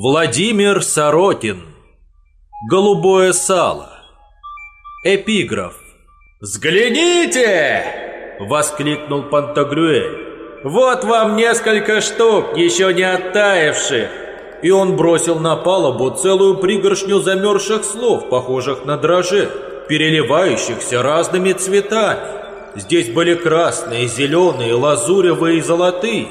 Владимир Сорокин. Голубое сало. Эпиграф. «Взгляните!» – воскликнул Пантагрюэль. «Вот вам несколько штук, еще не оттаивших!» И он бросил на палубу целую пригоршню замерзших слов, похожих на дрожжи, переливающихся разными цветами. Здесь были красные, зеленые, лазуревые и золотые.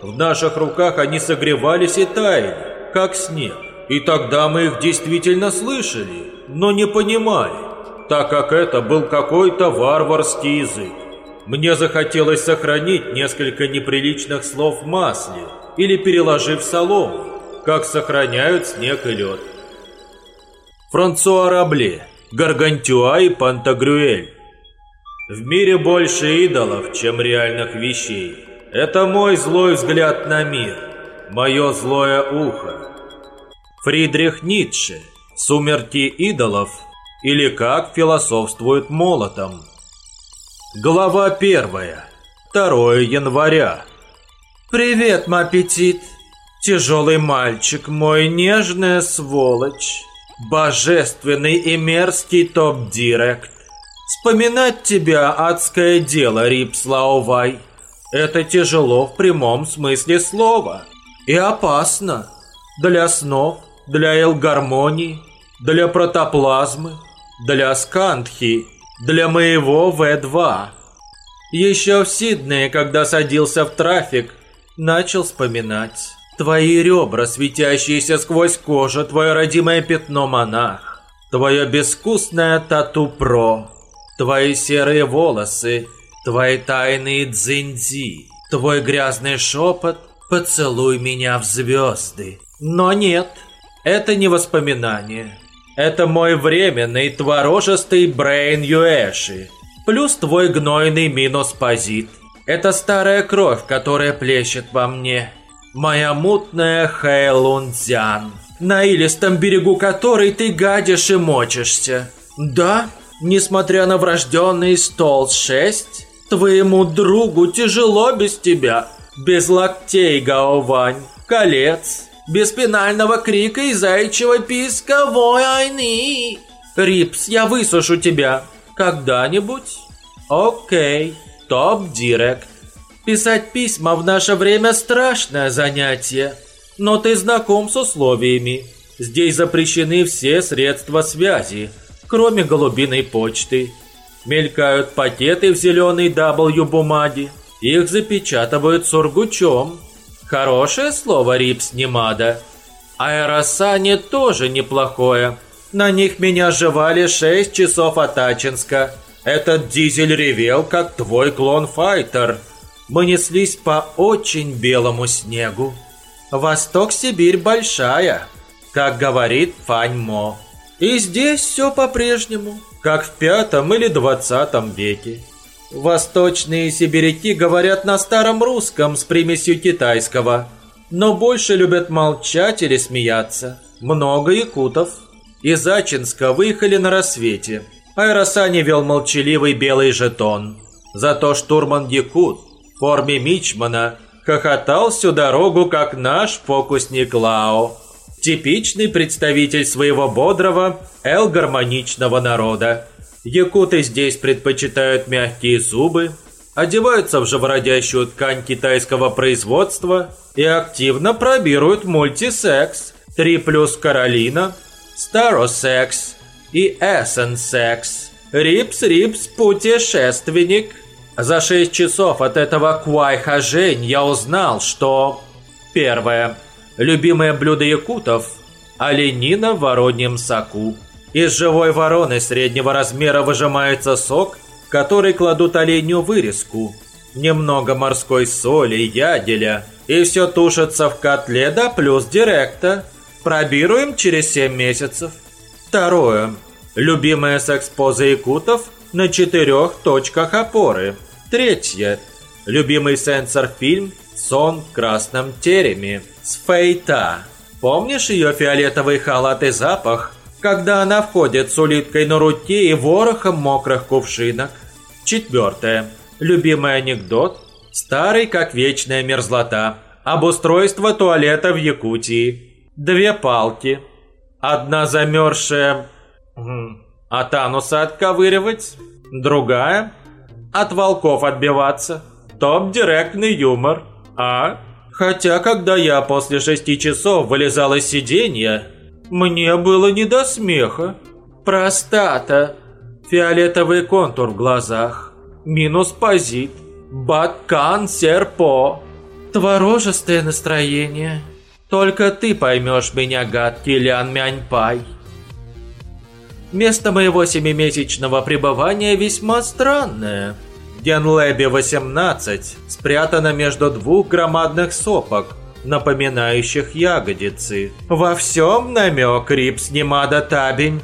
В наших руках они согревались и таяли как снег. И тогда мы их действительно слышали, но не понимали, так как это был какой-то варварский язык. Мне захотелось сохранить несколько неприличных слов в масле или переложив солому, как сохраняют снег и лед. Франсуа Рабле, Гаргантюа и Пантагрюэль. В мире больше идолов, чем реальных вещей. Это мой злой взгляд на мир – мое злое ухо. Фридрих Ницше. Сумерки идолов или как философствует молотом. Глава первая. 2 января. Привет, аппетит. Тяжелый мальчик, мой нежная сволочь. Божественный и мерзкий топ-директ. Вспоминать тебя адское дело, Рипслаувай. Это тяжело в прямом смысле слова и опасно для снов, для элгармонии, для протоплазмы, для скандхи, для моего В2. Еще в Сиднее, когда садился в трафик, начал вспоминать. Твои ребра, светящиеся сквозь кожу, твое родимое пятно монах, твое безвкусное тату-про, твои серые волосы, твои тайные дзиньзи, твой грязный шепот, «Поцелуй меня в звезды». Но нет, это не воспоминание. Это мой временный творожистый брейн Юэши. Плюс твой гнойный минус позит. Это старая кровь, которая плещет во мне. Моя мутная Хэйлунцзян, на илистом берегу которой ты гадишь и мочишься. Да, несмотря на врожденный стол 6, твоему другу тяжело без тебя без локтей, Гаовань, колец, без пенального крика и зайчего писка «Вой, айны!» Рипс, я высушу тебя. Когда-нибудь? Окей, top-direct. Писать письма в наше время страшное занятие. Но ты знаком с условиями. Здесь запрещены все средства связи, кроме голубиной почты. Мелькают пакеты в зеленой W бумаге. Их запечатывают сургучом. Хорошее слово Рипс 你妈的. Аэросани тоже неплохое. На них меня жевали 6 часов от Ачинска. Этот дизель ревел, как твой клон-файтер. Мы неслись по очень белому снегу. Восток-Сибирь большая, как говорит Фаньмо. И здесь все по-прежнему, как в пятом или двадцатом веке. Восточные сибиряки говорят на старом русском с примесью китайского, но больше любят молчать или смеяться. Много якутов. Из Ачинска выехали на рассвете. Айросани вел молчаливый белый жетон. Зато штурман Якут в форме мичмана хохотал всю дорогу, как наш фокусник Лао. Типичный представитель своего бодрого, эл-гармоничного народа. Якуты здесь предпочитают мягкие зубы, одеваются в живородящую ткань китайского производства и активно пробируют multisex, 3 плюс Каролина, Starosex и Essensex. Рипс-рипс путешественник. За 6 часов от этого куай-хажень я узнал, что... Первое. Любимое блюдо якутов – оленина в вороньем соку. Из живой вороны среднего размера выжимается сок, который кладут оленью вырезку. Немного морской соли, яделя. И все тушится в котле да плюс директа. Пробируем через 7 месяцев. Второе. Любимая секс-поза якутов на четырех точках опоры. Третье. Любимый сенсор-фильм «Сон в красном тереме» с Фейта. Помнишь ее фиолетовый халат и запах – когда она входит с улиткой на руке и ворохом мокрых кувшинок. Четвертое. Любимый анекдот. Старый, как вечная мерзлота. Обустройство туалета в Якутии. две палки, одна замерзшая от ануса отковыривать, другая от волков отбиваться. Топ-директный юмор, а? Хотя, когда я после шести часов вылезал из сиденья, мне было не до смеха. Простата, фиолетовый контур в глазах, минус позит, бакан серпо, творожистое настроение. Только ты поймешь меня, гадкий Лян Мяньпай. Место моего семимесячного пребывания весьма странное. Генлэби-18 спрятано между двух громадных сопок, напоминающих ягодицы. Во всем намек Рипс Немада Табень.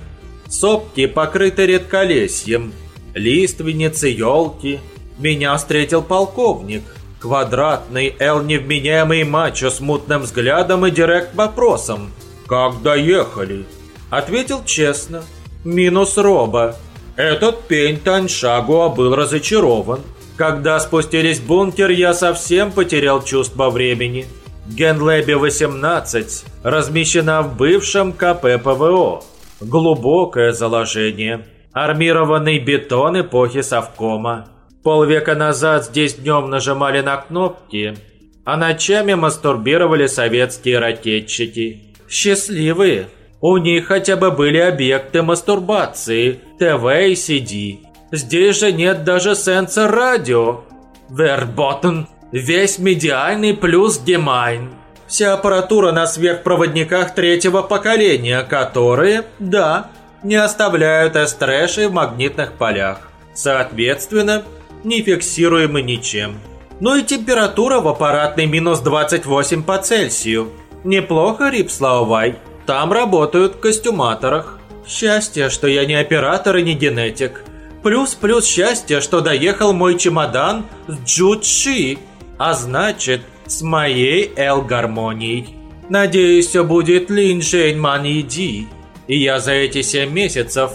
Сопки покрыты редколесьем, лиственницы, елки. Меня встретил полковник. Квадратный, эл невменяемый мачо с мутным взглядом и директ вопросом. «Как доехали?» Ответил честно. Минус Роба. Этот пень Таньшагуа был разочарован. Когда спустились в бункер, я совсем потерял чувство времени. Генлэби-18 размещена в бывшем КП ПВО. Глубокое заложение. Армированный бетон эпохи Совкома. Полвека назад здесь днем нажимали на кнопки, а ночами мастурбировали советские ракетчики. Счастливые. У них хотя бы были объекты мастурбации, ТВ и CD. Здесь же нет даже сенсор радио. Верботен. Весь медиальный плюс гемайн. Вся аппаратура на сверхпроводниках третьего поколения, которые, да, не оставляют эстрэши в магнитных полях. Соответственно, не фиксируемы ничем. Ну и температура в аппаратной минус 28 по Цельсию. Неплохо, Рипслаувай. Там работают в костюматорах. Счастье, что я не оператор и не генетик. Плюс-плюс счастье, что доехал мой чемодан с Джучи. А значит, с моей Эл-гармонией. Надеюсь, все будет Линжень Маниди. И я за эти семь месяцев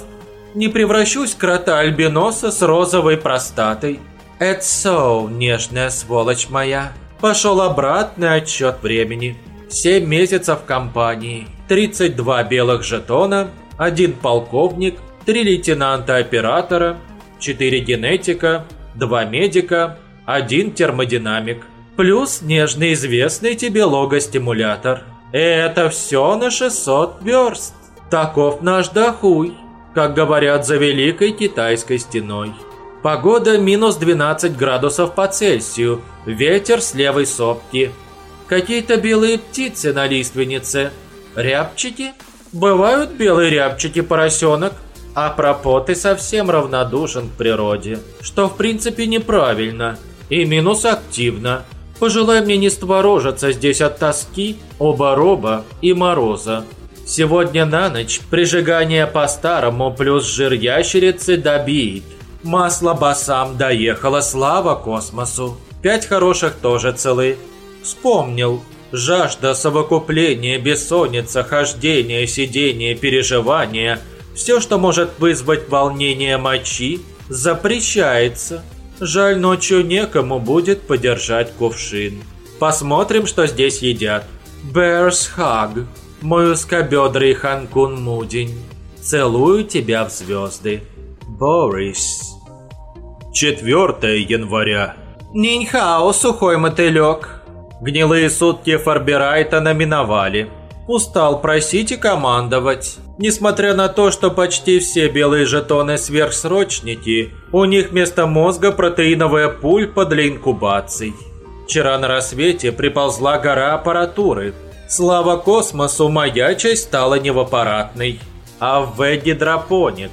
не превращусь в крота-альбиноса с розовой простатой. Это нежная сволочь моя. Пошел обратный отчет времени. 7 месяцев компании, 32 белых жетона, один полковник, 3 лейтенанта-оператора, 4 генетика, 2 медика, 1 термодинамик, плюс нежно известный тебе логостимулятор. Это все на 600 верст. Таков наш дохуй, как говорят за Великой Китайской стеной. Погода минус 12 градусов по Цельсию, ветер с левой сопки – Какие-то белые птицы на лиственнице. Рябчики? Бывают белые рябчики, поросенок. А пропо ты совсем равнодушен к природе, что в принципе неправильно и минус активно. Пожелай мне не створожиться здесь от тоски, обороба и мороза. Сегодня на ночь прижигание по-старому плюс жир ящерицы добит. Масло басам доехало, слава космосу. Пять хороших тоже целы. Вспомнил. Жажда, совокупление, бессонница, хождение, сидение, переживание – все, что может вызвать волнение мочи, запрещается. Жаль, ночью некому будет подержать кувшин. Посмотрим, что здесь едят. Bear's Hug. Мой узкобедрый Ханкун Мудень. Целую тебя в звезды. Борис. 4 января. Ниньхао, сухой мотылек. Гнилые сутки Фарберайта номиновали. Устал просить и командовать. Несмотря на то, что почти все белые жетоны сверхсрочники, у них вместо мозга протеиновая пульпа для инкубаций. Вчера на рассвете приползла гора аппаратуры. Слава космосу, моя часть стала не в аппаратной, а в гидропоник.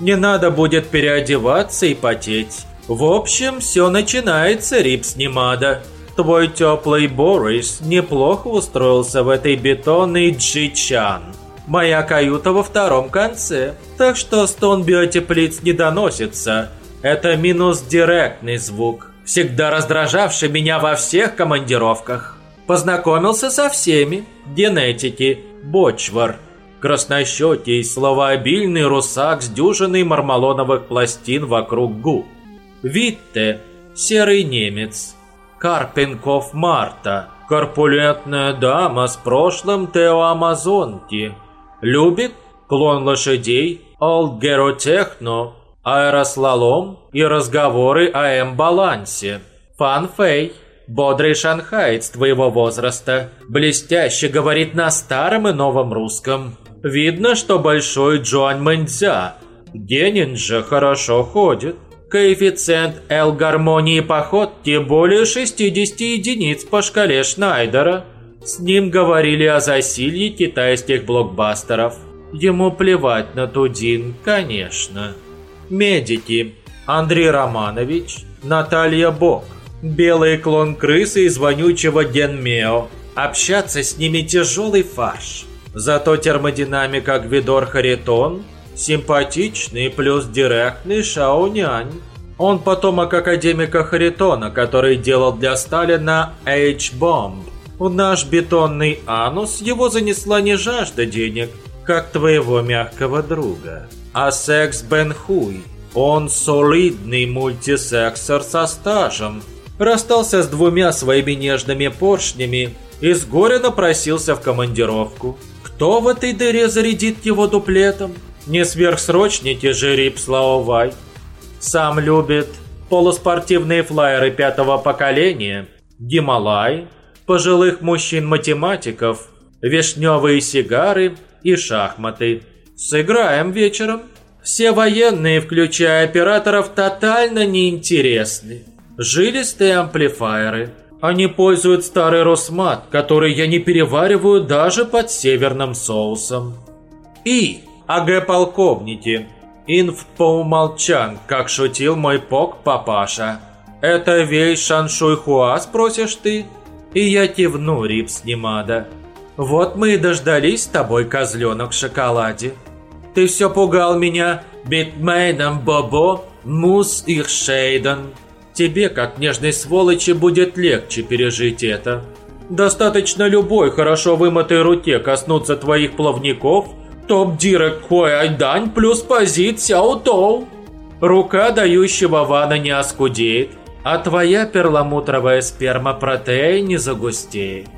Не надо будет переодеваться и потеть. В общем, все начинается, Рипс Немада. Твой теплый Борис неплохо устроился в этой бетонной Джичан. Моя каюта во втором конце, так что стон биотеплиц не доносится. Это минус директный звук, всегда раздражавший меня во всех командировках. Познакомился со всеми. Генетики, бочвар, краснощекий, словообильный русак с дюжиной мармалоновых пластин вокруг губ. Витте, серый немец, Карпенков Марта, Корпулентная дама с прошлым Тео Амазонки. Любит клон лошадей, олдгеротехно, аэрослалом и разговоры о М-балансе. Фан Фэй, бодрый шанхаец твоего возраста, блестяще говорит на старом и новом русском. Видно, что большой Джоан Мэнцзя. Генин же хорошо ходит. Коэффициент L-гармонии походки более 60 единиц по шкале Шнайдера. С ним говорили о засилье китайских блокбастеров. Ему плевать на Тудин, конечно. Медики. Андрей Романович, Наталья Бок. Белый клон крысы из вонючего Генмео. Общаться с ними тяжелый фарш. Зато термодинамика Гвидор Харитон симпатичный плюс директный Шаонянь. Он потомок академика Харитона, который делал для Сталина H-бомб. В наш бетонный анус его занесла не жажда денег, как твоего мягкого друга, а секс Бен Хуй. Он солидный мультисексор со стажем. Расстался с двумя своими нежными поршнями и с горя напросился в командировку. Кто в этой дыре зарядит его дуплетом? Не сверхсрочники же Рип Слаовай. Сам любит полуспортивные флайеры пятого поколения, Гималай, пожилых мужчин-математиков, вишневые сигары и шахматы. Сыграем вечером. Все военные, включая операторов, тотально неинтересны. Жилистые амплифайеры. Они пользуют старый Росмат, который я не перевариваю даже под северным соусом. И АГ-полковники. Инф по как шутил мой пок папаша. Это весь Шаншуйхуа, спросишь ты? И я кивну, Рипс Немада. Вот мы и дождались с тобой, козленок в шоколаде. Ты все пугал меня Битмейном Бобо, Мус и Шейден. Тебе, как нежной сволочи, будет легче пережить это. Достаточно любой хорошо вымытой руке коснуться твоих плавников – Топ-директ Хуайдань плюс позит Сяо Рука дающего вана не оскудеет, а твоя перламутровая сперма протея не загустеет.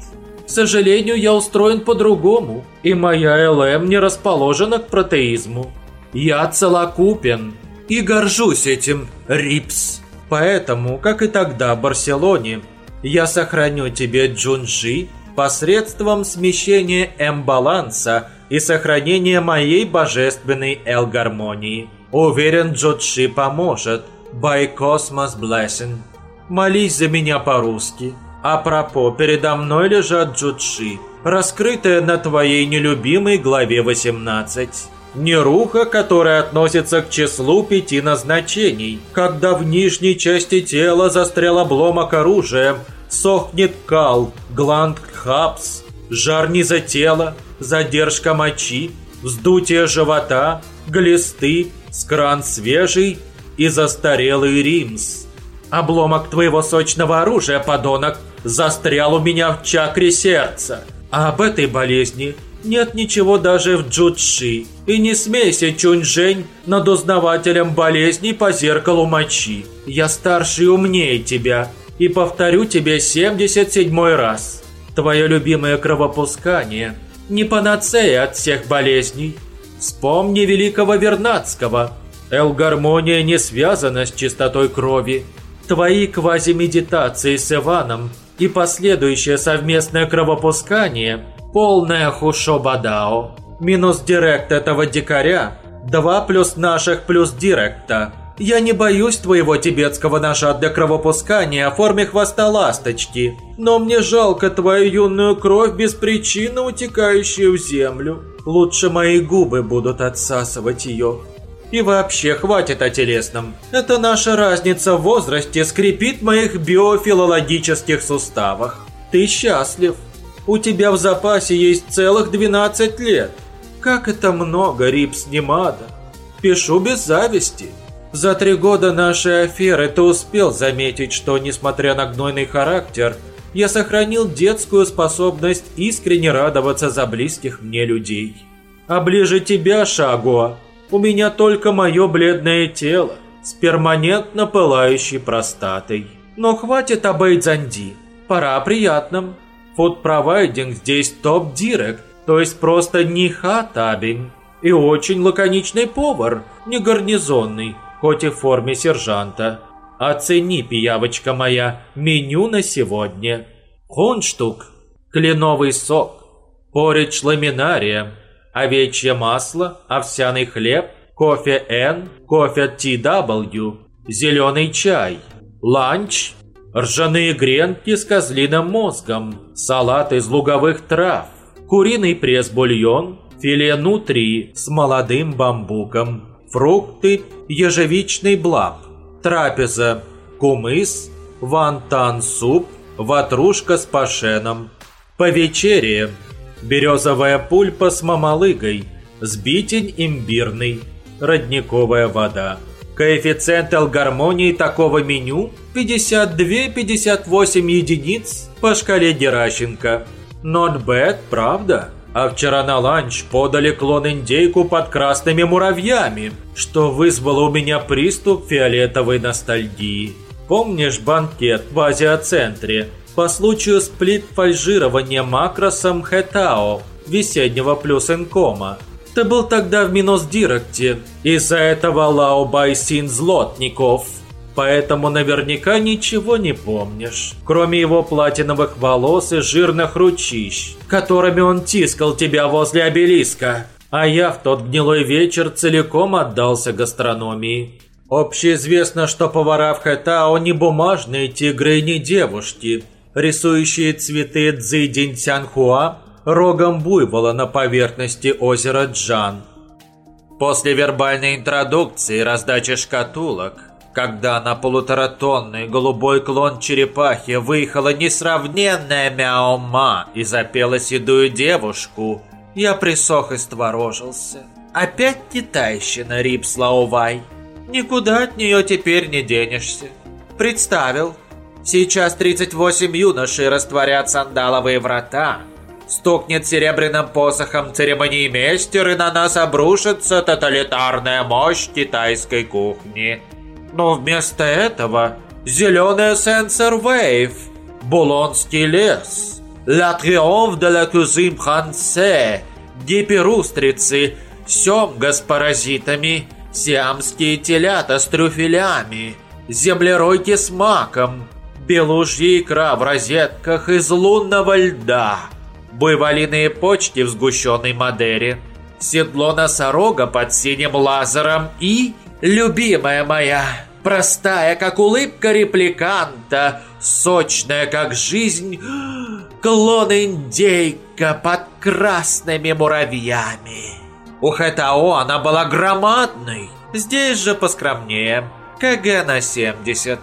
К сожалению, я устроен по-другому, и моя ЛМ не расположена к протеизму. Я целокупен и горжусь этим, Рипс. Поэтому, как и тогда в Барселоне, я сохраню тебе Джунжи посредством смещения М-баланса и сохранения моей божественной L-гармонии. Уверен, Джодши поможет. By Cosmos, Blessing. Молись за меня по-русски. À propos, передо мной лежат Джудши, раскрытая на твоей нелюбимой главе 18. Неруха, которая относится к числу пяти назначений. Когда в нижней части тела застрял обломок оружия, сохнет кал, гланд хапс, жар низа тела, задержка мочи, вздутие живота, глисты, скран свежий и застарелый римс. Обломок твоего сочного оружия, подонок, застрял у меня в чакре сердца. А об этой болезни нет ничего даже в джудши. И не смейся, Чуньжэнь, над узнавателем болезней по зеркалу мочи. Я старше и умнее тебя, и повторю тебе 77 раз. Твое любимое кровопускание – не панацея от всех болезней. Вспомни великого Вернадского. Эл-гармония не связана с чистотой крови. Твои квазимедитации с Иваном и последующее совместное кровопускание – полная хушо-бадао. Минус директ этого дикаря – два плюс наших плюс директа – я не боюсь твоего тибетского ножа для кровопускания о форме хвоста ласточки, но мне жалко твою юную кровь без причины утекающую в землю. Лучше мои губы будут отсасывать ее. И вообще, хватит о телесном. Это наша разница в возрасте скрипит в моих биофилологических суставах. Ты счастлив. У тебя в запасе есть целых 12 лет. Как это много, Рипс Немада. Пишу без зависти. За три года нашей аферы ты успел заметить, что, несмотря на гнойный характер, я сохранил детскую способность искренне радоваться за близких мне людей. А ближе тебя, Шагуа, у меня только мое бледное тело с перманентно пылающей простатой. Но хватит об Эйдзанди, пора о приятном. Food-providing здесь top-direct, то есть просто не хатабинг. И очень лаконичный повар, не гарнизонный, хоть и в форме сержанта. Оцени, пиявочка моя, меню на сегодня. Хунштук, кленовый сок, porridge ламинария, овечье масло, овсяный хлеб, кофе N, кофе TW, зеленый чай, ланч, ржаные гренки с козлиным мозгом, салат из луговых трав, куриный пресс-бульон, филе нутри с молодым бамбуком, фрукты, ежевичный блаб, трапеза, кумыс, вантан-суп, ватрушка с пашеном. По вечере березовая пульпа с мамалыгой, сбитень имбирный, родниковая вода. Коэффициент гармонии такого меню 52-58 единиц по шкале Геращенко. Not bad, правда? А вчера на ланч подали клон-индейку под красными муравьями, что вызвало у меня приступ фиолетовой ностальгии. Помнишь банкет в Азиоцентре по случаю сплит-фальжирования макросом Хэтао, весеннего плюс инкома? Ты был тогда в минус директе, из-за этого Лао Байсин Злотников – поэтому наверняка ничего не помнишь, кроме его платиновых волос и жирных ручищ, которыми он тискал тебя возле обелиска. А я в тот гнилой вечер целиком отдался гастрономии. Общеизвестно, что повара в Хэтао не бумажные тигры и не девушки, рисующие цветы Цзэйдинь Цянхуа рогом буйвола на поверхности озера Джан. После вербальной интродукции и раздачи шкатулок когда на полуторатонный голубой клон черепахи выехала несравненная Мяома и запела седую девушку, я присох и створожился. Опять китайщина, Рипс Лаувай. Никуда от нее теперь не денешься. Представил, сейчас 38 юношей растворят сандаловые врата, стукнет серебряным посохом церемониймейстер, и на нас обрушится тоталитарная мощь китайской кухни. Но вместо этого зеленый сенсор Wave, Булонский лес, La Triomphe de la Cuisine Française, гиперустрицы, семга с паразитами, сиамские телята с трюфелями, землеройки с маком, белужья икра в розетках из лунного льда, буйволиные почки в сгущенной Мадере, седло носорога под синим лазером и Любимая моя, простая, как улыбка репликанта, сочная, как жизнь, клон-индейка под красными муравьями. У Хэтао она была громадной, здесь же поскромнее, КГ на 70.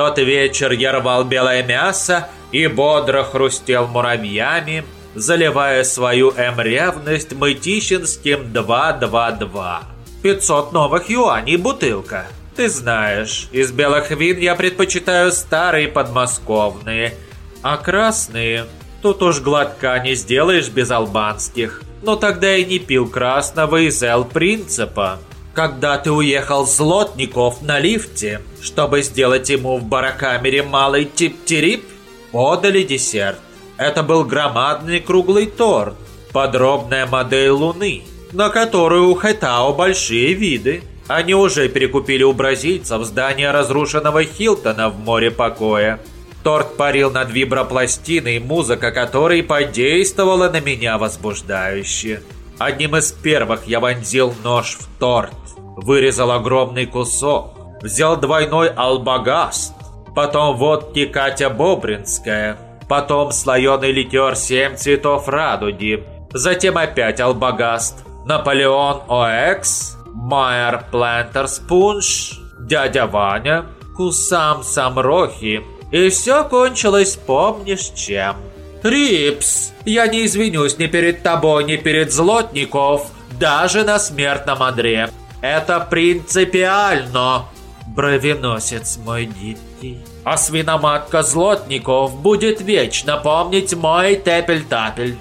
Тот вечер я рвал белое мясо и бодро хрустел муравьями, заливая свою М-ревность мытищинским 222. 500 новых юаней бутылка. Ты знаешь, из белых вин я предпочитаю старые подмосковные, а красные тут уж глотка не сделаешь без албанских. Но тогда я не пил красного из Эл-принципа. Когда ты уехал с Лотников на лифте, чтобы сделать ему в барокамере малый тип-тирип, подали десерт. Это был громадный круглый торт, подробная модель Луны, на которую у Хэтао большие виды. Они уже перекупили у бразильцев здание разрушенного Хилтона в море покоя. Торт парил над вибропластиной, музыка которой подействовала на меня возбуждающе. Одним из первых я вонзил нож в торт, вырезал огромный кусок, взял двойной албагаст, потом водки Катя Бобринская, потом слоеный литер «Семь цветов радуги», затем опять албагаст – Наполеон ОЭКС, Майер Плантер Спунш, дядя Ваня, Кусам Самрохи. И все кончилось помнишь чем. Рипс, я не извинюсь ни перед тобой, ни перед Злотников, даже на смертном одре. Это принципиально. Бровеносец мой дикий. А свиноматка Злотников будет вечно помнить мой тепель-тапель.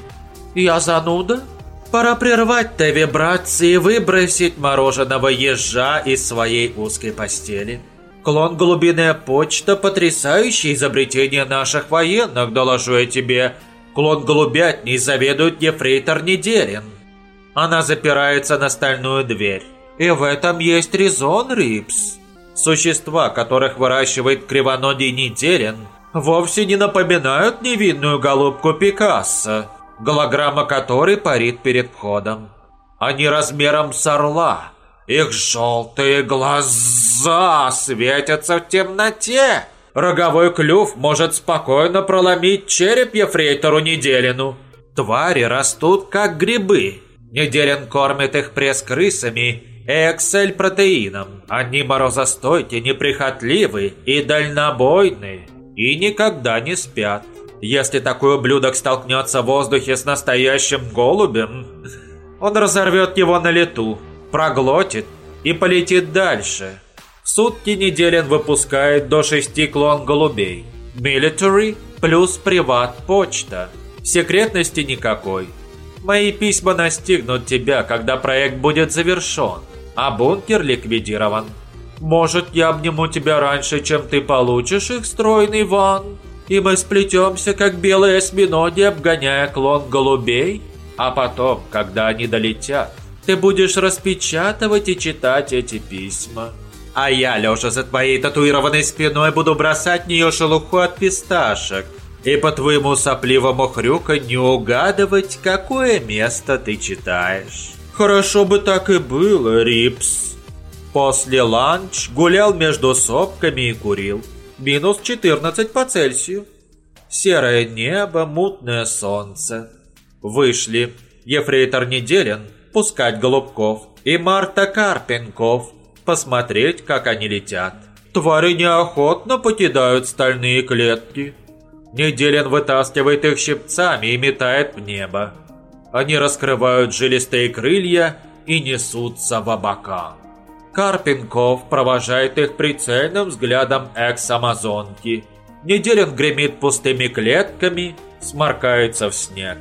Я зануда? Пора прервать те вибрации и выбросить мороженого ежа из своей узкой постели. Клон «Голубиная почта» – потрясающее изобретение наших военных, доложу я тебе. Клон голубятней заведует ефрейтор Неделин. Она запирается на стальную дверь. И в этом есть резон, Рипс. Существа, которых выращивает кривоногий Неделин, вовсе не напоминают невинную голубку Пикассо, голограмма которой парит перед входом. Они размером с орла. Их желтые глаза светятся в темноте. Роговой клюв может спокойно проломить череп ефрейтору Неделину. Твари растут как грибы. Неделин кормит их пресс-крысами эксель-протеином. Они морозостойки, неприхотливы и дальнобойны. И никогда не спят. Если такой ублюдок столкнется в воздухе с настоящим голубем, он разорвет его на лету, проглотит и полетит дальше. В сутки Неделин выпускает до шести клон голубей. Military плюс приват-почта. Секретности никакой. Мои письма настигнут тебя, когда проект будет завершен, а бункер ликвидирован. Может, я обниму тебя раньше, чем ты получишь их, стройный Ван? И мы сплетемся, как белые осьминоги, обгоняя клон голубей? А потом, когда они долетят, ты будешь распечатывать и читать эти письма. А я, лежа за твоей татуированной спиной, буду бросать в нее шелуху от писташек. И по твоему сопливому не угадывать, какое место ты читаешь. Хорошо бы так и было, Рипс. После ланч гулял между сопками и курил. Минус 14 по Цельсию. Серое небо, мутное солнце. Вышли ефрейтор Неделин пускать голубков и Марта Карпенков посмотреть, как они летят. Твари неохотно покидают стальные клетки. Неделин вытаскивает их щипцами и метает в небо. Они раскрывают жилистые крылья и несутся в облака. Карпенков провожает их прицельным взглядом экс-амазонки. Неделин гремит пустыми клетками, сморкается в снег.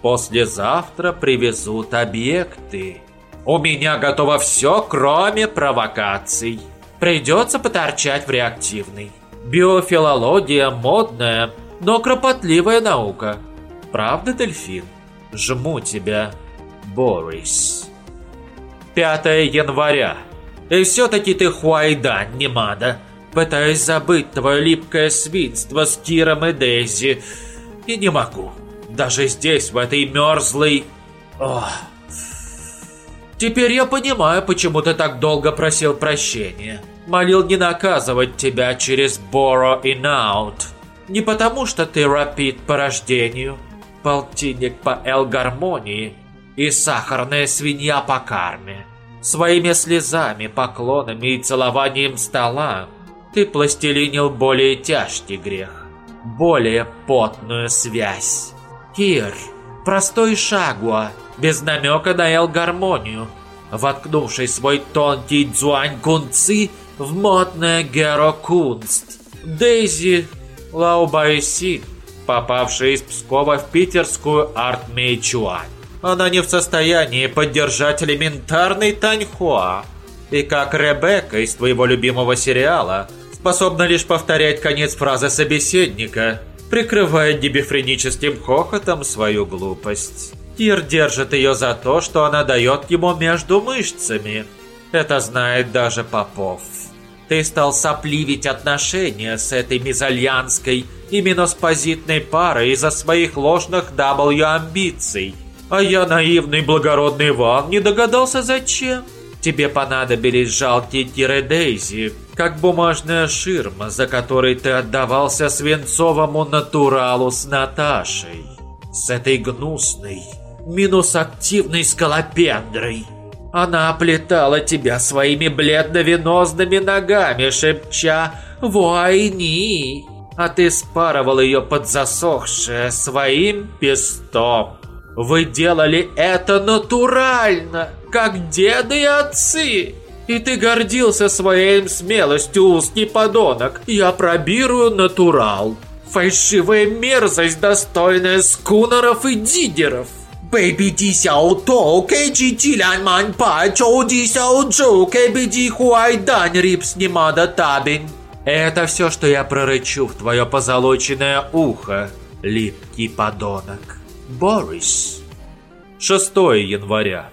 Послезавтра привезут объекты. У меня готово все, кроме провокаций. Придется поторчать в реактивной. Биофилология модная, но кропотливая наука. Правда, дельфин? Жму тебя, Борис. 5 января. И все-таки ты 坏蛋, 你妈的. Пытаюсь забыть твое липкое свинство с Киром и Дейзи. И не могу. Даже здесь, в этой мерзлой... Ох. Теперь я понимаю, почему ты так долго просил прощения. Молил не наказывать тебя через Боро in-out. Не потому, что ты rapid по рождению, полтинник по L-гармонии и сахарная свинья по карме. Своими слезами, поклонами и целованием стола ты пластилинил более тяжкий грех, более потную связь. Кир, простой шагуа, без намека на эл-гармонию, воткнувший свой тонкий дзуань кунци в модное геро-кунст. Дейзи Лаубайси, попавшая из Пскова в питерскую арт-мейчуань. Она не в состоянии поддержать элементарный таньхуа. И как Ребекка из твоего любимого сериала, способна лишь повторять конец фразы собеседника – прикрывает дебифреническим хохотом свою глупость. Кир держит ее за то, что она дает ему между мышцами. Это знает даже Попов. Ты стал сопливить отношения с этой мезальянской и миноспозитной парой из-за своих ложных W-амбиций. А я, наивный благородный Иван, не догадался зачем. Тебе понадобились жалкие Дейзи, как бумажная ширма, за которой ты отдавался свинцовому натуралу с Наташей. С этой гнусной, минус-активной скалопендрой. Она оплетала тебя своими бледно-венозными ногами, шепча «Войни!» А ты спарывал ее под засохшее своим пестом. Вы делали это натурально, как деды и отцы. И ты гордился своей смелостью, узкий подонок. Я пробирую натурал. Фальшивая мерзость, достойная скунеров и диггеров. Кэй джи ди лян ман па, чоу ди сяо джоу, кэй би ди хуай дань рипс немада табень. Это все, что я прорычу в твое позолоченное ухо. Липкий подонок. Борис. 6 января.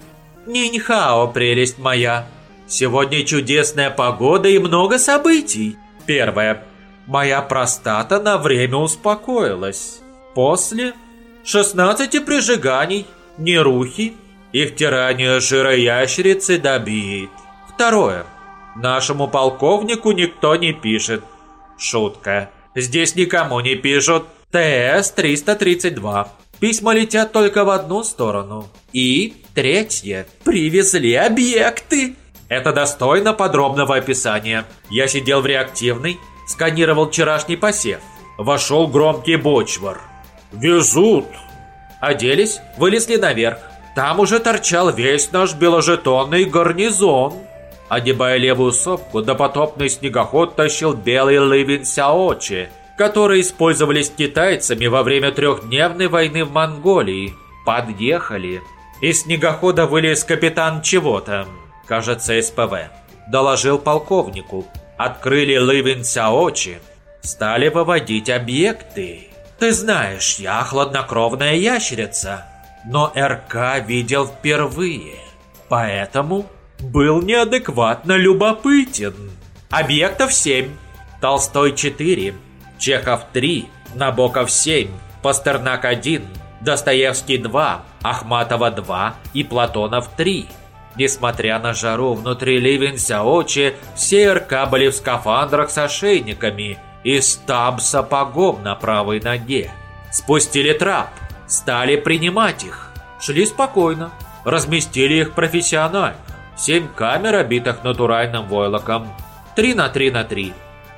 Нинхао, прелесть моя. Сегодня чудесная погода и много событий. Первое. Моя простата на время успокоилась. После 16 прижиганий, нерухи, их тиранию жира ящерицы добит. Второе. Нашему полковнику никто не пишет. Шутка. Здесь никому не пишут. ТС-332. Письма летят только в одну сторону. И третье. Привезли объекты. Это достойно подробного описания. Я сидел в реактивной, сканировал вчерашний посев. Вошел громкий бочвар. «Везут!» Оделись, вылезли наверх. Там уже торчал весь наш беложетонный гарнизон. Огибая левую сопку, допотопный снегоход тащил белый Ливин Сяочи, которые использовались китайцами во время трехдневной войны в Монголии. Подъехали. Из снегохода вылез капитан чего-то, кажется, СПВ. Доложил полковнику. Открыли Ливин Сяочи. Стали выводить объекты. Ты знаешь, я хладнокровная ящерица, но РК видел впервые, поэтому был неадекватно любопытен. Объектов 7, Толстой 4, Чехов 3, Набоков 7, Пастернак 1, Достоевский 2, Ахматова 2 и Платонов 3. Несмотря на жару внутри Ливенсяочи, все РК были в скафандрах с ошейниками – и стаб сапогом на правой ноге. Спустили трап, стали принимать их. Шли спокойно, разместили их профессионально. Семь камер, обитых натуральным войлоком. Три на три на три.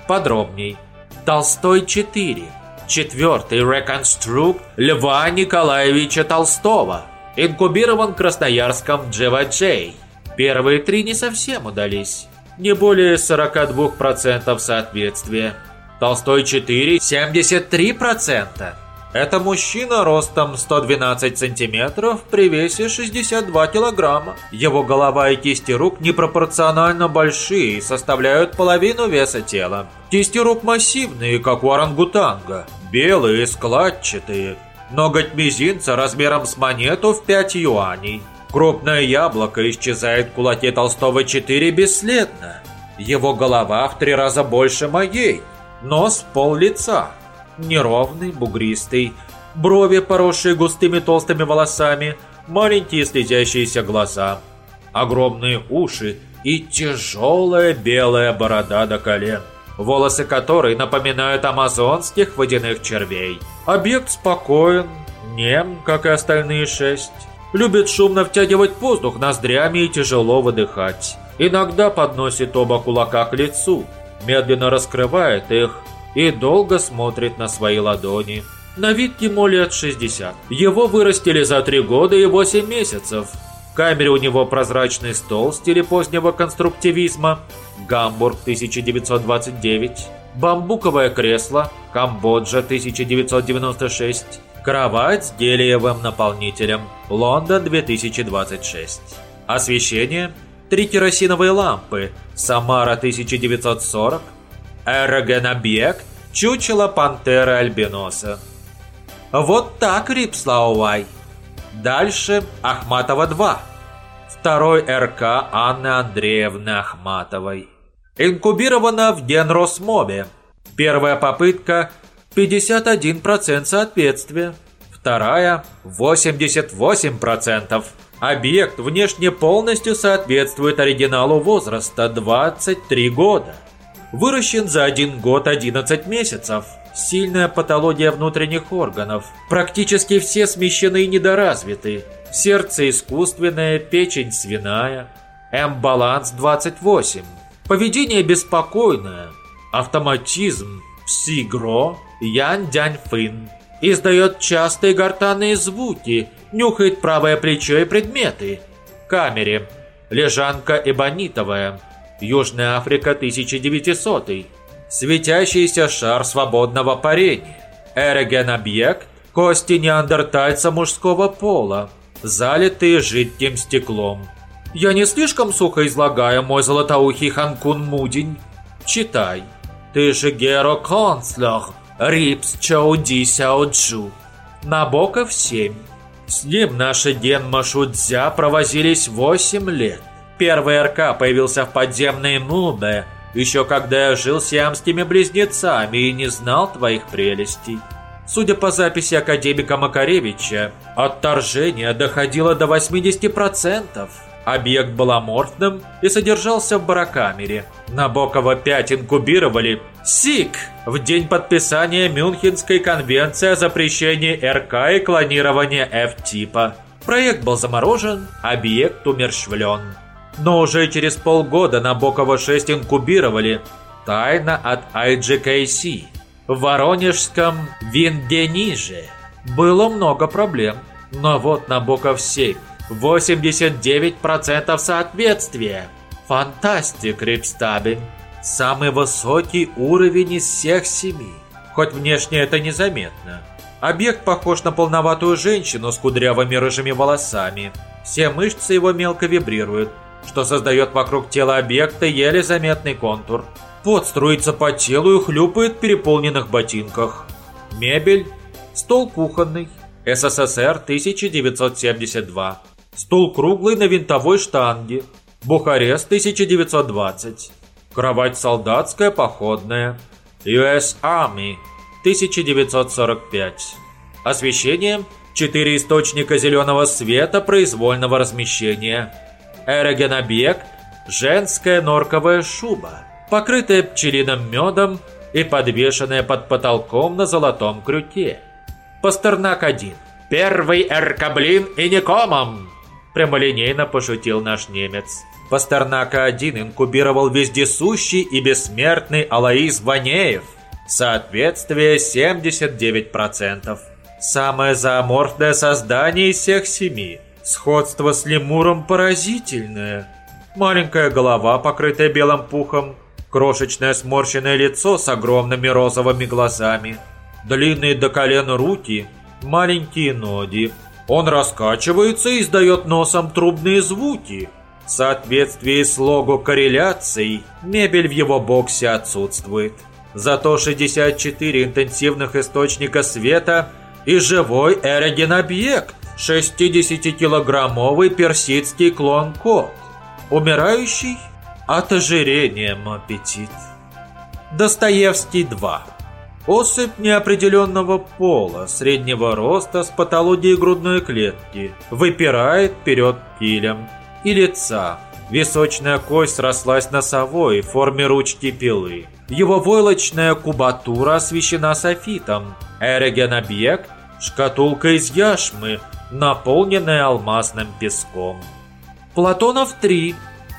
Подробней. Толстой 4. Четвертый реконструкт Льва Николаевича Толстого. Инкубирован в Красноярском GVJ. Первые три не совсем удались. Не более 42% соответствия. Толстой 4 – 73%. Это мужчина ростом 112 сантиметров при весе 62 килограмма. Его голова и кисти рук непропорционально большие и составляют половину веса тела. Кисти рук массивные, как у орангутанга, белые, складчатые. Ноготь мизинца размером с монету в 5 юаней. Крупное яблоко исчезает в кулаке Толстого 4 бесследно. Его голова в три раза больше моей – Нос пол лица. Неровный, бугристый. Брови, поросшие густыми толстыми волосами. Маленькие слезящиеся глаза. Огромные уши и тяжелая белая борода до колен. Волосы которой напоминают амазонских водяных червей. Объект спокоен, нем, как и остальные шесть. Любит шумно втягивать воздух ноздрями и тяжело выдыхать. Иногда подносит оба кулака к лицу, медленно раскрывает их и долго смотрит на свои ладони. На вид ему лет 60. Его вырастили за 3 года и 8 месяцев. В камере у него прозрачный стол в стиле позднего конструктивизма, Гамбург 1929, бамбуковое кресло, Камбоджа 1996, кровать с гелиевым наполнителем, Лондон 2026. Освещение три керосиновые лампы, Самара 1940, Эроген-объект, чучело пантеры альбиноса. Вот так, Рипслаувай. Дальше Ахматова 2. Второй РК Анны Андреевны Ахматовой. Инкубирована в Генросмобе. Первая попытка 51% соответствия. Вторая 88%. Объект внешне полностью соответствует оригиналу возраста 23 года. Выращен за 1 год 11 месяцев. Сильная патология внутренних органов. Практически все смещены и недоразвиты. Сердце искусственное, печень свиная. М-баланс 28. Поведение беспокойное. Автоматизм. Псигро. Ян-дянь-фын. Издает частые гортанные звуки – Нюхает правое плечо и предметы. Камере. Лежанка эбонитовая. Южная Африка 1900. Светящийся шар свободного парения. Эроген-объект. Кости неандертальца мужского пола. Залитые жидким стеклом. Я не слишком сухо излагаю, мой золотоухий Ханкун Мудень? Читай. Ты же Геро Конслер, Рипс Чоуди Сяоджу. Набоков 7. С ним наши Генма Шудзя провозились 8 лет. Первый РК появился в подземной Мубе, еще когда я жил с ямскими близнецами и не знал твоих прелестей. Судя по записи академика Макаревича, отторжение доходило до 80%. Объект был аморфным и содержался в барокамере. Набокова 5 инкубировали СИК в день подписания Мюнхенской конвенции о запрещении РК и клонирования F-типа. Проект был заморожен, объект умерщвлен. Но уже через полгода Набокова 6 инкубировали тайно от IGKC. В Воронежском Виндениже было много проблем. Но вот Набоков 7 89% соответствия. Фантастик, Рипстабель. Самый высокий уровень из всех семи. Хоть внешне это незаметно. Объект похож на полноватую женщину с кудрявыми рыжими волосами. Все мышцы его мелко вибрируют, что создает вокруг тела объекта еле заметный контур. Пот струится по телу и хлюпает в переполненных ботинках. Мебель. Стол кухонный. СССР 1972. Стол круглый на винтовой штанге. Бухарест 1920. Кровать солдатская походная. US Army 1945. Освещение – четыре источника зеленого света произвольного размещения. Эрогенобъект – женская норковая шуба, покрытая пчелиным медом и подвешенная под потолком на золотом крюке. Пастернак 1. Первый эркаблин и никомом. Прямолинейно пошутил наш немец. Пастернака-1 инкубировал вездесущий и бессмертный Алаис Ванеев. Соответствие 79%. Самое зооморфное создание из всех семи. Сходство с лемуром поразительное. Маленькая голова, покрытая белым пухом. Крошечное сморщенное лицо с огромными розовыми глазами. Длинные до колен руки. Маленькие ноги. Он раскачивается и издает носом трубные звуки. В соответствии с лого корреляций, мебель в его боксе отсутствует. Зато 64 интенсивных источника света и живой эроген-объект, 60-килограммовый персидский клон-кот, умирающий от ожирения аппетит. Достоевский 2 Особь неопределенного пола, среднего роста с патологией грудной клетки, выпирает вперед килем и лица. Височная кость срослась носовой в форме ручки пилы. Его войлочная кубатура освещена софитом. Эроген-объект – шкатулка из яшмы, наполненная алмазным песком. Платонов 3.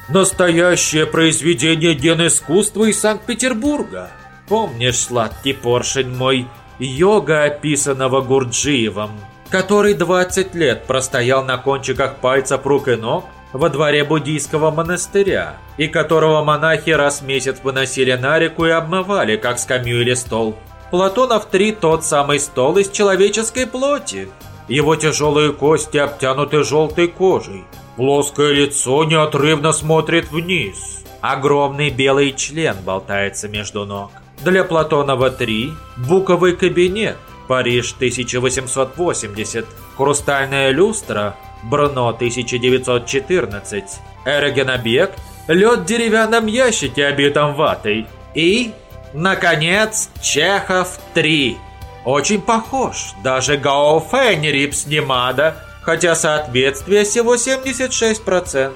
Настоящее произведение ген искусства из Санкт-Петербурга – Помнишь, сладкий поршень мой, йога, описанного Гурджиевым, который 20 лет простоял на кончиках пальцев рук и ног во дворе буддийского монастыря, и которого монахи раз в месяц выносили на реку и обмывали, как скамью или стол. Платонов три тот самый стол из человеческой плоти. Его тяжелые кости обтянуты желтой кожей. Плоское лицо неотрывно смотрит вниз. Огромный белый член болтается между ног. Для Платонова 3 Буковый кабинет, Париж 1880, Хрустальная люстра, Брно 1914, Эрогенобег, лед в деревянном ящике, обитом ватой. И, наконец, Чехов 3. Очень похож, даже Гаофэ не Рипс Немада, хотя соответствие всего 76%.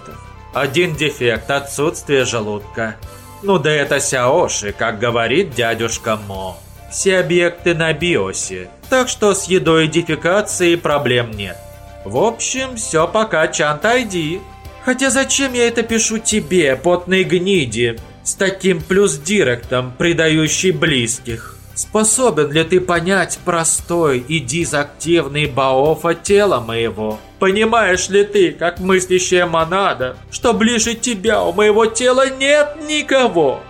Один дефект – отсутствие желудка. Ну да это Сяоши, как говорит дядюшка Мо. Все объекты на биосе, так что с едой идентификации проблем нет. В общем, все пока Чант ID. Хотя зачем я это пишу тебе, потной гниди, с таким плюс-директом, предающий близких? Способен ли ты понять простой и дизактивный баофа тела моего? Понимаешь ли ты, как мыслящая монада, что ближе тебя у моего тела нет никого?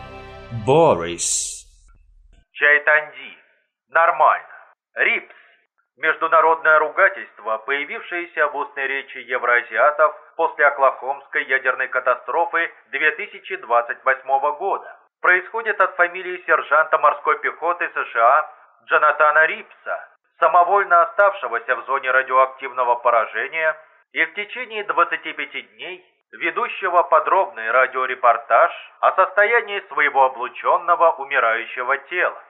Борис. Чайтанди. Нормально. Рипс. Международное ругательство, появившееся в устной речи евроазиатов после Оклахомской ядерной катастрофы 2028 года происходит от фамилии сержанта морской пехоты США Джонатана Рипса, самовольно оставшегося в зоне радиоактивного поражения и в течение 25 дней ведущего подробный радиорепортаж о состоянии своего облученного умирающего тела.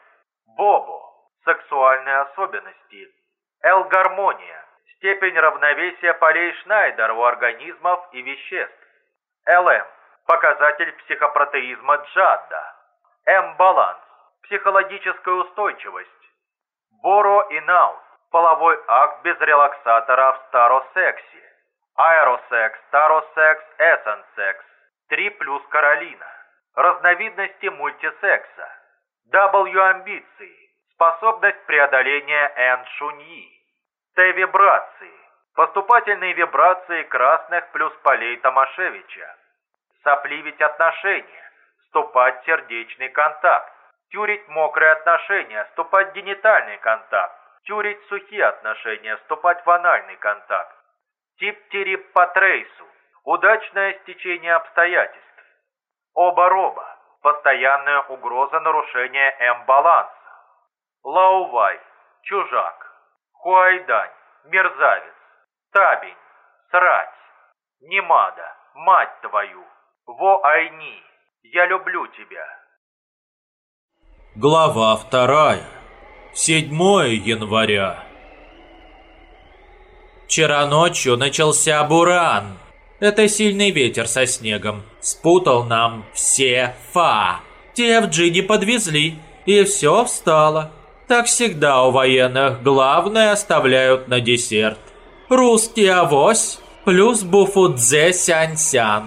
Бобо. Сексуальные особенности. Л-гармония. Степень равновесия полей Шнайдера у организмов и веществ. ЛМ. Показатель психопротеизма Джадда. М-баланс. Психологическая устойчивость. Боро и наут. Половой акт без релаксатора в старосексе. Аэросекс, старосекс, эссенсекс. 3 плюс Каролина. Разновидности мультисекса. W-амбиции. Способность преодоления N-шуньи. Т-вибрации. Поступательные вибрации красных плюс полей Томашевича. Сопливить отношения. Вступать сердечный контакт. Тюрить мокрые отношения. Вступать генитальный контакт. Тюрить сухие отношения. Вступать в анальный контакт. Тип тирип по трейсу. Удачное стечение обстоятельств. Оба-роба. Постоянная угроза нарушения М-баланса. Лаувай. Чужак. Хуайдань. Мерзавец. Табень. Срать. Немада. Мать твою. Во-айни. Я люблю тебя. Глава вторая. 7 января. Вчера ночью начался буран. Это сильный ветер со снегом. Спутал нам все фа. Те джине подвезли, и все встало. Так всегда у военных главное оставляют на десерт. Русский авось плюс буфудзе сянь-сян.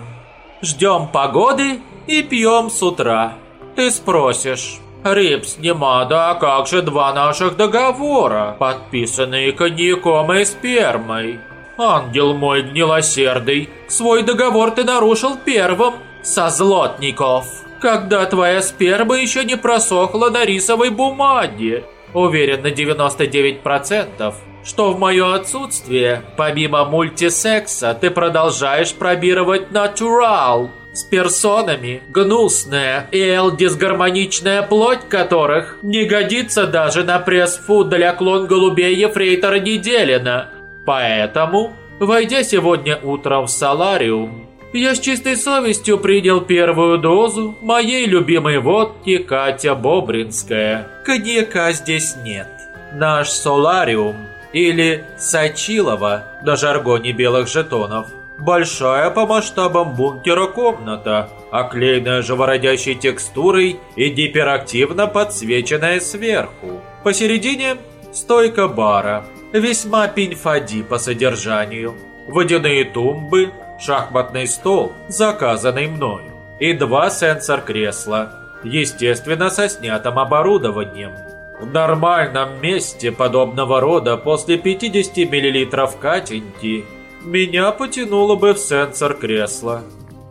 Ждем погоды и пьем с утра. Ты спросишь, Рипс, Немада, а как же два наших договора, подписанные коньяком и спермой? Ангел мой гнилосердый, свой договор ты нарушил первым, со злотников, когда твоя сперма еще не просохла на рисовой бумаге. Уверен на 99%, что в мое отсутствие, помимо мультисекса, ты продолжаешь пробировать натурал с персонами, гнусная и эл-дисгармоничная плоть которых не годится даже на пресс-фуд для клон голубей Ефрейтора Неделина. Поэтому, войдя сегодня утром в солариум, я с чистой совестью принял первую дозу моей любимой водки Катя Бобринская. Коньяка здесь нет. Наш солариум, или Сачилова на жаргоне белых жетонов – Большая по масштабам бункера комната, оклеенная живородящей текстурой и гиперактивно подсвеченная сверху. Посередине стойка бара, весьма пинфади по содержанию. Водяные тумбы, шахматный стол, заказанный мною, и два сенсор-кресла, естественно, со снятым оборудованием. В нормальном месте подобного рода после 50 мл катеньки меня потянуло бы в сенсор кресла.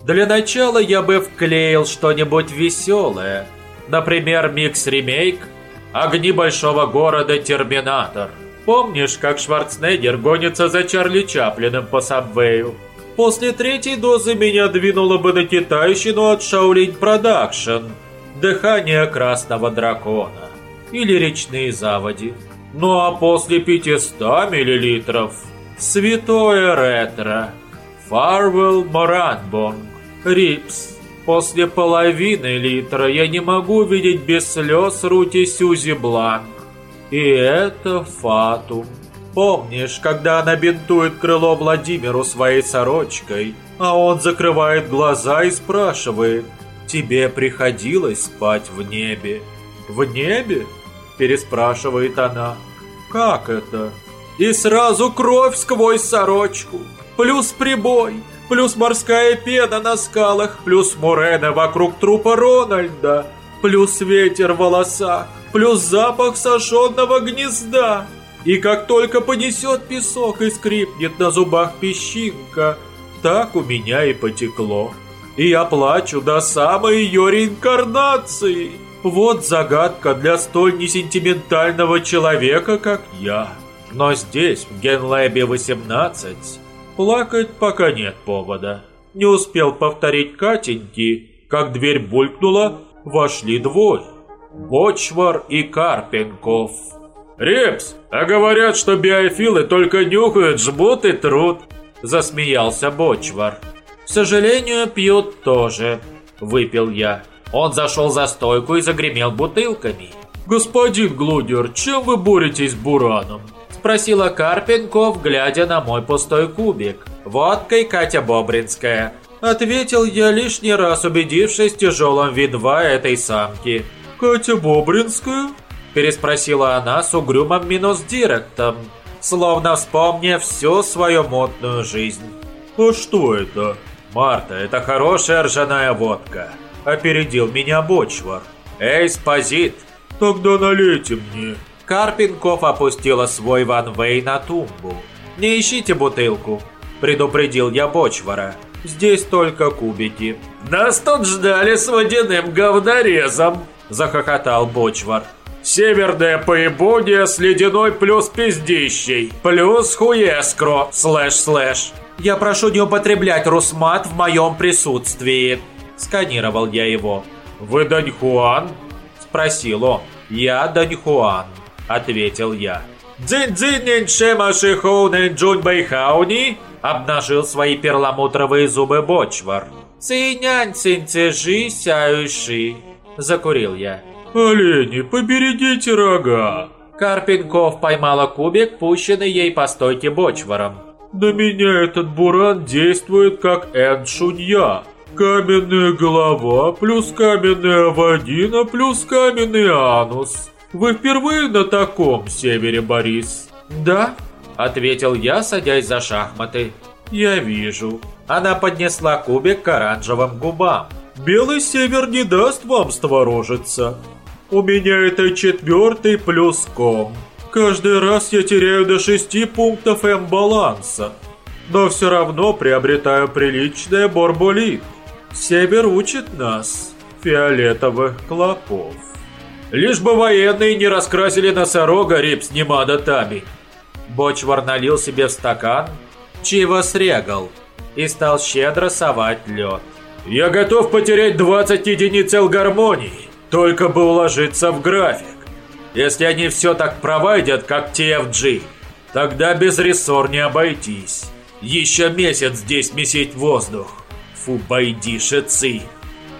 Для начала я бы вклеил что-нибудь веселое. Например, микс-ремейк «Огни большого города. Терминатор». Помнишь, как Шварценеггер гонится за Чарли Чаплиным по сабвею? После третьей дозы меня двинуло бы на китайщину от Shaolin Production. «Дыхание красного дракона» или «Речные заводи». Ну а после 500 миллилитров Святое ретро. Farewell Моранбонг. Рипс. После половины литра я не могу видеть без слез Рути Сюзи Бланк. И это Фатум. Помнишь, когда она бинтует крыло Владимиру своей сорочкой, а он закрывает глаза и спрашивает, «Тебе приходилось спать в небе?» «В небе?» – переспрашивает она. «Как это?» И сразу кровь сквозь сорочку. Плюс прибой, плюс морская пена на скалах, плюс мурена вокруг трупа Рональда, плюс ветер в волосах, плюс запах сожженного гнезда. И как только понесет песок и скрипнет на зубах песчинка, так у меня и потекло. И я плачу до самой ее реинкарнации. Вот загадка для столь несентиментального человека, как я. Но здесь, в Генлэбе 18, плакать пока нет повода. Не успел повторить Катеньки, как дверь булькнула, вошли двое. Бочвар и Карпенков. «Репс, а говорят, что биофилы только нюхают, жмут и труд», – засмеялся Бочвар. «К сожалению, пьют тоже», – выпил я. Он зашел за стойку и загремел бутылками. «Господин Глудер, чем вы боретесь с Бураном?» Спросила Карпенков, глядя на мой пустой кубик. «Водкой Катя Бобринская», Ответил я лишний раз, убедившись в тяжелом видва этой самки. «Катя Бобринская?» Переспросила она с угрюмым минус-директом, словно вспомнив всю свою модную жизнь. «А что это?» «Марта, это хорошая ржаная водка», — опередил меня Бочвар. «Эй, спазит!» «Тогда налейте мне». Карпинков опустила свой ванвей на тумбу. «Не ищите бутылку», — предупредил я Бочвара. «Здесь только кубики». «Нас тут ждали с водяным говнорезом», — захохотал Бочвар. Северная поебония с ледяной плюс пиздищей, плюс хуескро, слэш-слэш. Я прошу не употреблять русмат в моем присутствии. Сканировал я его. Вы Даньхуан? Спросил он. Я Даньхуан, ответил я. Дзинь-дзинь шема шихоунен джунь байхауни? Обнажил свои перламутровые зубы Бочвар. Цинянь цинцежи сяюши. Закурил я. «Олени, поберегите рога!» Карпенков поймала кубик, пущенный ей по стойке бочваром. «На меня этот буран действует как эншунья. Каменная голова плюс каменная вагина плюс каменный анус. Вы впервые на таком севере, Борис?» «Да», — ответил я, садясь за шахматы. «Я вижу». Она поднесла кубик к оранжевым губам. «Белый север не даст вам створожиться. У меня это четвертый плюс ком. Каждый раз я теряю до шести пунктов М-баланса. Но все равно приобретаю приличное борболит. Север учит нас, фиолетовых клопов. Лишь бы военные не раскрасили носорога Рипс Немада Таби. Бочвар налил себе в стакан, чего срегал, и стал щедро совать лед. «Я готов потерять 20 единиц гармонии только бы уложиться в график. Если они все так проводят, как TFG, тогда без рессор не обойтись. Еще месяц здесь месить воздух. Фу, байдишецы.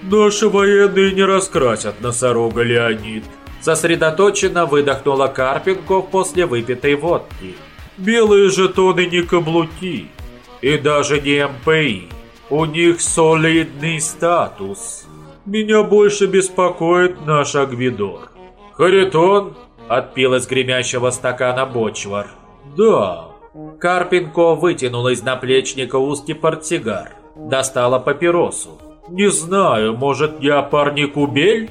Наши военные не раскрасят носорога, Леонид. Сосредоточенно выдохнула Карпенков после выпитой водки. Белые жетоны не каблуки. И даже не МПИ. У них солидный статус. Меня больше беспокоит наш Агвидор. Харитон отпил из гремящего стакана бочвар. Да. Карпенко вытянул из наплечника узкий портсигар. Достала папиросу. Не знаю, может я парник Убель?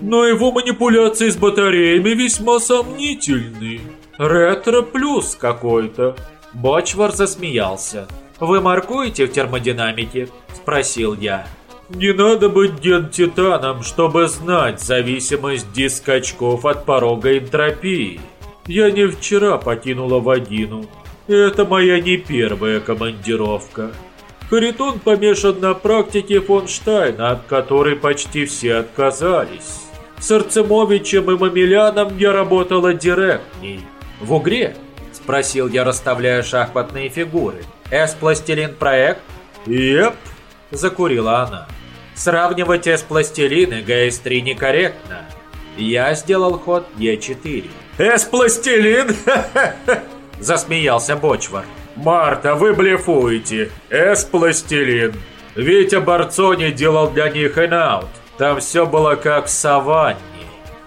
Но его манипуляции с батареями весьма сомнительны. Ретро плюс какой-то. Бочвар засмеялся. «Вы маркуете в термодинамике?» – спросил я. Не надо быть дед-титаном, чтобы знать зависимость дискачков от порога энтропии. Я не вчера покинула Вагину. Это моя не первая командировка. Харитон помешан на практике фон Штайна, от которой почти все отказались. С Арцемовичем и Мамиляном я работала директней. В Угре? Спросил я, расставляя шахматные фигуры. С-пластилин проект? Еп. Закурила она. Сравнивать с пластилин и ГС-3 некорректно. Я сделал ход Е4. С-пластилин? Засмеялся Бочвар. Марта, вы блефуете. С-пластилин. Витя Барцони делал для них инаут. Там все было как в саванне.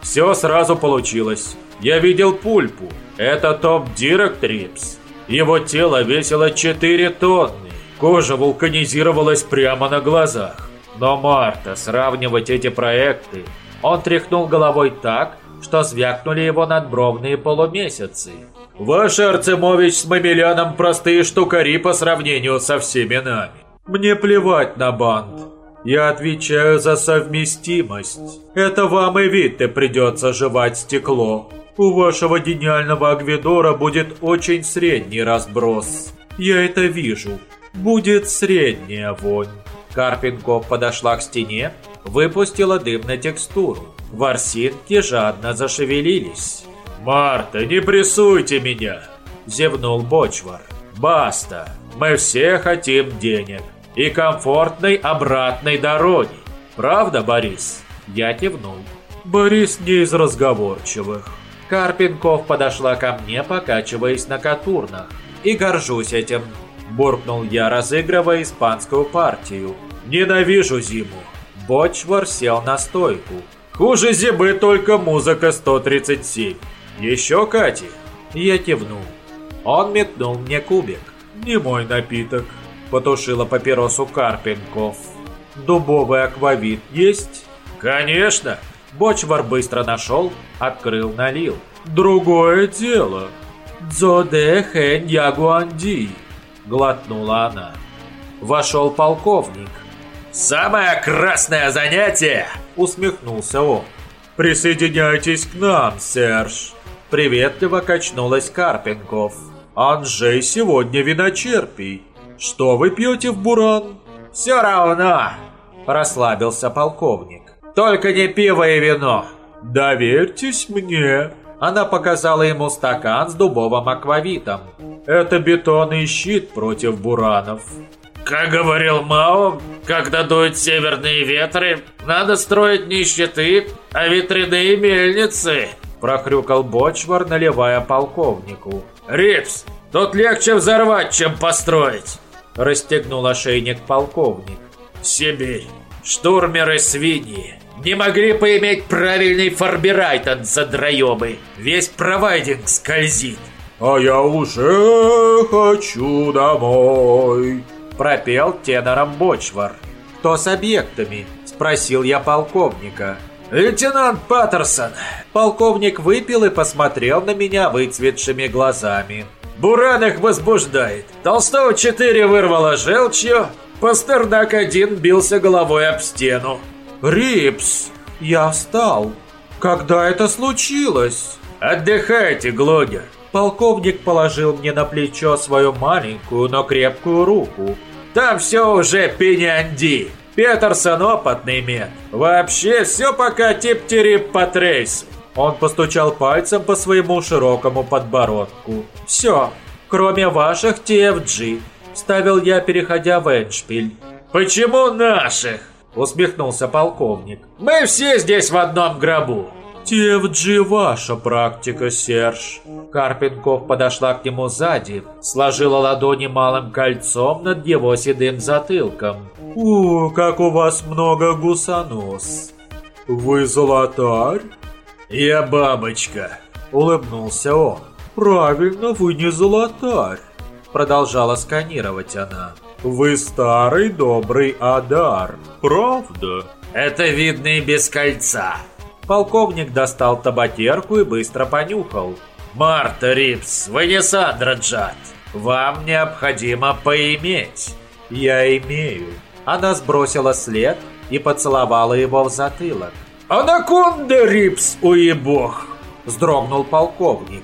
Все сразу получилось. Я видел пульпу. Это top-direct, рипс. Его тело весило 4 тонны. Кожа вулканизировалась прямо на глазах. Но, Марта, сравнивать эти проекты... Он тряхнул головой так, что звякнули его надбровные полумесяцы. Ваш Арцемович с Мамеляном простые штукари по сравнению со всеми нами. Мне плевать на банд. Я отвечаю за совместимость. Это вам и Витте придется жевать стекло. У вашего гениального Агведора будет очень средний разброс. Я это вижу. Будет средняя вонь. Карпенков подошла к стене, выпустила дым текстуру. Ворсинки жадно зашевелились. «Марта, не прессуйте меня!» – зевнул Бочвар. «Баста, мы все хотим денег и комфортной обратной дороги. Правда, Борис?» Я кивнул. Борис не из разговорчивых. Карпенков подошла ко мне, покачиваясь на катурнах. И горжусь этим. Буркнул я, разыгрывая испанскую партию. Ненавижу зиму. Бочвар сел на стойку. Хуже зимы только музыка 137. Еще Кати? Я кивнул. Он метнул мне кубик. Не мой напиток. Потушила папиросу Карпенков. Дубовый аквавит есть? Конечно. Бочвар быстро нашел, открыл, налил. Другое дело. Дзоде хэн ягуанди. Глотнула она. Вошел полковник. «Самое красное занятие!» Усмехнулся он. «Присоединяйтесь к нам, Серж!» Приветливо качнулась Карпенков. «Анжей сегодня виночерпий. Что вы пьете в буран?» «Все равно!» Расслабился полковник. «Только не пиво и вино!» «Доверьтесь мне!» Она показала ему стакан с дубовым аквавитом. «Это бетонный щит против буранов. Как говорил Мао, когда дуют северные ветры, надо строить не щиты, а ветряные мельницы. Прохрюкал Бочвар, наливая полковнику. Рипс, тут легче взорвать, чем построить. Расстегнул ошейник полковник. Сибирь, штурмеры свиньи. Не могли поиметь правильный фарбирайтон за дроебы. Весь провайдинг скользит. А я уже хочу домой пропел тенором Бочвар. «Кто с объектами?» – спросил я полковника. «Лейтенант Паттерсон!» Полковник выпил и посмотрел на меня выцветшими глазами. «Буран их возбуждает. Толстого-4 вырвало желчью, Пастернак-1 бился головой об стену». «Рипс!» Я встал. «Когда это случилось?» «Отдыхайте, Глогер!» Полковник положил мне на плечо свою маленькую, но крепкую руку. Там все уже пенянди. Петерсон опытный мент. Вообще все пока тип-тирип по трейсу. Он постучал пальцем по своему широкому подбородку. «Все, кроме ваших TFG», – ставил я, переходя в Эндшпиль. «Почему наших?» – усмехнулся полковник. «Мы все здесь в одном гробу». TFG ваша практика, Серж». Карпенков подошла к нему сзади, сложила ладони малым кольцом над его седым затылком. «О, как у вас много гусанос! Вы золотарь?» «Я бабочка», — улыбнулся он. «Правильно, вы не золотарь», — продолжала сканировать она. «Вы старый добрый Адар, правда?» «Это видно и без кольца», Полковник достал табакерку и быстро понюхал. «Марта Рипс, вы не Сандра Джад. Вам необходимо поиметь». «Я имею». Она сбросила след и поцеловала его в затылок. «Анаконда Рипс, уебох!» Сдрогнул полковник.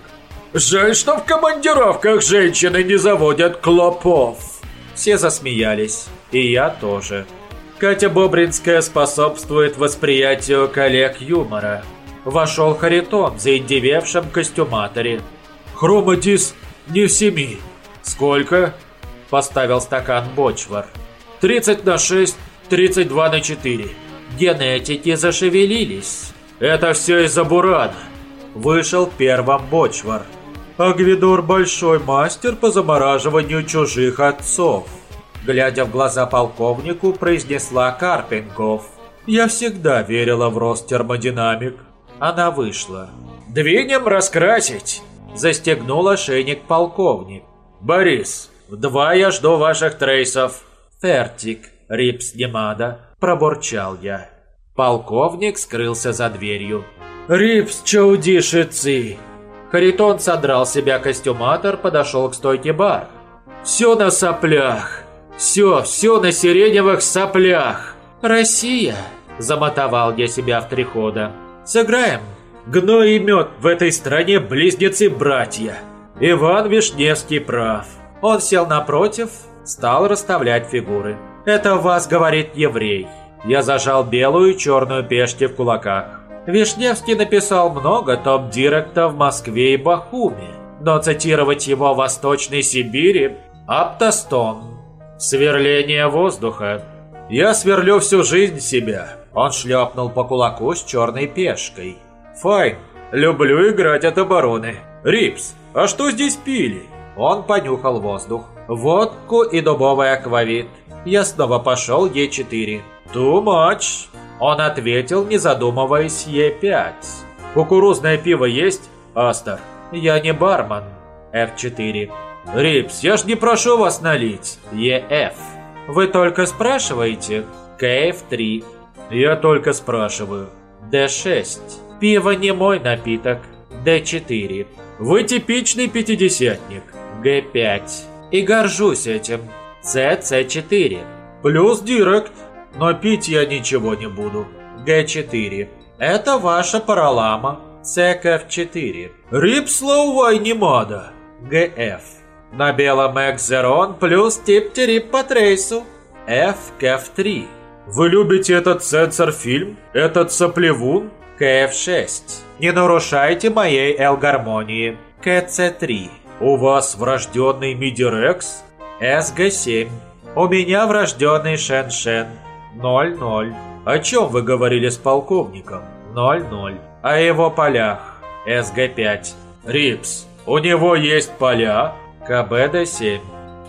«Жаль, что в командировках женщины не заводят клопов!» Все засмеялись, и я тоже. Катя Бобринская способствует восприятию коллег юмора. Вошел Харитон в заиндевевшем костюматоре. «Хроматис не в семи». «Сколько?» Поставил стакан Бочвар. «30 на 6, 32 на 4». Генетики зашевелились. «Это все из-за Бурана». Вышел первым Бочвар. Агвидор большой мастер по замораживанию чужих отцов глядя в глаза полковнику, произнесла Карпенков. «Я всегда верила в рост термодинамик». Она вышла. «Двинем раскрасить!» Застегнул ошейник полковник. «Борис, в два я жду ваших трейсов». «Фертик, Рипс Немада», пробурчал я. Полковник скрылся за дверью. «Рипс чаудишицы!» Харитон содрал с себя костюматор, подошел к стойке бар. «Все на соплях!» Все, все на сиреневых соплях. Россия, замотовал я себя в три хода. Сыграем. Гной и мед в этой стране близнецы-братья. Иван Вишневский прав. Он сел напротив, стал расставлять фигуры. «Это вас, — говорит еврей». Я зажал белую и черную пешки в кулаках. Вишневский написал много топ-директа в Москве и Бахуме, но цитировать его в Восточной Сибири – Аптостон. Сверление воздуха. Я сверлю всю жизнь себя. Он шлепнул по кулаку с черной пешкой. Файн, люблю играть от обороны. Рипс, а что здесь пили? Он понюхал воздух. Водку и дубовый аквавит. Я снова пошел Е4. Too much. Он ответил, не задумываясь, Е5. Кукурузное пиво есть? Астер. Я не бармен. F4. Рипс, я ж не прошу вас налить. ЕФ. Вы только спрашиваете? КФ3. Я только спрашиваю. Д6. Пиво не мой напиток. Д4. Вы типичный пятидесятник. Г5. И горжусь этим. СС4. Плюс директ. Но пить я ничего не буду. Г4. Это ваша паралама. СКФ4. Рипслоувай не мада. ГФ. На белом экзерон плюс тип-тирип по трейсу. ФКФ3. Вы любите этот сенсор-фильм? Этот соплевун? КФ6. Не нарушайте моей L-гармонии. КЦ3. У вас врожденный Мидирекс? СГ7. У меня врожденный Шен-Шен. 0-0. О чем вы говорили с полковником? 0-0. О его полях. СГ5. Рипс. У него есть поля? КБД-7.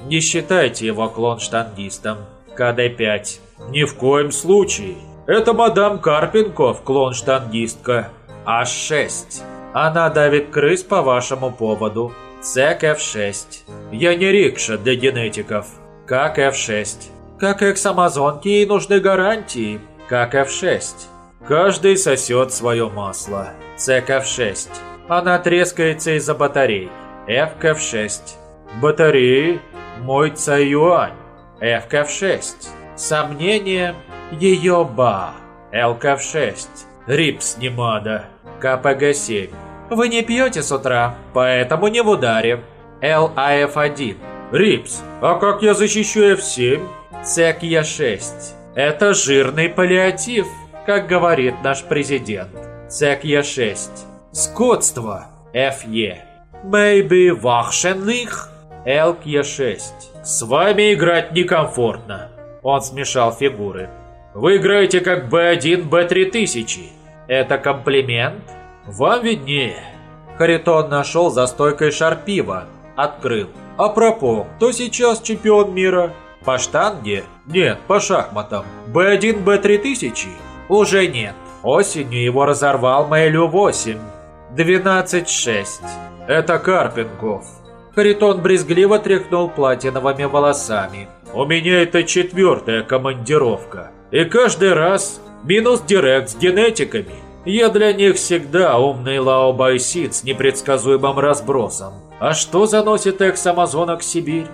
Не считайте его клон-штангистом. КД-5. Ни в коем случае. Это мадам Карпенков, клон-штангистка. H6. Она давит крыс по вашему поводу. ЦКФ-6. Я не рикша для генетиков. Как F6. Как экс-амазонки ей нужны гарантии. Как F6. Каждый сосет свое масло. ЦКФ-6. Она трескается из-за батарей. FKF-6. Батареи. Мой Цаюань. FKF-6. Сомнение. Ее ба. ЛКФ-6. Рипс Немада. КПГ-7. Вы не пьете с утра, поэтому не в ударе. ЛАФ-1. Рипс, а как я защищу F7? ЦЕК Е6. Это жирный паллиатив, как говорит наш президент. ЦЕК Е6. Скотство. ФЕ. Maybe вахшенных? ЛК Е6. С вами играть некомфортно. Он смешал фигуры. Вы играете как Б1, Б3000. Это комплимент? Вам виднее. Харитон нашел за стойкой шар пива. Открыл. А пропо, кто сейчас чемпион мира? По штанге? Нет, по шахматам. Б1, Б3000? Уже нет. Осенью его разорвал Мэйлю-8. 12-6. Это Карпенков. Харитон брезгливо тряхнул платиновыми волосами. У меня это четвертая командировка. И каждый раз минус директ с генетиками. Я для них всегда умный Лао Байсин с непредсказуемым разбросом. А что заносит экс-амазонок Сибирь?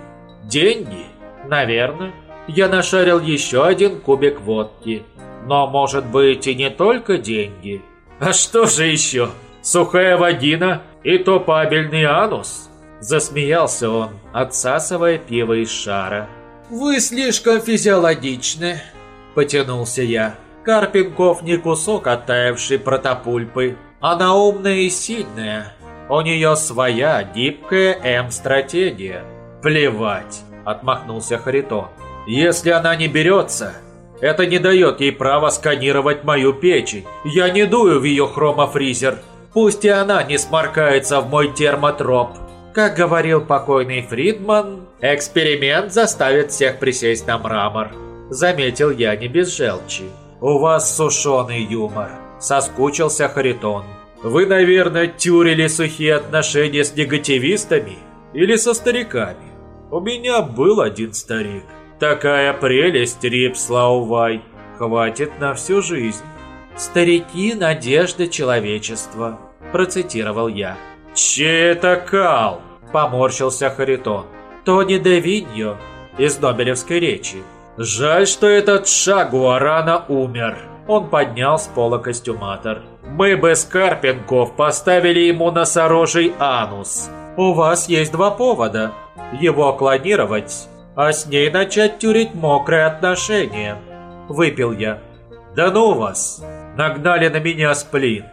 Деньги? Наверное. Я нашарил еще один кубик водки. Но может быть и не только деньги. А что же еще? Сухая вагина и топабельный анус? Засмеялся он, отсасывая пиво из шара. «Вы слишком физиологичны», — потянулся я. Карпенков не кусок оттаившей протопульпы. Она умная и сильная. У нее своя гибкая М-стратегия. Плевать, отмахнулся Харитон. Если она не берется, это не дает ей права сканировать мою печень. Я не дую в ее хромофризер. Пусть и она не сморкается в мой термотроп. Как говорил покойный Фридман, эксперимент заставит всех присесть на мрамор. Заметил я не без желчи. У вас сушеный юмор. Соскучился Харитон. Вы, наверное, тюрили сухие отношения с негативистами? Или со стариками? У меня был один старик. Такая прелесть, Рип Слаувай. Хватит на всю жизнь. «Старики – надежда человечества», – процитировал я. «Че это кал?» – поморщился Харитон. «Тони де Виньо» из Нобелевской речи. «Жаль, что этот Шагуа рано умер». Он поднял с пола костюматор. «Мы бы с Карпенков поставили ему носорожий анус. У вас есть два повода. Его клонировать, а с ней начать тюрить мокрые отношения». Выпил я. «Да ну вас!» нагнали на меня сплин.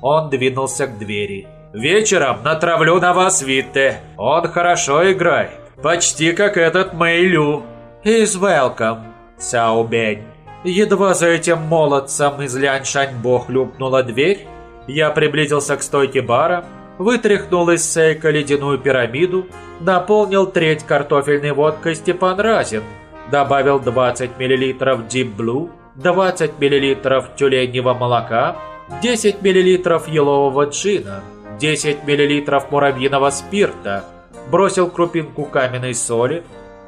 Он двинулся к двери. «Вечером натравлю на вас Витте. Он хорошо играет. Почти как этот Мэйлю». «He's welcome, Сяо Бень». Едва за этим молодцем из Лянь-Шаньбо хлюпнула дверь, я приблизился к стойке бара, вытряхнул из сейка ледяную пирамиду, наполнил треть картофельной водкой Степан Разин, добавил 20 мл Deep Blue, 20 мл тюленевого молока, 10 мл елового джина, 10 мл муравьиного спирта, бросил крупинку каменной соли,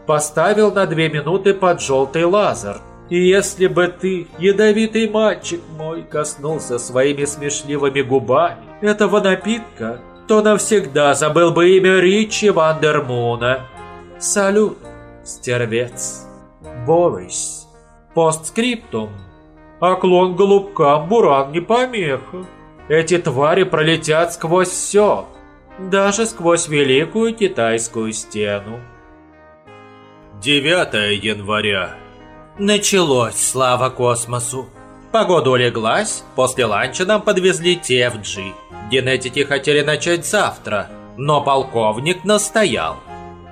поставил на 2 минуты под желтый лазер. И если бы ты, ядовитый мальчик мой, коснулся своими смешливыми губами этого напитка, то навсегда забыл бы имя Ричи Вандермуна. Салют, стервец. Борис. Постскриптум. А клон голубка Буран не помеха. Эти твари пролетят сквозь все, даже сквозь Великую Китайскую стену. 9 января. Началось, слава космосу. Погода улеглась, после ланча нам подвезли TFG. Генетики хотели начать завтра, но полковник настоял.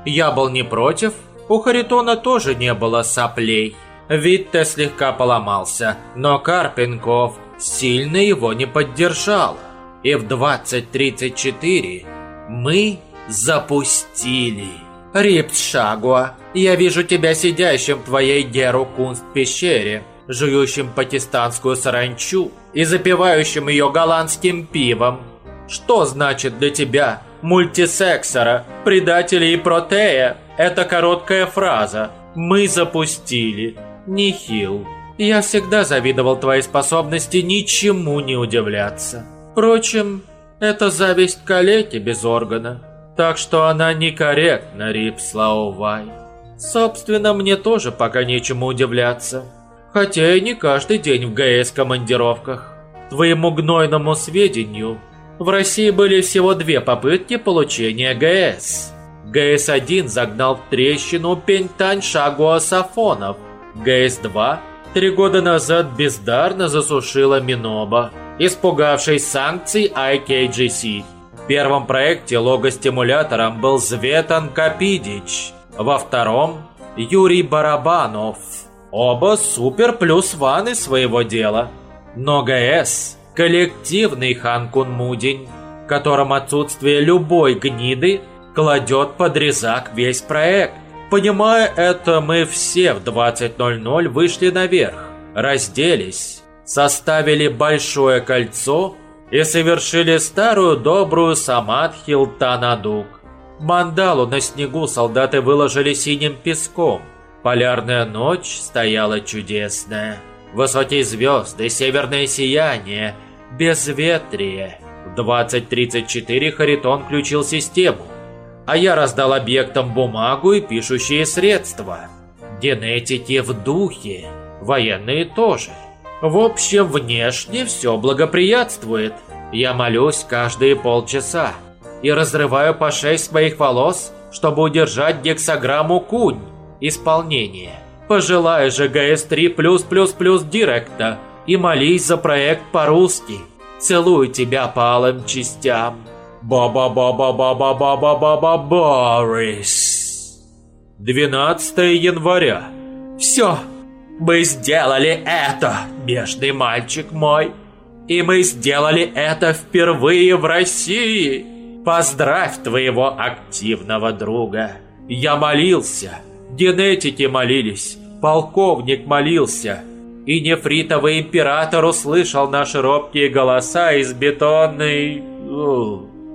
Я был не против, у Харитона тоже не было соплей. Витте слегка поломался, но Карпенков сильно его не поддержал. И в 20.34 мы запустили. Рипс Шагуа, я вижу тебя сидящим в твоей Геру Кунст пещере, жующим пакистанскую саранчу и запивающим ее голландским пивом. Что значит для тебя мультисексора, предателя и протея? Это короткая фраза. Мы запустили. Нихил. Я всегда завидовал твоей способности ничему не удивляться. Впрочем, это зависть калеки без органа. Так что она некорректна, Рип Слаувай. Собственно, мне тоже пока нечему удивляться. Хотя и не каждый день в ГС-командировках. Твоему гнойному сведению, в России были всего две попытки получения ГС. ГС-1 загнал в трещину Пентань Шагуа Сафонов. ГС-2 три года назад бездарно засушила Миноба, испугавшись санкций IKGC. Первом проекте логостимулятором был Зветан Капидич, во втором – Юрий Барабанов. Оба супер плюс ваны своего дела. Но ГС – коллективный Ханкун Мудень, котором отсутствие любой гниды кладет под резак весь проект. Понимая это, мы все в 20.00 вышли наверх, разделись, составили большое кольцо и совершили старую добрую Самадхил Танадук. Мандалу на снегу солдаты выложили синим песком. Полярная ночь стояла чудесная. Высокие звезды, северное сияние, безветрие. В 20.34 Харитон включил систему а я раздал объектам бумагу и пишущие средства. Генетики в духе, военные тоже. В общем, внешне все благоприятствует. Я молюсь каждые полчаса и разрываю по шесть своих волос, чтобы удержать гексограмму кунь. Исполнение. Пожелай же ГС-3+++ директа и молись за проект по-русски. Целую тебя по алым частям. Ба-ба-ба-ба-ба-ба-ба-ба-ба Борис. 12 января. Все, мы сделали это, бежный мальчик мой. И мы сделали это впервые в России. Поздравь твоего активного друга. Я молился, генетики молились, полковник молился. И нефритовый император услышал наши робкие голоса из бетонной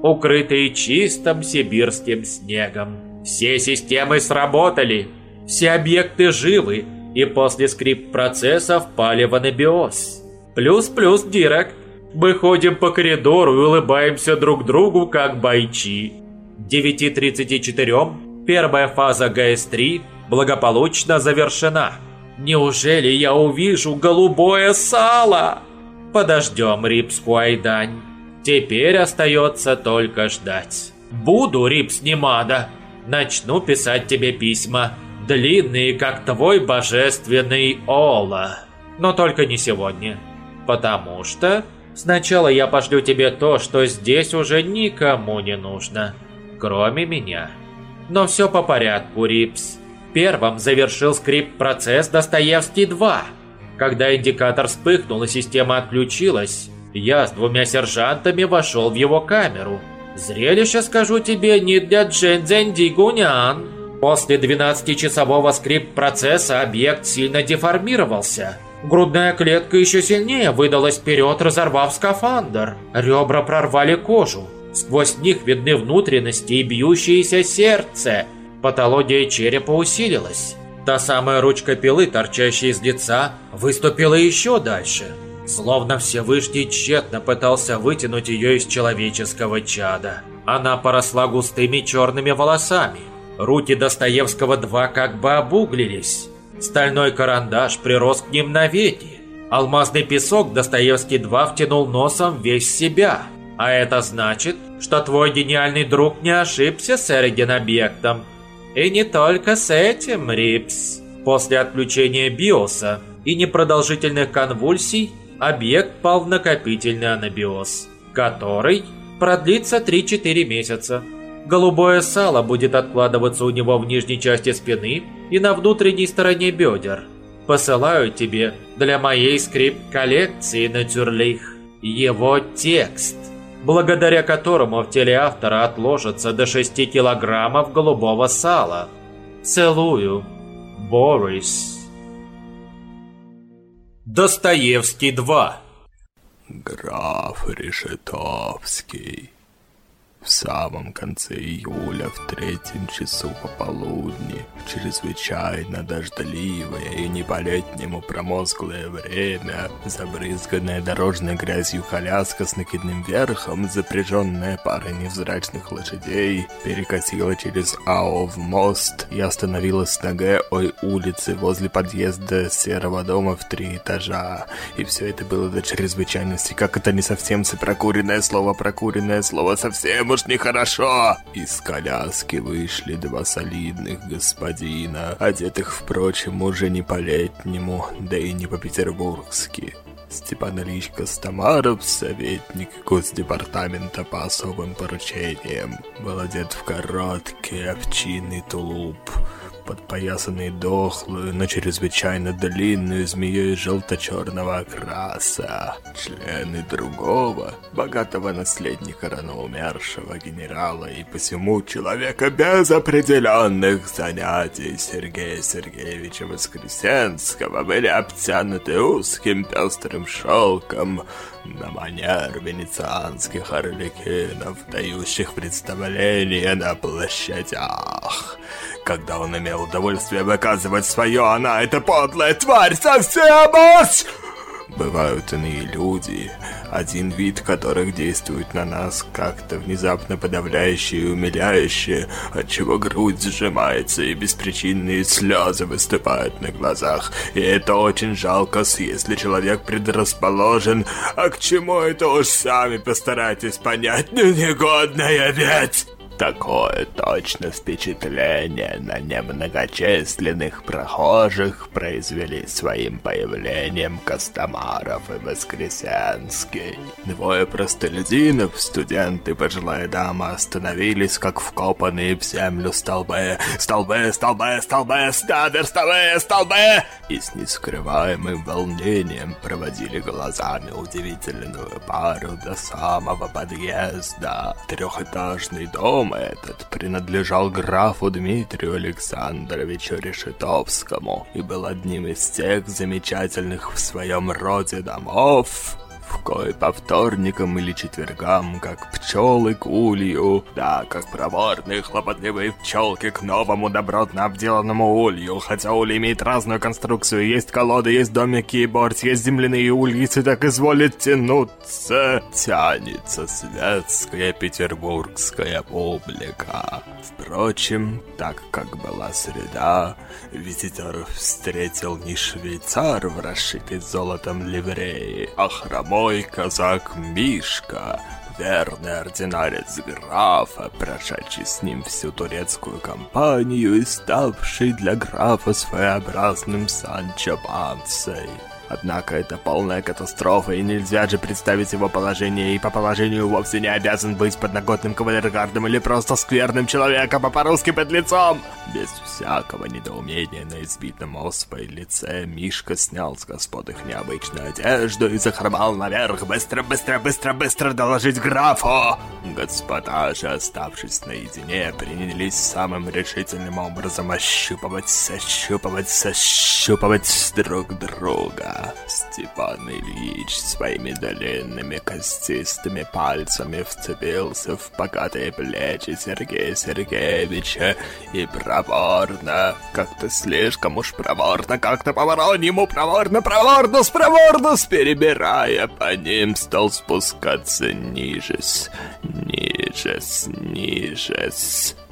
укрытые чистым сибирским снегом. Все системы сработали, все объекты живы и после скрипт-процессов пали в анабиоз. Плюс-плюс директ. Мы ходим по коридору и улыбаемся друг другу, как бойчи. 9.34 первая фаза ГС-3 благополучно завершена. Неужели я увижу голубое сало? Подождем, Рипс Хуайдань. Теперь остается только ждать. Буду, Рипс Немада. Начну писать тебе письма. Длинные, как твой божественный Ола. Но только не сегодня. Потому что сначала я пошлю тебе то, что здесь уже никому не нужно, кроме меня. Но все по порядку, Рипс. Первым завершил скрипт-процесс Достоевский-2. Когда индикатор вспыхнул и система отключилась, я с двумя сержантами вошел в его камеру. Зрелище, скажу тебе, не для Джэньцзэнь Дигунян. После 12-часового скрипт-процесса объект сильно деформировался. Грудная клетка еще сильнее выдалась вперед, разорвав скафандр. Ребра прорвали кожу. Сквозь них видны внутренности и бьющееся сердце. Патология черепа усилилась. Та самая ручка пилы, торчащая из лица, выступила еще дальше. Словно Всевышний тщетно пытался вытянуть ее из человеческого чада. Она поросла густыми черными волосами. Руки Достоевского-2 как бы обуглились. Стальной карандаш прирос к ним навеки. Алмазный песок Достоевский-2 втянул носом весь себя. А это значит, что твой гениальный друг не ошибся с Эрген-объектом. И не только с этим, Рипс. После отключения биоса и непродолжительных конвульсий объект пал в накопительный анабиоз, который продлится 3-4 месяца. Голубое сало будет откладываться у него в нижней части спины и на внутренней стороне бедер. Посылаю тебе для моей скрипт-коллекции на Тюрлих его текст благодаря которому в теле автора отложится до 6 килограммов голубого сала. Целую. Борис. Достоевский 2 Граф Решетовский в самом конце июля, в третьем часу пополудни, в чрезвычайно дождливое и не по-летнему промозглое время, забрызганная дорожной грязью коляска с накидным верхом, запряженная парой невзрачных лошадей, перекосила через АО в мост и остановилась на Г.Ой улице возле подъезда серого дома в три этажа. И все это было до чрезвычайности, как это не совсем прокуренное слово, прокуренное слово совсем уж нехорошо!» Из коляски вышли два солидных господина, одетых, впрочем, уже не по-летнему, да и не по-петербургски. Степан Ильич Костомаров, советник Госдепартамента по особым поручениям, был одет в короткий овчинный тулуп, подпоясанный дохлую, но чрезвычайно длинную змеей желто-черного окраса. Члены другого, богатого наследника рано умершего генерала и посему человека без определенных занятий Сергея Сергеевича Воскресенского были обтянуты узким пестрым шелком, манер венецианских орликинов, дающих представление на площадях. Когда он имел удовольствие выказывать свое, она, эта подлая тварь, совсем ось! Бывают иные люди, один вид которых действует на нас как-то внезапно подавляюще и умиляюще, отчего грудь сжимается и беспричинные слезы выступают на глазах. И это очень жалко, если человек предрасположен, а к чему это уж сами постарайтесь понять, ну негодная ведь! Такое точно впечатление на немногочисленных прохожих произвели своим появлением Костомаров и Воскресенский. Двое простолюдинов, студенты пожилая дама, остановились, как вкопанные в землю столбы. Столбы, столбы, столбы, стадер, столбы, столбы! И с нескрываемым волнением проводили глазами удивительную пару до самого подъезда. Трехэтажный дом Дом этот принадлежал графу Дмитрию Александровичу Решетовскому и был одним из тех замечательных в своем роде домов, по вторникам или четвергам, как пчелы к улью, да, как проворные хлопотливые пчелки к новому добротно обделанному улью, хотя улей имеет разную конструкцию, есть колоды, есть домики и борт, есть земляные ульицы, так изволит тянуться, тянется светская петербургская публика. Впрочем, так как была среда, визитер встретил не швейцар в расшитой золотом ливреи, а хромой мой казак Мишка, верный ординарец графа, прошедший с ним всю турецкую кампанию и ставший для графа своеобразным Санчо Пансой. Однако это полная катастрофа, и нельзя же представить его положение, и по положению вовсе не обязан быть подноготным кавалергардом или просто скверным человеком, а по-русски под лицом. Без всякого недоумения на избитом оспой лице Мишка снял с господ их необычную одежду и захромал наверх. Быстро, быстро, быстро, быстро доложить графу! Господа же, оставшись наедине, принялись самым решительным образом ощупывать, сощупывать, сощупывать друг друга. Степан Ильич своими длинными костистыми пальцами вцепился в богатые плечи Сергея Сергеевича и проворно, как-то слишком уж проворно, как-то по-вороньему проворно, проворно, проворно, перебирая по ним, стал спускаться ниже, ниже, ниже по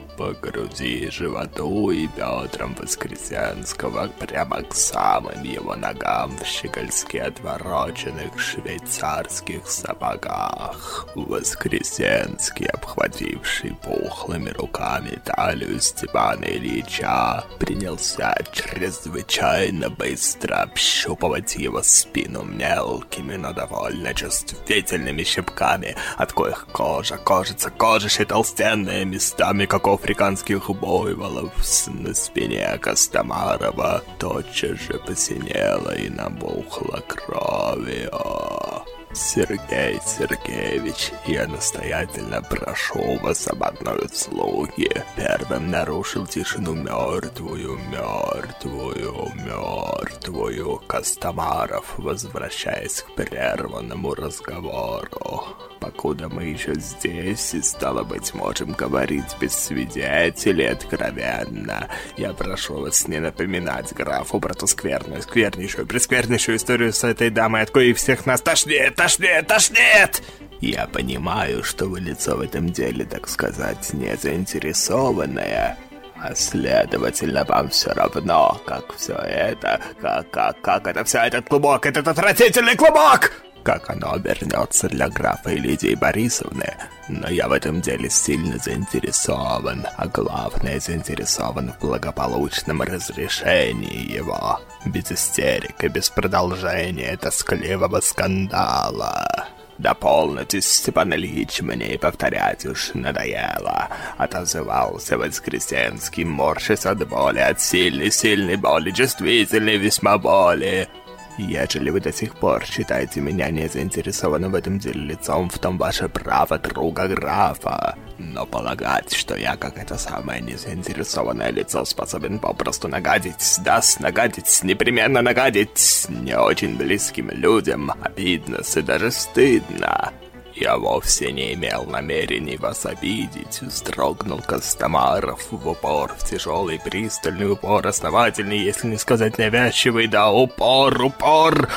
груди, животу и бедрам Воскресенского прямо к самым его ногам в щегольски отвороченных швейцарских сапогах. Воскресенский, обхвативший пухлыми руками талию Степана Ильича, принялся чрезвычайно быстро общупывать его спину мелкими, но довольно чувствительными щипками, от коих кожа, кожица, кожище толстенные местами, каков африканских буйволов на спине Костомарова тотчас же посинела и набухла кровью. Сергей Сергеевич, я настоятельно прошу вас об одной услуге. Первым нарушил тишину мертвую, мертвую, мертвую Костомаров, возвращаясь к прерванному разговору. Покуда мы еще здесь, и стало быть, можем говорить без свидетелей откровенно, я прошу вас не напоминать графу про ту скверную, сквернейшую, пресквернейшую историю с этой дамой, от коей всех нас тошнит, тошнит, тошнит! Я понимаю, что вы лицо в этом деле, так сказать, не заинтересованное, а следовательно, вам все равно, как все это, как, как, как это все, этот клубок, этот отвратительный клубок! Как оно обернется для графа и Лидии Борисовны, но я в этом деле сильно заинтересован, а главное заинтересован в благополучном разрешении его, без истерик и без продолжения тоскливого скандала. «Да полностью, Степан Ильич, мне и повторять уж надоело», — отозвался Воскресенский, морщась от боли, от сильной-сильной боли, чувствительной весьма боли. Ежели вы до сих пор считаете меня не заинтересованным в этом деле лицом, в том ваше право друга графа. Но полагать, что я, как это самое незаинтересованное лицо, способен попросту нагадить, даст нагадить, непременно нагадить не очень близким людям, обидно и даже стыдно. «Я вовсе не имел намерений вас обидеть», — вздрогнул Костомаров в упор, в тяжелый пристальный упор, основательный, если не сказать навязчивый, да упор, упор,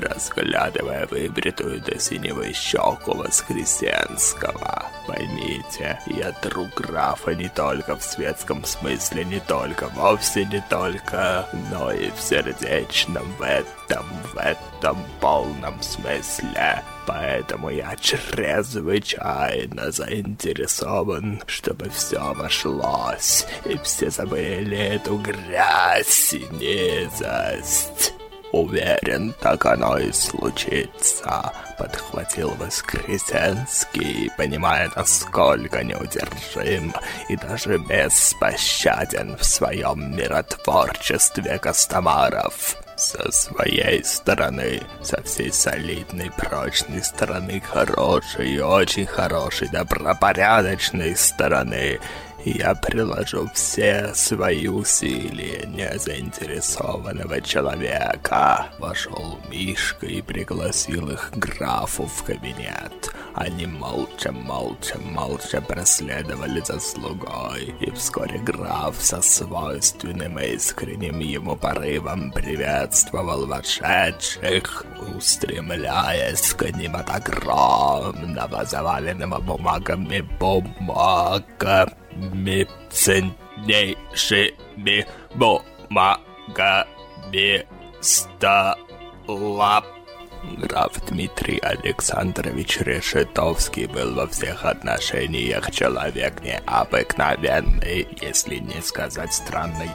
разглядывая выбритую до синего щеку Воскресенского. Поймите, я друг графа не только в светском смысле, не только, вовсе не только, но и в сердечном, в этом, в этом полном смысле. Поэтому я чрезвычайно заинтересован, чтобы все вошлось, и все забыли эту грязь и низость. Уверен, так оно и случится, подхватил Воскресенский, понимая, насколько неудержим и даже беспощаден в своем миротворчестве Костомаров. Со своей стороны, со всей солидной, прочной стороны, хорошей, очень хорошей, добропорядочной стороны, я приложу все свои усилия незаинтересованного человека. Вошел Мишка и пригласил их графу в кабинет. Они молча, молча, молча проследовали за слугой, и вскоре граф со свойственным искренним ему порывом приветствовал вошедших, устремляясь к ним от огромного заваленного бумагами бумага ми ценнейшими бумагами стола. Граф Дмитрий Александрович Решетовский был во всех отношениях человек необыкновенный, если не сказать странный.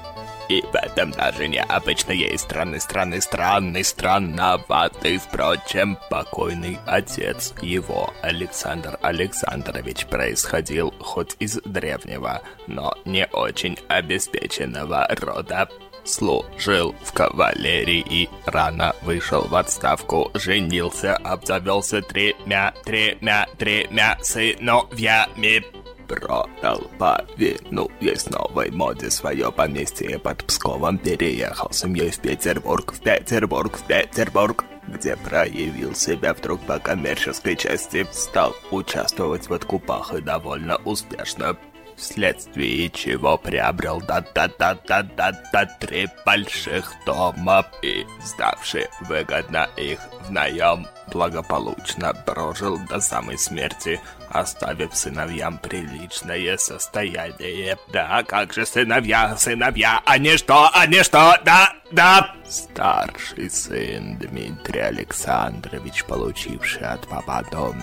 И в этом даже необычно есть странный, странный, странный, странноватый, впрочем, покойный отец его, Александр Александрович, происходил хоть из древнего, но не очень обеспеченного рода. Служил в кавалерии и рано вышел в отставку, женился, обзавелся тремя, тремя, тремя сыновьями, продал повинуясь новой моде свое поместье под Псковом, переехал семьей в Петербург, в Петербург, в Петербург, где проявил себя вдруг по коммерческой части, стал участвовать в откупах и довольно успешно. Вследствие чего приобрел да-да-да-да-да-да три больших дома и, сдавший выгодно их в наем, благополучно прожил до самой смерти, оставив сыновьям приличное состояние. Да, как же сыновья, сыновья, они что, они что, да, да! Старший сын Дмитрий Александрович, получивший от папа дом.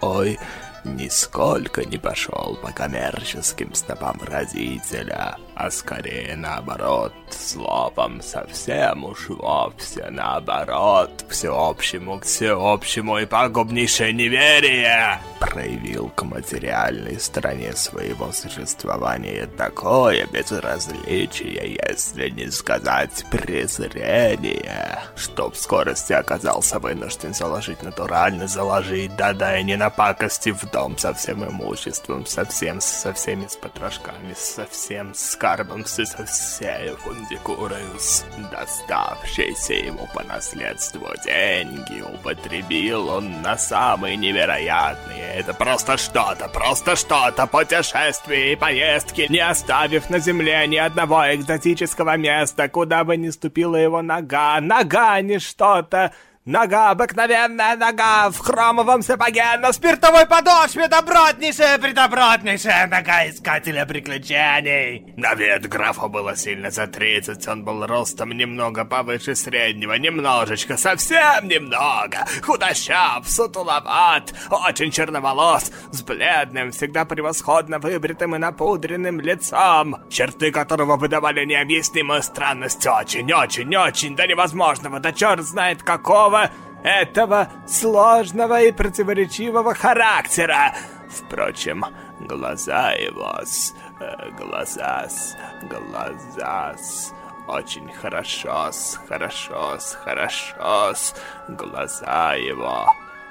Ой, нисколько не пошел по коммерческим стопам родителя, а скорее наоборот, словом, совсем уж вовсе наоборот, всеобщему, к всеобщему и пагубнейшее неверие проявил к материальной стороне своего существования такое безразличие, если не сказать презрение, что в скорости оказался вынужден заложить натурально, заложить, да-да, и не на пакости в дом со всем имуществом, со всем, со всеми с потрошками, со всем скарбом, со всей фундикурою, доставшейся ему по наследству деньги, употребил он на самые невероятные. Это просто что-то, просто что-то, путешествия и поездки, не оставив на земле ни одного экзотического места, куда бы ни ступила его нога. Нога не что-то, Нога, обыкновенная нога, в хромовом сапоге, на спиртовой подошве, добротнейшая, предобротнейшая нога искателя приключений. На вид графу было сильно за тридцать, он был ростом немного повыше среднего, немножечко, совсем немного, худощав, сутуловат, очень черноволос, с бледным, всегда превосходно выбритым и напудренным лицом, черты которого выдавали необъяснимую странность очень-очень-очень до невозможного, да черт знает какого, этого сложного и противоречивого характера. Впрочем, глаза его, с, э, глаза, с, глаза, с, очень хорошо, с, хорошо, с, хорошо, с, глаза его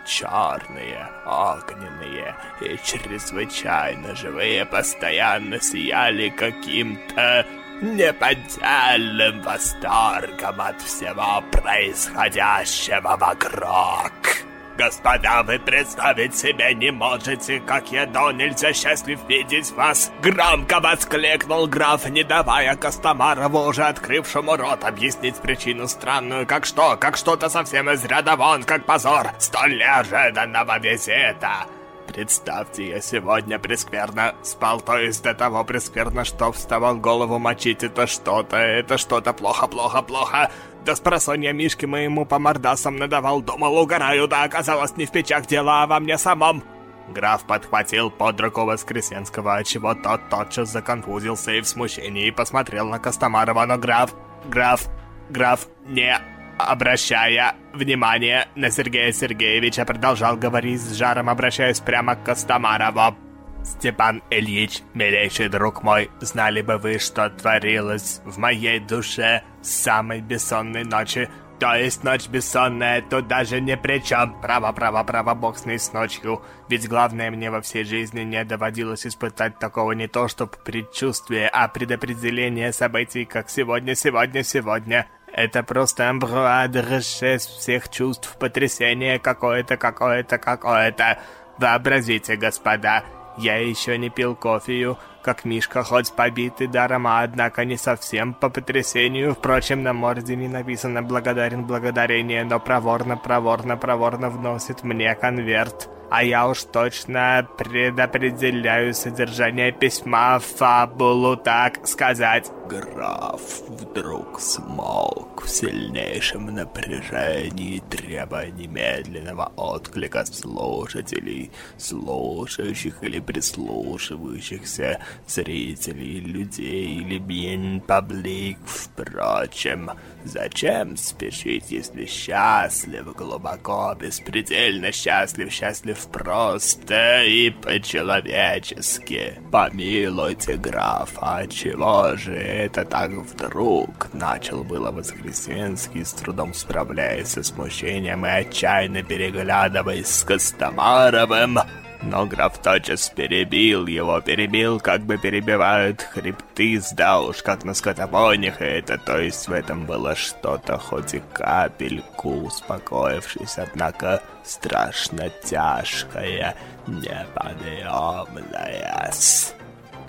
черные, огненные и чрезвычайно живые, постоянно сияли каким-то неподдельным восторгом от всего происходящего вокруг. Господа, вы представить себе не можете, как я до нельзя счастлив видеть вас!» Громко воскликнул граф, не давая Костомарову, уже открывшему рот, объяснить причину странную, как что, как что-то совсем из ряда вон, как позор столь неожиданного визита. Представьте, я сегодня прескверно спал, то есть до того прескверно, что вставал голову мочить это что-то, это что-то плохо-плохо-плохо. Да с просонья Мишки моему по мордасам надавал, думал, угораю, да оказалось не в печах дело, а во мне самом. Граф подхватил под руку Воскресенского, отчего тот тотчас законфузился и в смущении посмотрел на Костомарова, но граф, граф, граф, не обращая внимание на Сергея Сергеевича, продолжал говорить с жаром, обращаясь прямо к Костомарову. «Степан Ильич, милейший друг мой, знали бы вы, что творилось в моей душе с самой бессонной ночи, то есть ночь бессонная, тут даже ни при чем. Право, право, право, бог с ней с ночью. Ведь главное мне во всей жизни не доводилось испытать такого не то что предчувствия, а предопределения событий, как сегодня, сегодня, сегодня. Это просто амбруадерше всех чувств, потрясение какое-то, какое-то, какое-то. Вообразите, господа, я еще не пил кофею, как Мишка, хоть побитый даром, а однако не совсем по потрясению. Впрочем, на морде не написано «благодарен благодарение», но проворно, проворно, проворно вносит мне конверт. А я уж точно предопределяю содержание письма, фабулу, так сказать. Граф вдруг смолк в сильнейшем напряжении, требуя немедленного отклика слушателей, слушающих или прислушивающихся, зрителей, людей или бин паблик. Впрочем, зачем спешить, если счастлив глубоко, беспредельно счастлив, счастлив просто и по-человечески? Помилуйте, граф, а чего же это так вдруг? Начал было Воскресенский, с трудом справляясь со смущением и отчаянно переглядываясь с Костомаровым. Но граф тотчас перебил его, перебил, как бы перебивают хребты, сдал уж как на скотобойнях, и это, то есть в этом было что-то, хоть и капельку успокоившись, однако страшно тяжкое, неподъемное.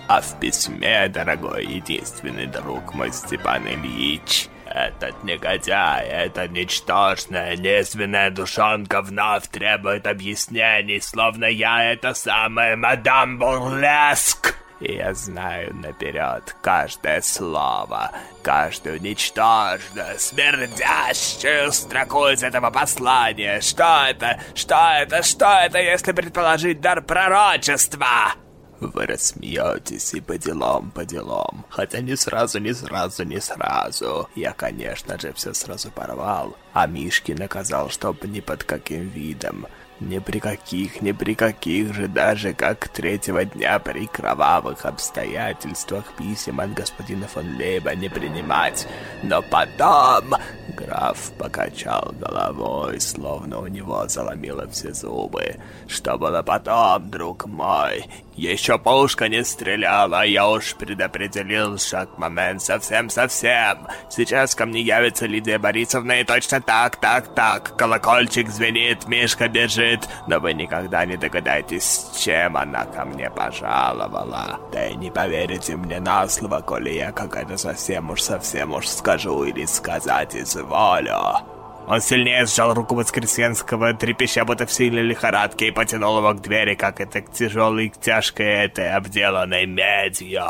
А в письме, дорогой единственный друг мой Степан Ильич, этот негодяй, эта ничтожная, незваная душонка вновь требует объяснений, словно я это самая мадам Бурлеск. И я знаю наперед каждое слово, каждую ничтожную, смердящую строку из этого послания. Что это? Что это? Что это, если предположить дар пророчества? Вы рассмеетесь и по делам, по делам. Хотя не сразу, не сразу, не сразу. Я, конечно же, все сразу порвал. А Мишки наказал, чтоб ни под каким видом. Ни при каких, ни при каких же, даже как третьего дня при кровавых обстоятельствах писем от господина фон Лейба не принимать. Но потом... Граф покачал головой, словно у него заломило все зубы. Что было потом, друг мой? Еще пушка не стреляла, я уж предопределил шаг момент совсем-совсем. Сейчас ко мне явится Лидия Борисовна и точно так, так, так. Колокольчик звенит, Мишка бежит, но вы никогда не догадаетесь, с чем она ко мне пожаловала. Да и не поверите мне на слово, коли я какая-то совсем уж совсем уж скажу или сказать изволю. Он сильнее сжал руку Воскресенского, трепеща будто в сильной лихорадке, и потянул его к двери, как это к тяжелой, к тяжкой этой обделанной медью.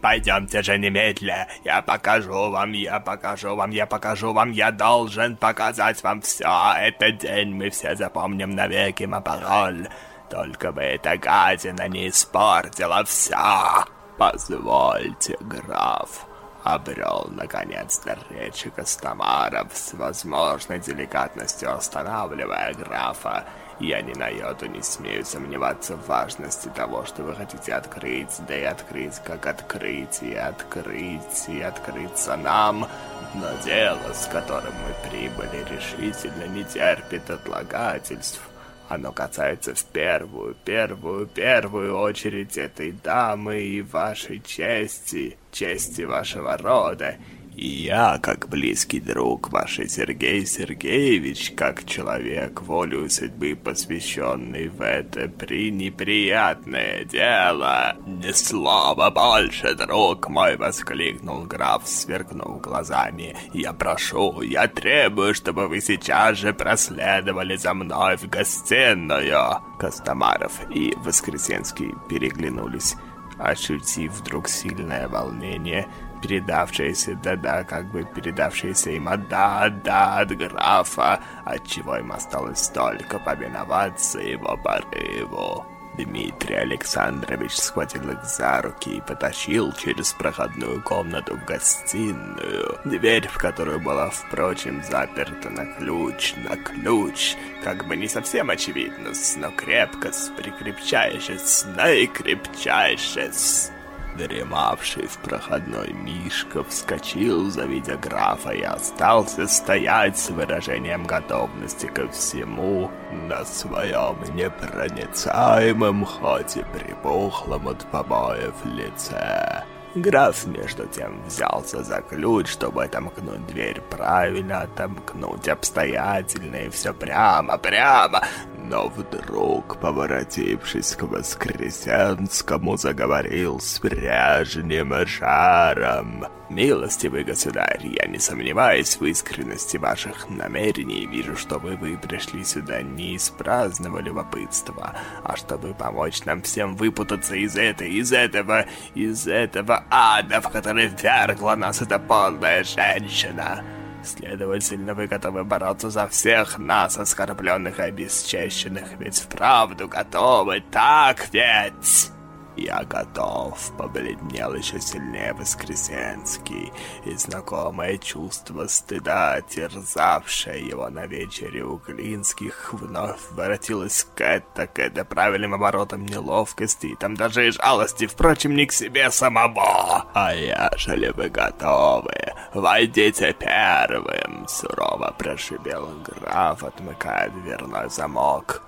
Пойдемте же немедля, я покажу вам, я покажу вам, я покажу вам, я должен показать вам все. Этот день мы все запомним навеки, Мапароль. Только бы эта гадина не испортила все. Позвольте, граф обрел наконец-то речи Костомаров с возможной деликатностью останавливая графа. Я ни на йоту не смею сомневаться в важности того, что вы хотите открыть, да и открыть, как открыть, и открыть, и открыться нам. Но дело, с которым мы прибыли, решительно не терпит отлагательств. Оно касается в первую, первую, первую очередь этой дамы и вашей чести, чести вашего рода. Я, как близкий друг вашей Сергей Сергеевич, как человек волю судьбы, посвященный в это пренеприятное дело. «Ни слова больше, друг мой!» — воскликнул граф, сверкнув глазами. «Я прошу, я требую, чтобы вы сейчас же проследовали за мной в гостиную!» Костомаров и Воскресенский переглянулись, ощутив вдруг сильное волнение — передавшееся, да-да, как бы передавшееся им от да-да от графа, отчего им осталось только повиноваться его порыву. Дмитрий Александрович схватил их за руки и потащил через проходную комнату в гостиную, дверь в которую была, впрочем, заперта на ключ, на ключ, как бы не совсем очевидно, но крепко, прикрепчайшись, наикрепчайшись. Дремавший в проходной Мишка вскочил, завидя графа, и остался стоять с выражением готовности ко всему на своем непроницаемом, хоть и припухлом от побоев лице. Граф, между тем, взялся за ключ, чтобы отомкнуть дверь правильно, отомкнуть обстоятельно и все прямо, прямо. но вдруг, поворотившись к Воскресенскому, заговорил с прежним жаром. «Милостивый государь, я не сомневаюсь в искренности ваших намерений. Вижу, что вы, вы пришли сюда не из праздного любопытства, а чтобы помочь нам всем выпутаться из этой, из этого, из этого ада, в который вергла нас эта полная женщина». Следовательно, вы готовы бороться за всех нас, оскорбленных и обесчещенных, ведь вправду готовы, так ведь? «Я готов», — побледнел еще сильнее Воскресенский, и знакомое чувство стыда, терзавшее его на вечере у Глинских, вновь воротилось к это, к это правильным оборотам неловкости, там даже и жалости, впрочем, не к себе самому. «А ежели вы готовы, войдите первым», — сурово прошибел граф, отмыкая дверной замок.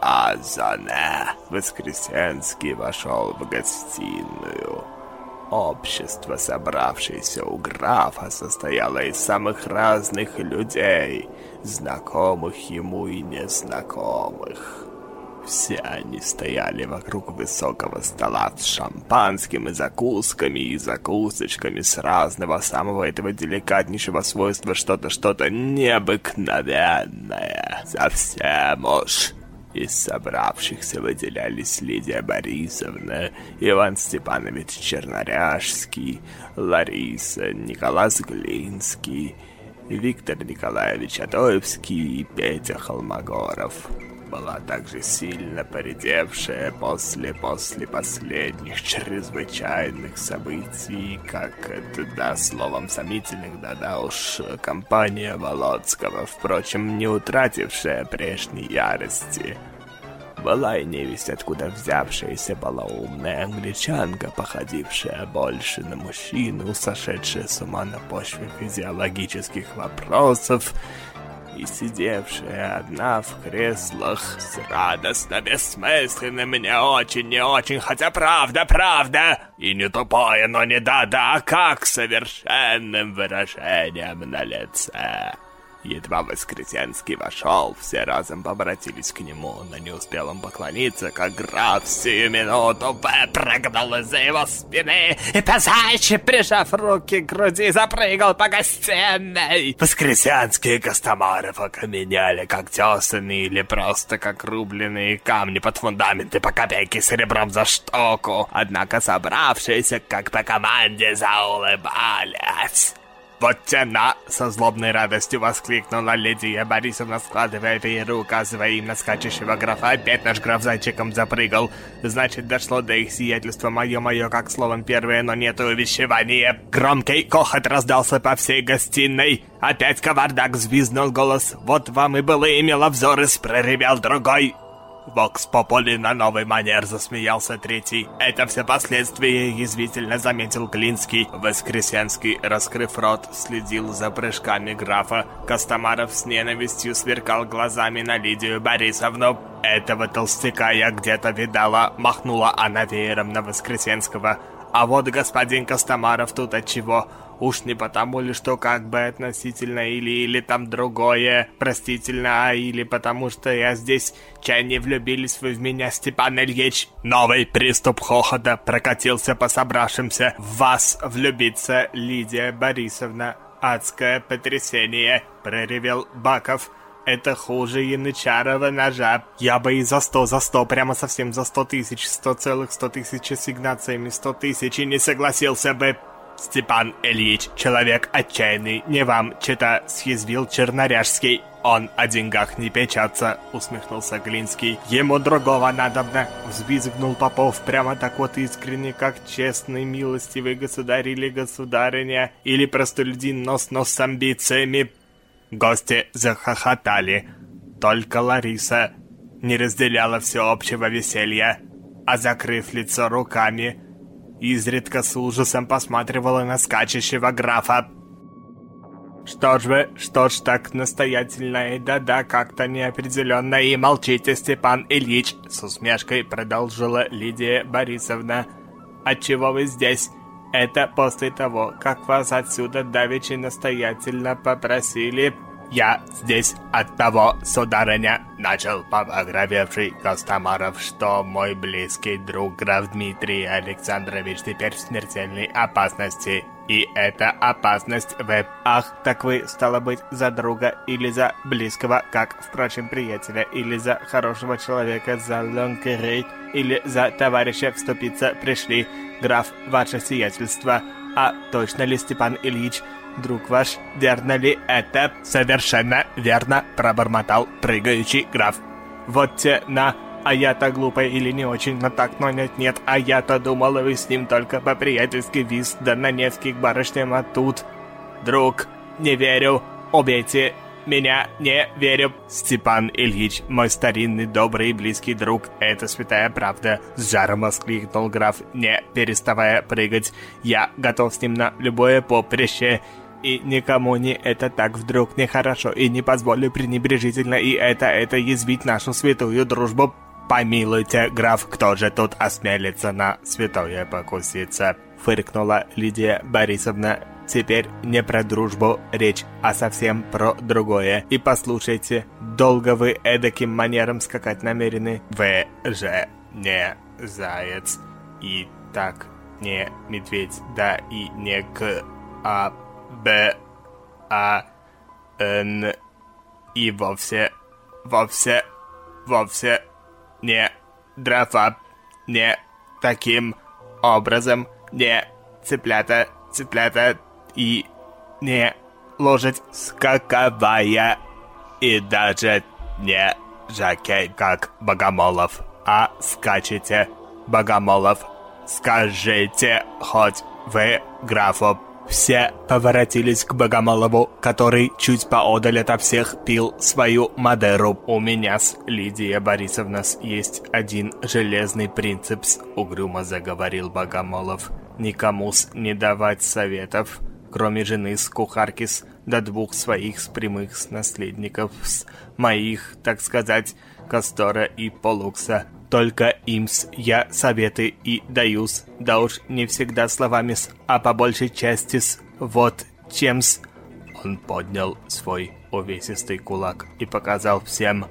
Азане. Воскресенский вошел в гостиную. Общество, собравшееся у графа, состояло из самых разных людей, знакомых ему и незнакомых. Все они стояли вокруг высокого стола с шампанским и закусками, и закусочками с разного самого этого деликатнейшего свойства что-то, что-то необыкновенное. Совсем уж. Из собравшихся выделялись Лидия Борисовна, Иван Степанович Черноряжский, Лариса, Николас Глинский, Виктор Николаевич Адоевский и Петя Холмогоров была также сильно поредевшая после после последних чрезвычайных событий, как это, да, словом сомнительных, да-да уж, компания Володского, впрочем, не утратившая прежней ярости. Была и невесть откуда взявшаяся полоумная англичанка, походившая больше на мужчину, сошедшая с ума на почве физиологических вопросов, и сидевшая одна в креслах с радостно бессмысленным не очень, не очень, хотя правда, правда, и не тупое, но не да-да, а как совершенным выражением на лице. Едва Воскресенский вошел, все разом обратились к нему, но не успел он поклониться, как граф сию минуту выпрыгнул из-за его спины и по прижав руки к груди, запрыгал по гостиной. Воскресенские Костомаров окаменяли, как тесанные или просто как рубленые камни под фундаменты по копейке серебром за штуку. Однако собравшиеся, как по команде, заулыбались. «Вот она!» — со злобной радостью воскликнула Лидия Борисовна, складывая вееры, указывая им на скачущего графа. Опять наш граф зайчиком запрыгал. Значит, дошло до их сиятельства мое-мое, как словом первое, но нет увещевания. Громкий кохот раздался по всей гостиной. Опять кавардак взвизнул голос. «Вот вам и было имело взоры!» — проревел другой. Вокс Попули на новый манер засмеялся третий. Это все последствия, язвительно заметил Клинский. Воскресенский, раскрыв рот, следил за прыжками графа. Костомаров с ненавистью сверкал глазами на Лидию Борисовну. Этого толстяка я где-то видала, махнула она веером на Воскресенского. А вот господин Костомаров тут от чего? Уж не потому ли, что как бы относительно или или там другое, простительно, а или потому что я здесь, чай не влюбились вы в меня, Степан Ильич. Новый приступ хохота прокатился по собравшимся. В вас влюбиться, Лидия Борисовна. Адское потрясение, проревел Баков. Это хуже янычарова ножа. Я бы и за сто, за сто, прямо совсем за сто тысяч, сто целых сто тысяч с сигнациями, сто тысяч и не согласился бы. Степан Ильич, человек отчаянный, не вам, чета съязвил Черноряжский. Он о деньгах не печется, усмехнулся Глинский. Ему другого надобно, взвизгнул Попов прямо так вот искренне, как честный, милостивый государь или государыня, или простолюдин нос-нос с амбициями. Гости захохотали. Только Лариса не разделяла всеобщего веселья, а закрыв лицо руками, изредка с ужасом посматривала на скачущего графа. «Что ж вы, что ж так настоятельно и да-да, как-то неопределенно и молчите, Степан Ильич!» С усмешкой продолжила Лидия Борисовна. «Отчего вы здесь? Это после того, как вас отсюда давеча настоятельно попросили...» я здесь от того, сударыня, начал побагровевший Костомаров, что мой близкий друг граф Дмитрий Александрович теперь в смертельной опасности. И эта опасность в... Ах, так вы, стало быть, за друга или за близкого, как, впрочем, приятеля, или за хорошего человека, за лонкерей, или за товарища вступиться пришли, граф, ваше сиятельство. А точно ли, Степан Ильич, друг ваш, верно ли это? Совершенно верно, пробормотал прыгающий граф. Вот те на а я-то глупая или не очень, но так, но нет-нет, а я-то думала, вы с ним только по-приятельски виз, да на Невский барышням, а тут... Друг, не верю, убейте меня, не верю. Степан Ильич, мой старинный, добрый и близкий друг, это святая правда. С жаром воскликнул граф, не переставая прыгать. Я готов с ним на любое поприще. И никому не это так вдруг нехорошо, и не позволю пренебрежительно и это, это язвить нашу святую дружбу «Помилуйте, граф, кто же тут осмелится на святое покуситься?» Фыркнула Лидия Борисовна. «Теперь не про дружбу речь, а совсем про другое. И послушайте, долго вы эдаким манером скакать намерены? Вы же не заяц. И так не медведь, да и не к, а б, а н и вовсе, вовсе, вовсе не дрова, не таким образом, не цыплята, цыплята и не лошадь скаковая, и даже не жакей, как Богомолов, а скачете, Богомолов, скажите хоть вы графу все поворотились к Богомолову, который чуть поодаль ото всех пил свою Мадеру. «У меня с Лидия Борисовна есть один железный принцип», — угрюмо заговорил Богомолов. «Никому с не давать советов, кроме жены с кухарки с до двух своих с прямых с наследников с моих, так сказать, Кастора и Полукса. Только имс я советы и даюс, да уж не всегда словами-с, а по большей части-с, вот чем-с. Он поднял свой увесистый кулак и показал всем.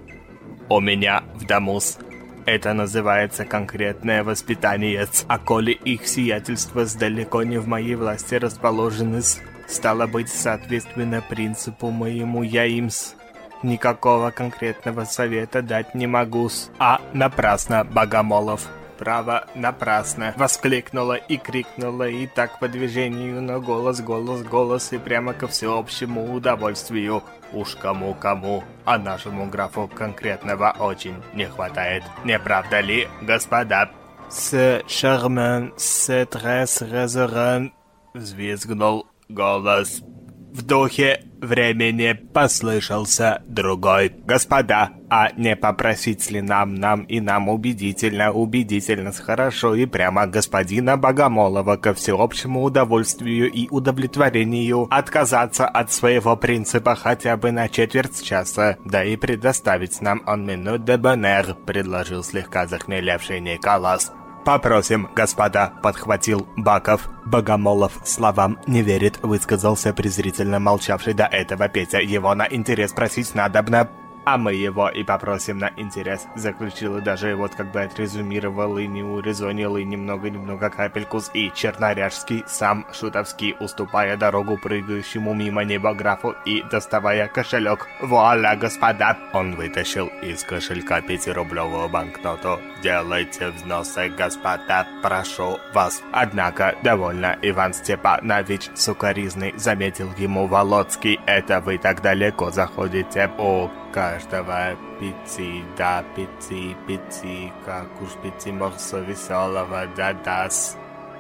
У меня в дому-с. Это называется конкретное воспитание, а коли их сиятельство с далеко не в моей власти расположены, стало быть, соответственно принципу моему я им-с никакого конкретного совета дать не могу А напрасно, Богомолов. Право, напрасно. Воскликнула и крикнула, и так по движению, но голос, голос, голос, и прямо ко всеобщему удовольствию. Уж кому-кому, а нашему графу конкретного очень не хватает. Не правда ли, господа? С шармен, с трес резерен, взвизгнул голос в духе времени послышался другой. «Господа, а не попросить ли нам, нам и нам убедительно, убедительно, хорошо и прямо господина Богомолова ко всеобщему удовольствию и удовлетворению отказаться от своего принципа хотя бы на четверть часа, да и предоставить нам он минут де бонер», предложил слегка захмелевший Николас. «Попросим, господа», — подхватил Баков. Богомолов словам не верит, высказался презрительно молчавший до этого Петя. Его на интерес просить надобно а мы его и попросим на интерес. Заключила даже вот бы отрезюмировал и не урезонил и немного-немного капелькус и Черноряжский сам Шутовский, уступая дорогу прыгающему мимо неба графу и доставая кошелек. Вуаля, господа! Он вытащил из кошелька пятирублевую банкноту. Делайте взносы, господа, прошу вас. Однако, довольно, Иван Степанович сукаризный, заметил ему Володский. Это вы так далеко заходите. О, каждого пяти, да, пяти, пяти, как уж пяти морсо веселого, да, дас,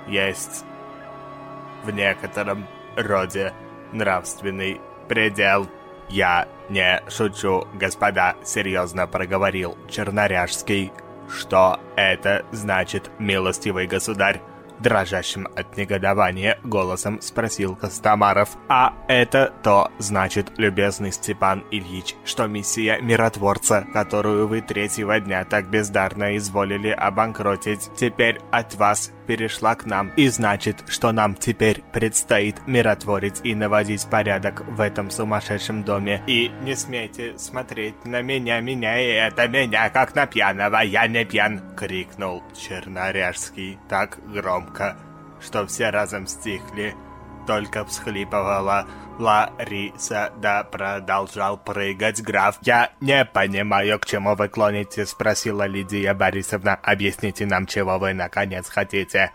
есть в некотором роде нравственный предел. Я не шучу, господа, серьезно проговорил Черноряжский. Что это значит, милостивый государь? Дрожащим от негодования голосом спросил Костомаров. «А это то значит, любезный Степан Ильич, что миссия миротворца, которую вы третьего дня так бездарно изволили обанкротить, теперь от вас перешла к нам. И значит, что нам теперь предстоит миротворить и наводить порядок в этом сумасшедшем доме. И не смейте смотреть на меня, меня и это меня, как на пьяного, я не пьян!» — крикнул Черноряжский так громко, что все разом стихли. Только всхлипывала Лариса, да продолжал прыгать граф. «Я не понимаю, к чему вы клоните?» — спросила Лидия Борисовна. «Объясните нам, чего вы наконец хотите?»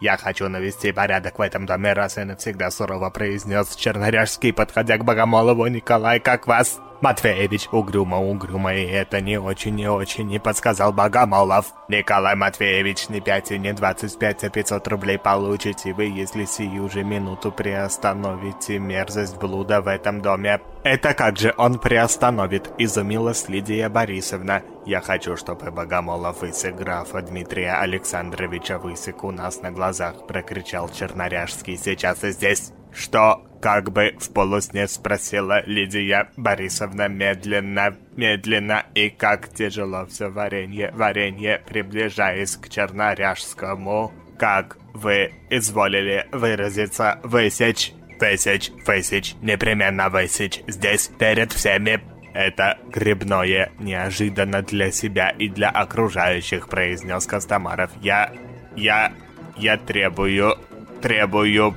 «Я хочу навести порядок в этом доме раз и навсегда», — сурово произнес Черноряжский, подходя к Богомолову. «Николай, как вас?» Матвеевич угрюмо-угрюмо, и это не очень, не очень, не подсказал Богомолов. Николай Матвеевич, не 5 и не 25, а 500 рублей получите вы, если сию же минуту приостановите мерзость блуда в этом доме. Это как же он приостановит, изумилась Лидия Борисовна. Я хочу, чтобы Богомолов высек графа Дмитрия Александровича высек у нас на глазах, прокричал Черноряжский сейчас и здесь. Что как бы в полусне спросила Лидия Борисовна медленно, медленно и как тяжело все варенье, варенье, приближаясь к Черноряжскому. Как вы изволили выразиться, высечь, высечь, высечь, непременно высечь, здесь перед всеми. Это грибное, неожиданно для себя и для окружающих, произнес Костомаров. Я, я, я требую, требую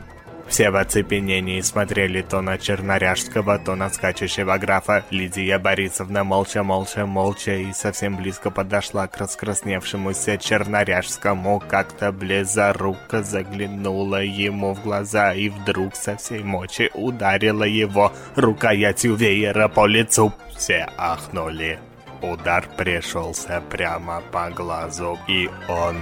все в оцепенении смотрели то на Черноряжского, то на скачущего графа. Лидия Борисовна молча-молча-молча и совсем близко подошла к раскрасневшемуся Черноряжскому, как-то близоруко заглянула ему в глаза и вдруг со всей мочи ударила его рукоятью веера по лицу. Все ахнули. Удар пришелся прямо по глазу, и он...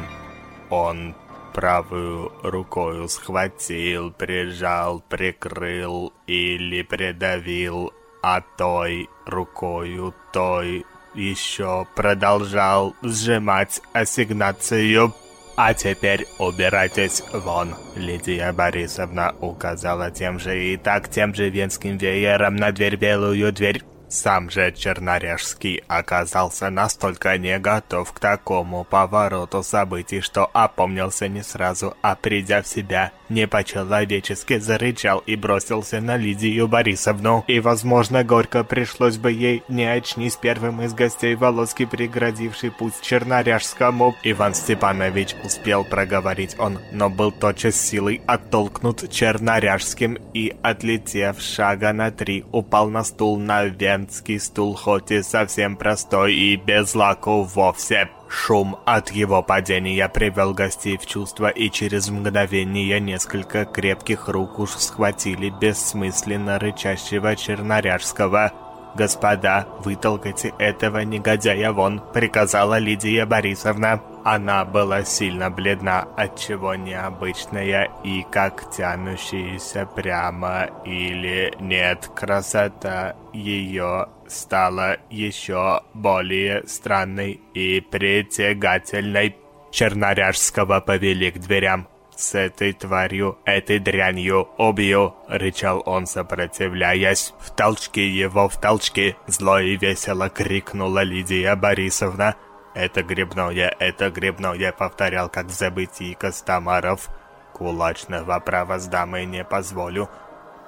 он правую рукою схватил, прижал, прикрыл или придавил, а той рукою той еще продолжал сжимать ассигнацию. «А теперь убирайтесь вон!» Лидия Борисовна указала тем же и так тем же венским веером на дверь белую дверь сам же Чернорежский оказался настолько не готов к такому повороту событий, что опомнился не сразу, а придя в себя, не по-человечески зарычал и бросился на Лидию Борисовну. И, возможно, горько пришлось бы ей, не очнись первым из гостей Волоски, преградивший путь Черноряжскому. Иван Степанович успел проговорить он, но был тотчас силой оттолкнут Черноряжским и, отлетев шага на три, упал на стул на венский стул, хоть и совсем простой и без лаку вовсе. Шум от его падения привел гостей в чувство, и через мгновение несколько крепких рук уж схватили бессмысленно рычащего Черноряжского. «Господа, вытолкайте этого негодяя вон», — приказала Лидия Борисовна. Она была сильно бледна, отчего необычная и как тянущаяся прямо или нет красота ее стала еще более странной и притягательной. Черноряжского повели к дверям. «С этой тварью, этой дрянью убью!» — рычал он, сопротивляясь. «В толчки его, в толчки!» — зло и весело крикнула Лидия Борисовна. «Это грибное, это грибное!» — повторял, как в забытии Костомаров. «Кулачного права с дамой не позволю!»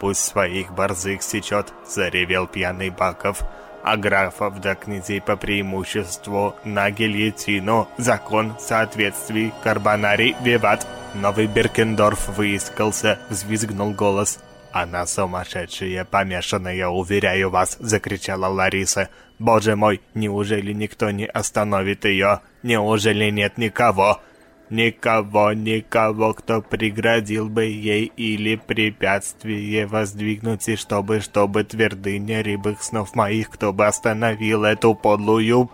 «Пусть своих борзых сечет!» — заревел пьяный Баков а графов до князей по преимуществу на гильотину. Закон соответствий карбонарий виват. Новый Беркендорф выискался, взвизгнул голос. «Она сумасшедшая, помешанная, уверяю вас!» — закричала Лариса. «Боже мой, неужели никто не остановит ее? Неужели нет никого?» Никого, никого, кто преградил бы ей или препятствие воздвигнуть, и чтобы, чтобы твердыня рябых снов моих, кто бы остановил эту подлую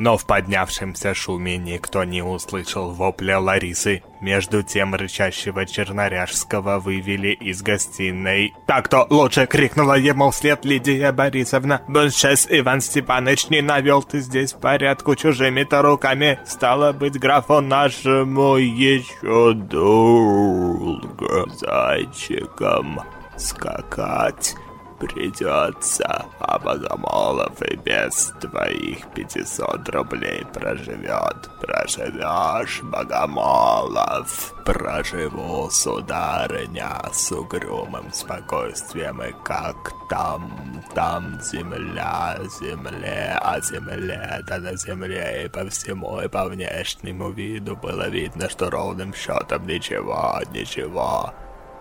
но в поднявшемся шуме никто не услышал вопля Ларисы. Между тем рычащего Черноряжского вывели из гостиной. «Так-то лучше!» — крикнула ему вслед Лидия Борисовна. «Сейчас Иван Степанович не навел ты здесь порядку чужими-то руками. Стало быть, графу нашему еще долго зайчиком скакать» придется, а Богомолов и без твоих пятисот рублей проживет. Проживешь, Богомолов. Проживу, сударыня, с угрюмым спокойствием, и как там, там земля, земле, а земле, да на земле, и по всему, и по внешнему виду было видно, что ровным счетом ничего, ничего.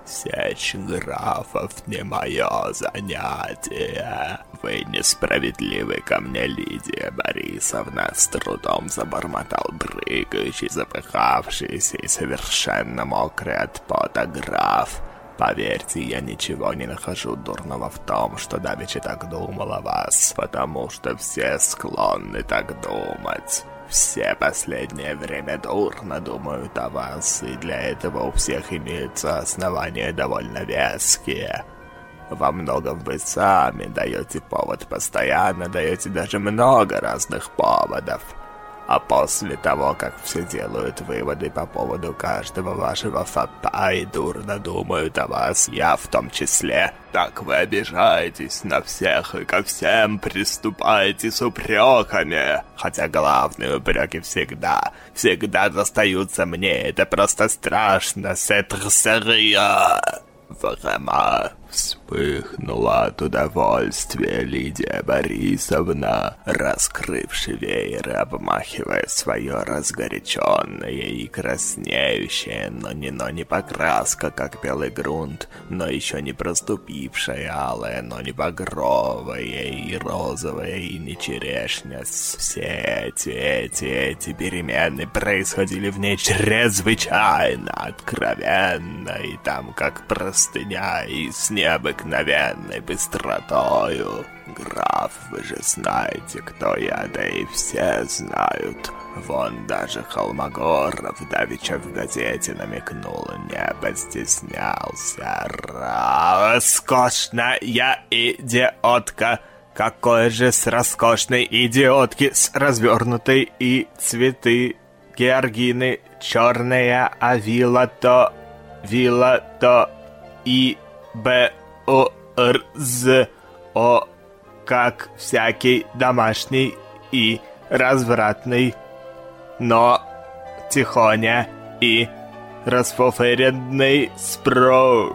Сечь графов не мое занятие. Вы несправедливы ко мне, Лидия Борисовна, с трудом забормотал прыгающий, запыхавшийся и совершенно мокрый от пота граф. Поверьте, я ничего не нахожу дурного в том, что давеча так думал о вас, потому что все склонны так думать. Все последнее время дурно думают о вас, и для этого у всех имеются основания довольно веские. Во многом вы сами даете повод, постоянно даете даже много разных поводов. А после того, как все делают выводы по поводу каждого вашего фата и дурно думают о вас, я в том числе, так вы обижаетесь на всех и ко всем приступаете с упреками. Хотя главные упреки всегда, всегда достаются мне. Это просто страшно. C'est très Vraiment. Вспыхнула от удовольствия Лидия Борисовна, раскрывши веер и обмахивая свое разгоряченное и краснеющее, но не, но не покраска, как белый грунт, но еще не проступившая алая, но не багровая и розовая, и не черешня. Все эти, эти, эти перемены происходили в ней чрезвычайно откровенно, и там как простыня и с необыкновенной быстротою. Граф, вы же знаете, кто я, да и все знают. Вон даже Холмогоров давеча в газете намекнул, не постеснялся. Роскошная идиотка! Какой же с роскошной идиотки, с развернутой и цветы георгины черная, а вилла то, вилла то и Б, О, Р, З, О, как всякий домашний и развратный, но тихоня и расфуфыренный спрос.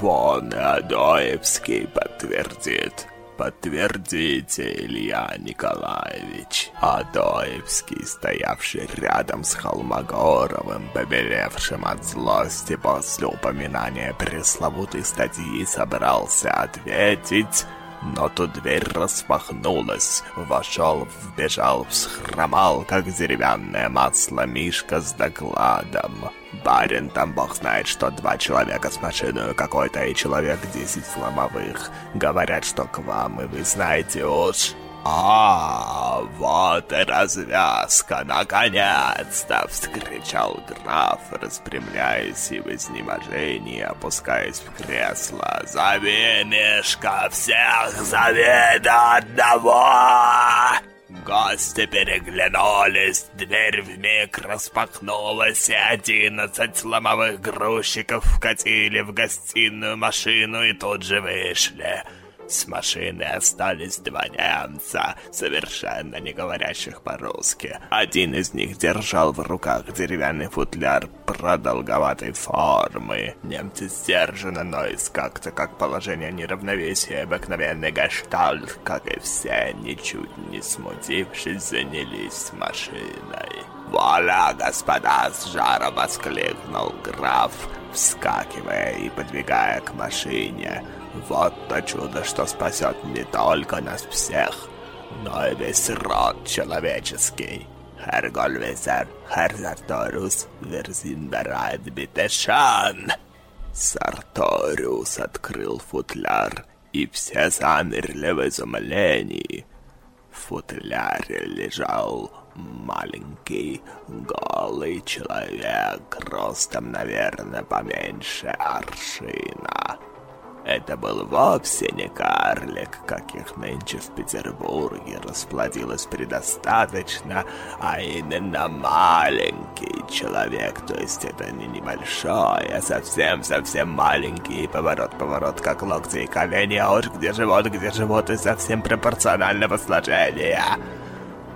Вон Адоевский подтвердит. Подтвердите, Илья Николаевич. Адоевский, стоявший рядом с Холмогоровым, побелевшим от злости после упоминания пресловутой статьи, собрался ответить но тут дверь распахнулась. Вошел, вбежал, всхромал, как деревянное масло Мишка с докладом. Барин, там бог знает, что два человека с машиной какой-то и человек десять сломовых. Говорят, что к вам, и вы знаете уж... «А, вот и развязка, наконец-то!» — вскричал граф, распрямляясь и в изнеможении опускаясь в кресло. «Зови, Мишка, всех зови до одного!» Гости переглянулись, дверь вмиг распахнулась, и одиннадцать ломовых грузчиков вкатили в гостиную машину и тут же вышли. С машины остались два немца, совершенно не говорящих по-русски. Один из них держал в руках деревянный футляр продолговатой формы. Немцы сдержанно, но из как-то как положение неравновесия обыкновенный гештальт, как и все, ничуть не смутившись, занялись машиной. «Вуаля, господа!» — с жаром воскликнул граф, вскакивая и подвигая к машине — вот то чудо, что спасет не только нас всех, но и весь род человеческий. Herr Golveser, Herr Sartorius, wir sind bereit, bitte открыл футляр, и все замерли в изумлении. В футляре лежал маленький голый человек, ростом, наверное, поменьше аршина. Это был вовсе не карлик, каких нынче в Петербурге расплодилось предостаточно, а именно маленький человек, то есть это не небольшой, а совсем-совсем маленький, поворот-поворот, как локти и колени, а уж где живот, где живот и совсем пропорционального сложения.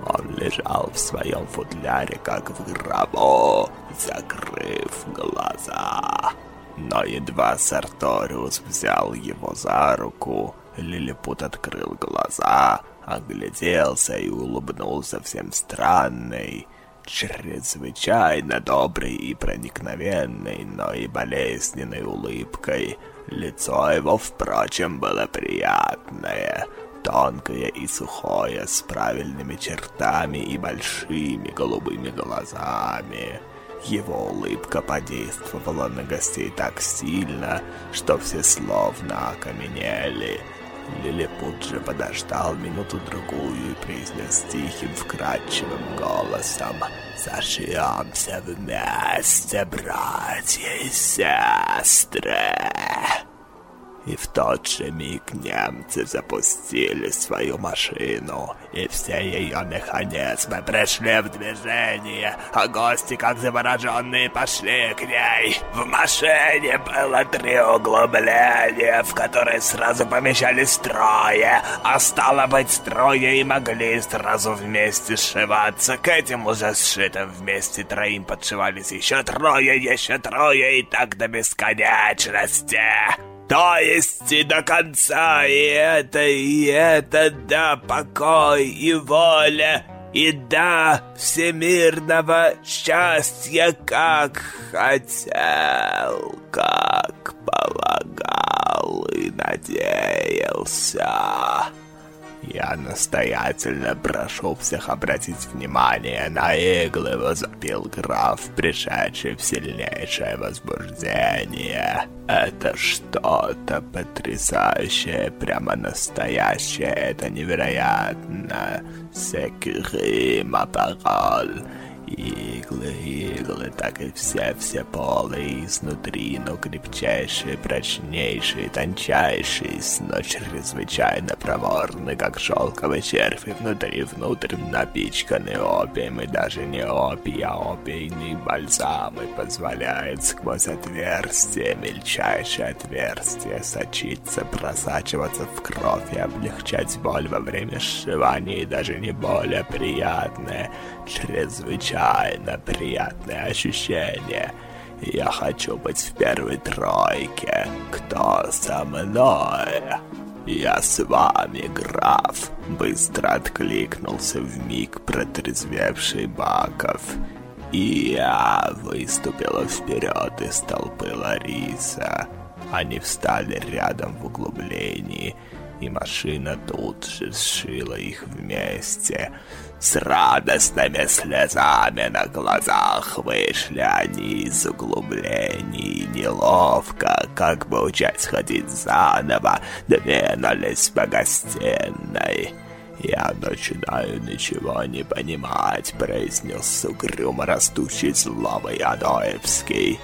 Он лежал в своем футляре, как в гробу, закрыв глаза. Но едва Сарториус взял его за руку, Лилипут открыл глаза, огляделся и улыбнулся всем странной, чрезвычайно доброй и проникновенной, но и болезненной улыбкой. Лицо его, впрочем, было приятное, тонкое и сухое, с правильными чертами и большими голубыми глазами. Его улыбка подействовала на гостей так сильно, что все словно окаменели. Лилипут же подождал минуту-другую и произнес тихим, вкрадчивым голосом «Зажжемся вместе, братья и сестры!» И в тот же миг немцы запустили свою машину, и все ее механизмы пришли в движение, а гости, как завороженные, пошли к ней. В машине было три углубления, в которые сразу помещались трое, а стало быть, трое и могли сразу вместе сшиваться. К этим уже сшитым вместе троим подшивались еще трое, еще трое, и так до бесконечности. То есть и до конца, и это, и это, да, покой и воля, и да, всемирного счастья, как хотел, как полагал и надеялся. Я настоятельно прошу всех обратить внимание на иглы, возопил граф, пришедший в сильнейшее возбуждение. Это что-то потрясающее, прямо настоящее, это невероятно. Секрим апароль. Иглы, иглы, так и все, все полые изнутри, но крепчайшие, прочнейшие, тончайшие, но чрезвычайно проворны, как шелковый червь, и внутри, внутрь напичканы опием, и даже не опий, а опийный бальзам, и позволяет сквозь отверстие, мельчайшее отверстие, сочиться, просачиваться в кровь и облегчать боль во время сшивания, и даже не более приятное, чрезвычайно приятное ощущение. Я хочу быть в первой тройке. Кто со мной? Я с вами, граф. Быстро откликнулся в миг протрезвевший Баков. И я выступила вперед из толпы Лариса. Они встали рядом в углублении, и машина тут же сшила их вместе. С радостными слезами на глазах вышли они из углублений, неловко, как бы учась ходить заново, двинулись по гостиной. «Я начинаю ничего не понимать», — произнес угрюмо растущий злобый Адоевский.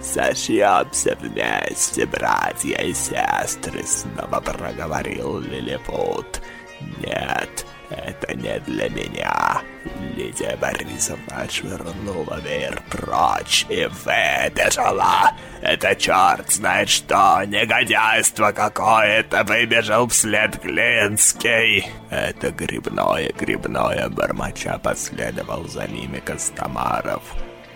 «Сошьемся вместе, братья и сестры», — снова проговорил Лилипут. «Нет, это не для меня. Лидия Борисовна отшвырнула веер прочь и выбежала. Это черт знает что, негодяйство какое-то, выбежал вслед Глинский. Это грибное, грибное, бормоча последовал за ними Костомаров.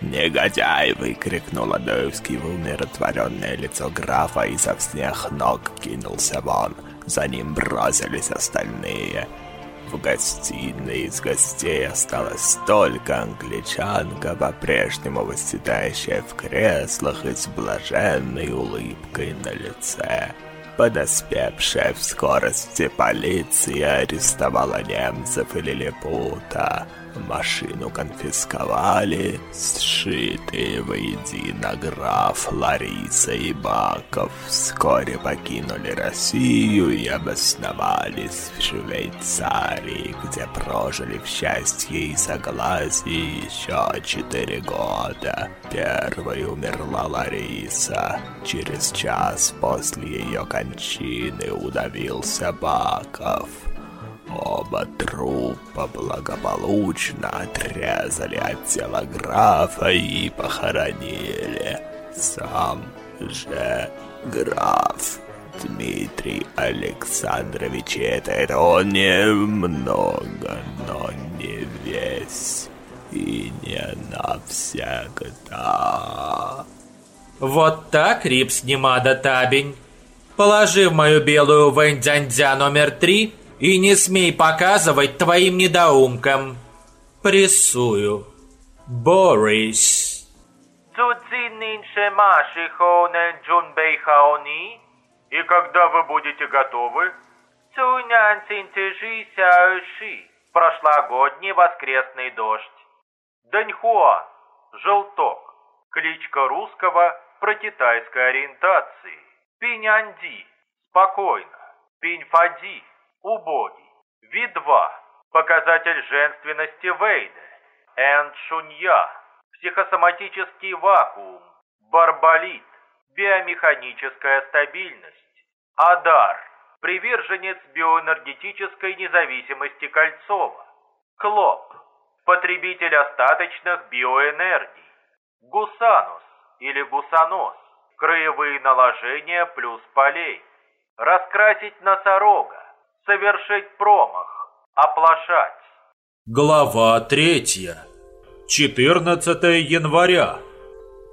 «Негодяй!» — выкрикнул Адоевский в умиротворенное лицо графа и со всех ног кинулся вон. За ним бросились остальные. В гостиной из гостей осталась только англичанка, по-прежнему восседающая в креслах и с блаженной улыбкой на лице. Подоспевшая в скорости полиция арестовала немцев и лилипута. Машину конфисковали, сшитые воедино граф Лариса и Баков вскоре покинули Россию и обосновались в Швейцарии, где прожили в счастье и согласии еще четыре года. Первой умерла Лариса. Через час после ее кончины удавился Баков. Оба трупа благополучно отрезали от тела графа и похоронили. Сам же граф Дмитрий Александрович, это он немного, но не весь и не навсегда. Вот так, Рипс Немада Табень. Положи в мою белую вэнь-дзянь-дзя номер три и не смей показывать твоим недоумкам. Прессую. Борис. И когда вы будете готовы? Прошлогодний воскресный дождь. Даньхуан. Желток. Кличка русского про китайской ориентации. Пинянди. Спокойно. Пиньфади убогий. Ви-2 – показатель женственности Вейда. Эншунья – психосоматический вакуум. Барболит – биомеханическая стабильность. Адар – приверженец биоэнергетической независимости Кольцова. Клоп – потребитель остаточных биоэнергий. Гусанус или гусанос – краевые наложения плюс полей. Раскрасить носорога совершить промах, оплошать. Глава третья. 14 января.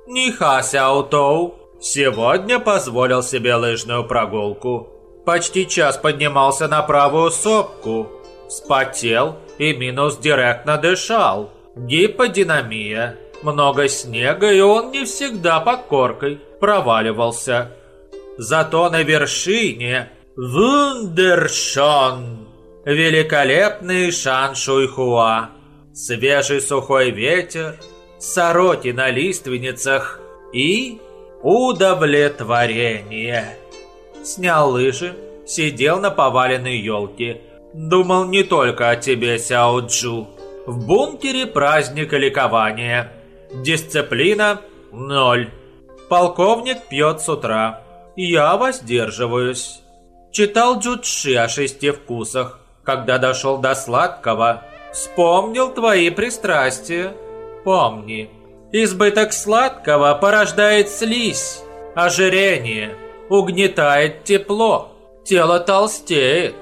Ниха Сяутоу сегодня позволил себе лыжную прогулку. Почти час поднимался на правую сопку. Спотел и минус директно дышал. Гиподинамия. Много снега, и он не всегда под коркой проваливался. Зато на вершине Вундершон. Великолепный Шан Шуйхуа. Свежий сухой ветер, сороки на лиственницах и удовлетворение. Снял лыжи, сидел на поваленной елке. Думал не только о тебе, Сяо Джу. В бункере праздник и ликование. Дисциплина – ноль. Полковник пьет с утра. Я воздерживаюсь. Читал Джудши о шести вкусах. Когда дошел до сладкого, вспомнил твои пристрастия. Помни, избыток сладкого порождает слизь, ожирение, угнетает тепло, тело толстеет,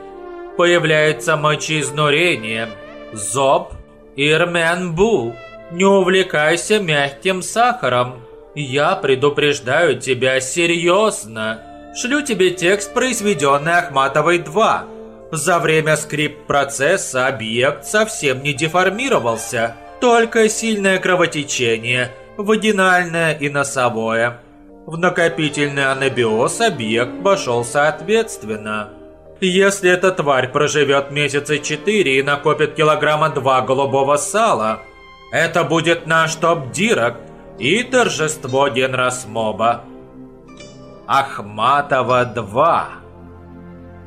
появляется мочеизнурение, зоб, ирменбу. Не увлекайся мягким сахаром. Я предупреждаю тебя серьезно. Шлю тебе текст, произведенный Ахматовой 2. За время скрипт-процесса объект совсем не деформировался. Только сильное кровотечение, вагинальное и носовое. В накопительный анабиоз объект пошел соответственно. Если эта тварь проживет месяца четыре и накопит килограмма два голубого сала, это будет наш топ-директ и торжество Генрасмоба. Ахматова 2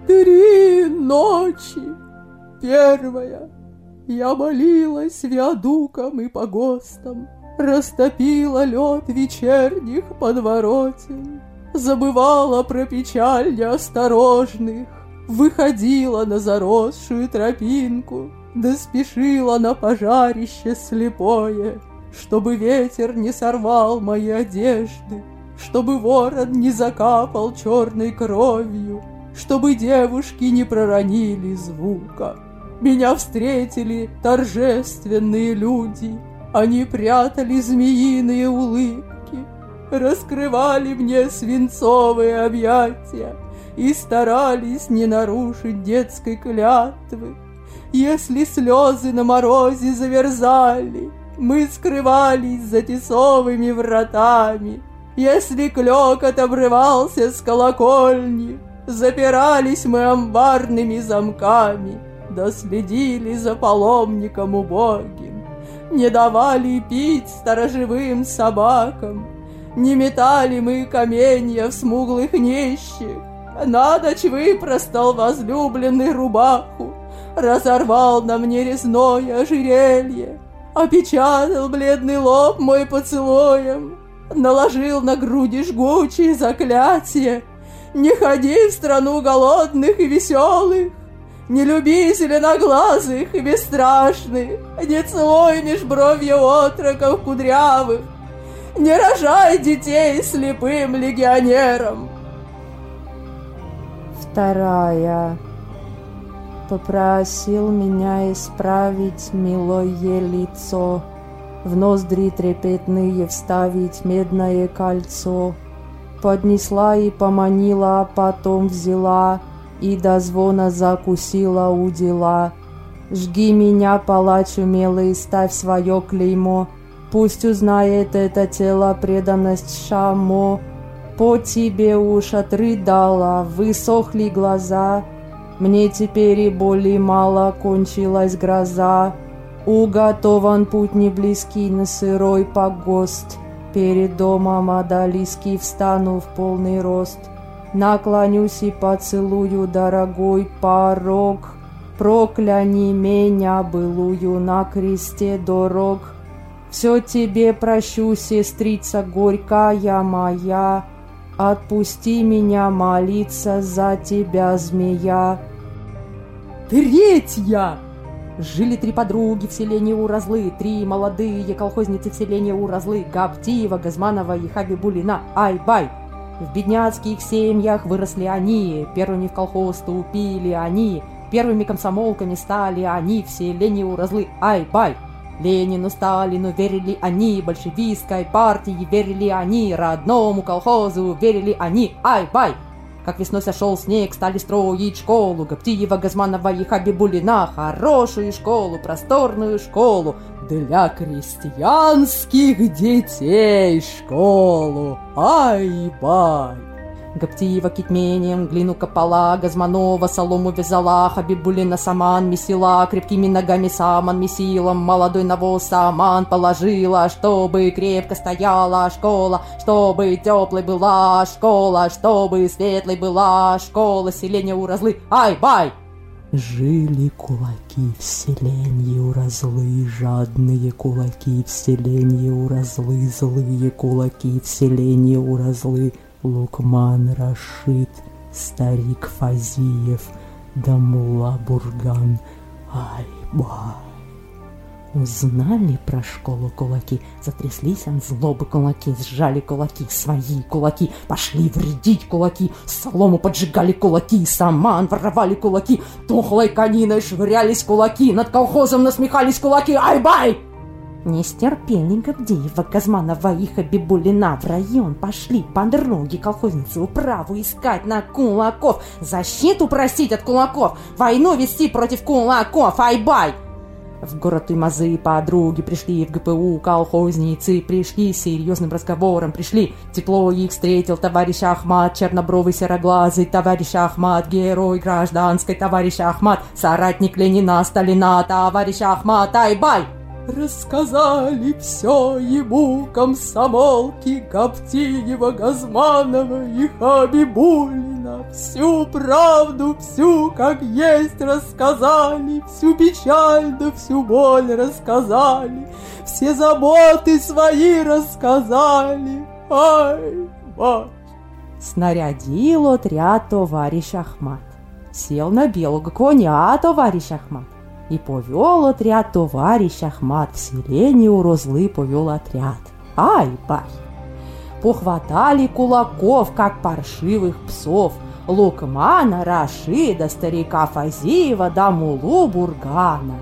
Три ночи. Первая. Я молилась виадукам и погостам, Растопила лед вечерних подворотен, Забывала про печаль неосторожных, Выходила на заросшую тропинку, Да спешила на пожарище слепое, Чтобы ветер не сорвал мои одежды, чтобы ворон не закапал черной кровью, чтобы девушки не проронили звука. Меня встретили торжественные люди, они прятали змеиные улыбки, раскрывали мне свинцовые объятия и старались не нарушить детской клятвы. Если слезы на морозе заверзали, мы скрывались за тесовыми вратами — если клёкот обрывался с колокольни, Запирались мы амбарными замками. да следили за паломником убогим, не давали пить сторожевым собакам, не метали мы каменья в смуглых нищих, на ночь выпростал возлюбленный рубаху, разорвал на мне резное ожерелье, опечатал бледный лоб мой поцелуем, наложил на груди жгучие заклятия. Не ходи в страну голодных и веселых, не люби зеленоглазых и бесстрашных, не целуй меж бровью отроков кудрявых, не рожай детей слепым легионерам. Вторая. Попросил меня исправить милое лицо, в ноздри трепетные вставить медное кольцо. Поднесла и поманила, а потом взяла, и до звона закусила у дела. Жги меня, палач умелый, ставь свое клеймо, Пусть узнает это тело преданность Шамо. По тебе уж отрыдала, высохли глаза, Мне теперь и боли мало, кончилась гроза. Уготован путь не близкий на сырой погост. Перед домом Адалиски встану в полный рост. Наклонюсь и поцелую дорогой порог. Прокляни меня, былую на кресте дорог. Все тебе прощу, сестрица горькая моя. Отпусти меня молиться за тебя, змея. Третья! Жили три подруги в селении Уразлы, три молодые колхозницы в селении Уразлы, Гаптиева, Газманова и Хабибулина. Ай-бай! В бедняцких семьях выросли они, первыми в колхоз ступили они, первыми комсомолками стали они в селении Уразлы. Ай-бай! Ленину, Сталину верили они, большевистской партии верили они, родному колхозу верили они. Ай-бай! Как весной сошел снег, стали строить школу. Гаптиева, Газманова и Хабибулина. Хорошую школу, просторную школу. Для крестьянских детей школу. Ай-бай! Гаптиева кетменем, глину копала, Газманова солому вязала, Хабибулина саман месила, крепкими ногами саман месила, молодой навоз саман положила, чтобы крепко стояла школа, чтобы теплой была школа, чтобы светлой была школа, селение уразлы, ай-бай! Жили кулаки в селенье уразлы, жадные кулаки в селенье уразлы, злые кулаки в селенье уразлы, Лукман Рашид, старик Фазиев, да мула Бурган, ай-бай. Узнали про школу кулаки, затряслись от злобы кулаки, сжали кулаки, свои кулаки, пошли вредить кулаки, солому поджигали кулаки, саман воровали кулаки, тухлой кониной швырялись кулаки, над колхозом насмехались кулаки, ай-бай! Не стерпели Габдеева, Газманова и Хабибулина в район. Пошли по дороге колхозницы управу искать на кулаков. Защиту просить от кулаков. Войну вести против кулаков. Ай-бай! В город Имазы подруги пришли в ГПУ, колхозницы пришли с серьезным разговором, пришли. Тепло их встретил товарищ Ахмат, чернобровый сероглазый, товарищ Ахмат, герой гражданской, товарищ Ахмат, соратник Ленина, Сталина, товарищ Ахмат, ай-бай! Рассказали все ему комсомолки Гаптиева, Газманова и Хабибулина. Всю правду, всю как есть рассказали, Всю печаль да всю боль рассказали, Все заботы свои рассказали. Ай, мать! Снарядил отряд товарищ Ахмат. Сел на белого коня товарищ Ахмат. И повел отряд товарищ Ахмат селение у Розлы повел отряд. Ай-бай! Похватали кулаков, как паршивых псов, Лукмана, Рашида, старика Фазиева да Мулу Бургана.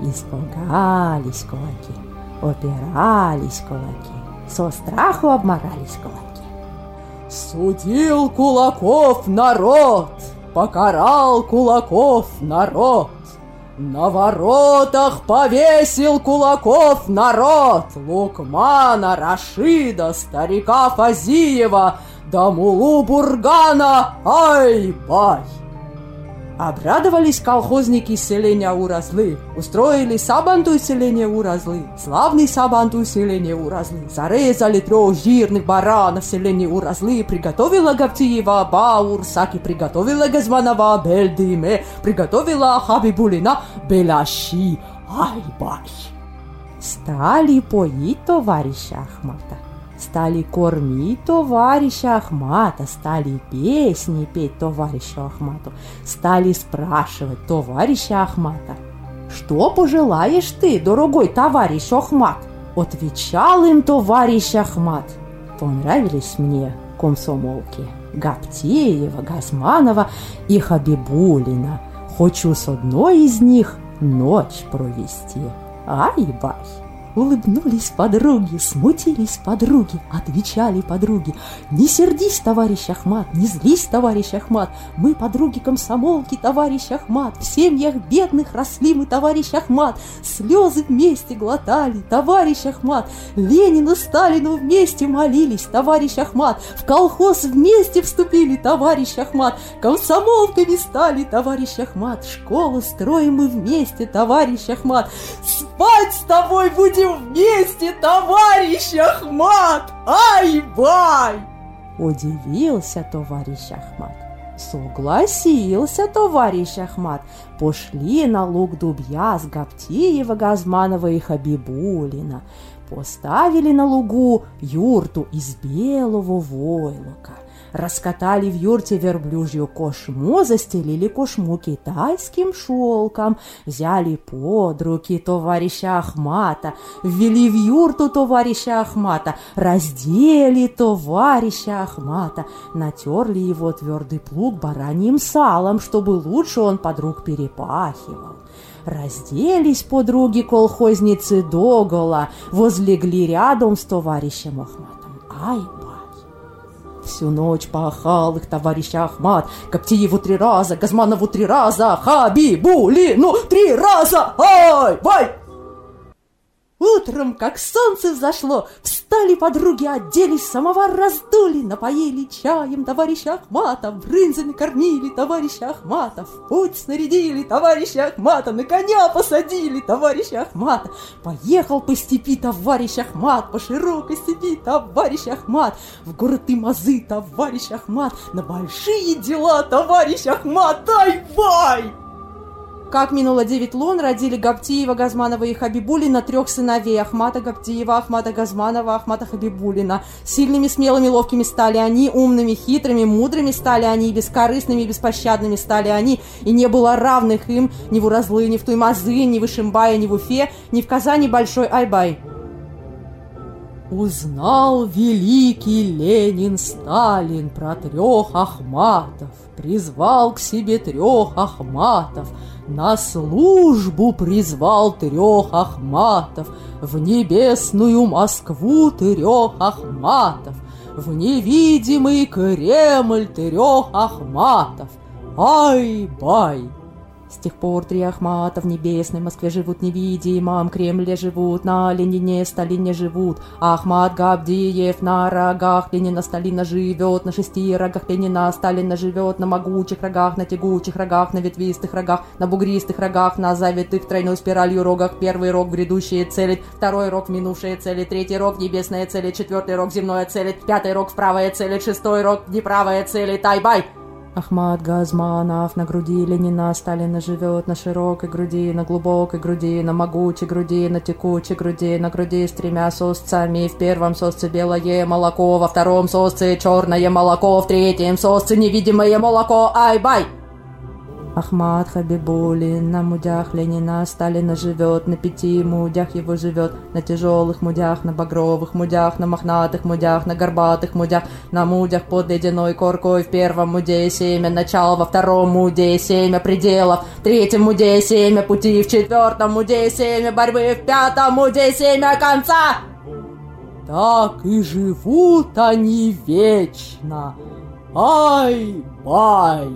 Испугались кулаки, опирались кулаки, со страху обморались кулаки. Судил кулаков народ, покарал кулаков народ. На воротах повесил кулаков народ Лукмана, Рашида, старика Фазиева Да мулу Бургана, ай-бай! Обрадовались колхозники селения Уразлы, устроили сабантуй селения Уразлы, славный сабантуй селения Уразлы, зарезали трех жирных баранов в селении Уразлы, приготовила Гавтиева Баурсаки приготовила Газманова Бельдиме, приготовила Хабибулина Беляши, ай-бай. Стали поить товарища Ахмата. Стали кормить товарища Ахмата, стали песни петь товарищу Ахмату, стали спрашивать товарища Ахмата. «Что пожелаешь ты, дорогой товарищ Ахмат?» Отвечал им товарищ Ахмат. Понравились мне комсомолки Гаптеева, Газманова и Хабибулина. Хочу с одной из них ночь провести. Ай-бай! Улыбнулись подруги, смутились подруги, отвечали подруги. Не сердись, товарищ Ахмат, не злись, товарищ Ахмат. Мы подруги комсомолки, товарищ Ахмат. В семьях бедных росли мы, товарищ Ахмат. Слезы вместе глотали, товарищ Ахмат. Ленину, Сталину вместе молились, товарищ Ахмат. В колхоз вместе вступили, товарищ Ахмат. Комсомолками стали, товарищ Ахмат. Школу строим мы вместе, товарищ Ахмат. Спать с тобой будем вместе, товарищ Ахмат! Ай-бай! Удивился товарищ Ахмат. Согласился товарищ Ахмат. Пошли на луг дубья с Гаптиева, Газманова и Хабибулина. Поставили на лугу юрту из белого войлока раскатали в юрте верблюжью кошму, застелили кошму китайским шелком, взяли под руки товарища Ахмата, ввели в юрту товарища Ахмата, раздели товарища Ахмата, натерли его твердый плуг бараньим салом, чтобы лучше он подруг перепахивал. Разделись подруги колхозницы догола, возлегли рядом с товарищем Ахматом. Ай, Всю ночь пахал их товарищ Ахмат, Коптиеву три раза, Газманову три раза, Хабибулину три раза, ай, вай! Утром, как солнце взошло, встали подруги, оделись, самовар раздули, напоили чаем товарища Ахмата, брынзами кормили товарища Ахмата, в путь снарядили товарища Ахмата, на коня посадили товарища Ахмата. Поехал по степи товарищ Ахмат, по широкой степи товарищ Ахмат, в город Имазы товарищ Ахмат, на большие дела товарищ Ахмат, ай-бай! Как минуло девять лун, родили Гаптиева, Газманова и Хабибулина трех сыновей Ахмата Гаптиева, Ахмата Газманова, Ахмата Хабибулина. Сильными, смелыми, ловкими стали они, умными, хитрыми, мудрыми стали они, бескорыстными беспощадными стали они, и не было равных им ни в Уразлы, ни в Туймазы, ни в Ишимбае, ни в Уфе, ни в Казани Большой Айбай. Узнал великий Ленин Сталин про трех Ахматов, призвал к себе трех Ахматов – на службу призвал трех Ахматов, В небесную Москву трех Ахматов, В невидимый Кремль трех Ахматов. Ай-бай! С тех пор три Ахмата в небесной Москве живут невидимом, Кремле живут, на Ленине, Сталине живут. Ахмат Габдиев на рогах Ленина, Сталина живет, на шести рогах Ленина, Сталина живет, на могучих рогах, на тягучих рогах, на ветвистых рогах, на бугристых рогах, на завитых тройной спиралью рогах. Первый рог грядущие целит, второй рог минувшие целит, третий рог небесная целит, четвертый рог земное целит, пятый рог вправое целит, шестой рог неправое целит. Ай-бай! Ахмат Газманов на груди Ленина Сталина живет на широкой груди, на глубокой груди, на могучей груди, на текучей груди, на груди с тремя сосцами. В первом сосце белое молоко, во втором сосце черное молоко, в третьем сосце невидимое молоко. Ай-бай! Ахмад Хабибулин на мудях Ленина Сталина живет, на пяти мудях его живет, на тяжелых мудях, на багровых мудях, на мохнатых мудях, на горбатых мудях, на мудях под ледяной коркой в первом муде семя начала, во втором муде семя пределов, в третьем муде семя пути, в четвертом муде семя борьбы, в пятом муде семя конца. Так и живут они вечно. Ай-бай!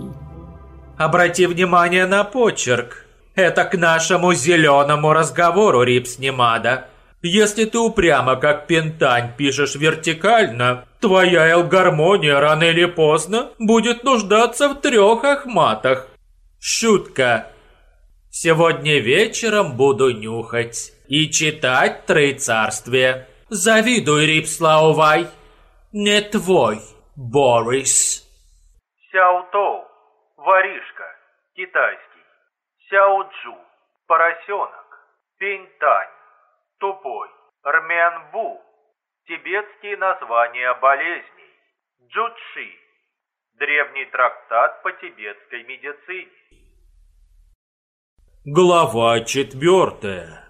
Обрати внимание на почерк. Это к нашему зеленому разговору, Рипс Немада. Если ты упрямо, как пентань, пишешь вертикально, твоя элгармония рано или поздно будет нуждаться в трех ахматах. Шутка. Сегодня вечером буду нюхать и читать Три царствия. Завидуй, Рипслаувай. Не твой, Борис. Сяутоу, воришка, китайский. Сяоджу, поросенок. Пинтань, тупой. Рмянбу, тибетские названия болезней. Джудши, древний трактат по тибетской медицине. Глава четвертая.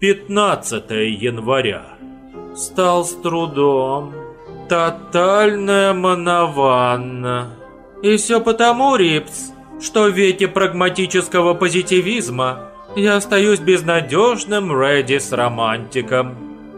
15 января. Стал с трудом. Тотальная манованна. И все потому, Рипс, что в веке прагматического позитивизма я остаюсь безнадежным Редис-романтиком.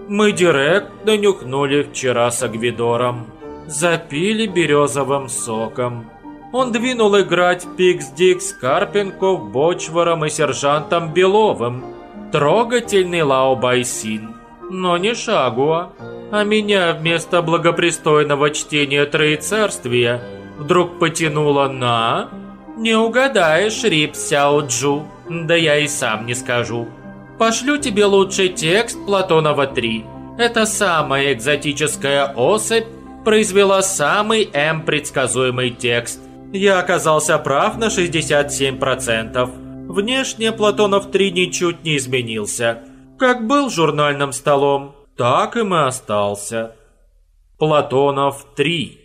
Мы директно нюхнули вчера с Агвидором. Запили березовым соком. Он двинул играть Пикс-Дикс Карпенков, Бочваром и сержантом Беловым. Трогательный Лао Байсин, но не Шагуа. А меня вместо благопристойного чтения Троецарствия вдруг потянуло на... Не угадаешь, Рип Сяо-Джу, да я и сам не скажу. Пошлю тебе лучший текст Платонова 3. Это самая экзотическая особь произвела самый М предсказуемый текст. Я оказался прав на 67%. Внешне Платонов 3 ничуть не изменился. Как был журнальным столом, так и остался. Платонов 3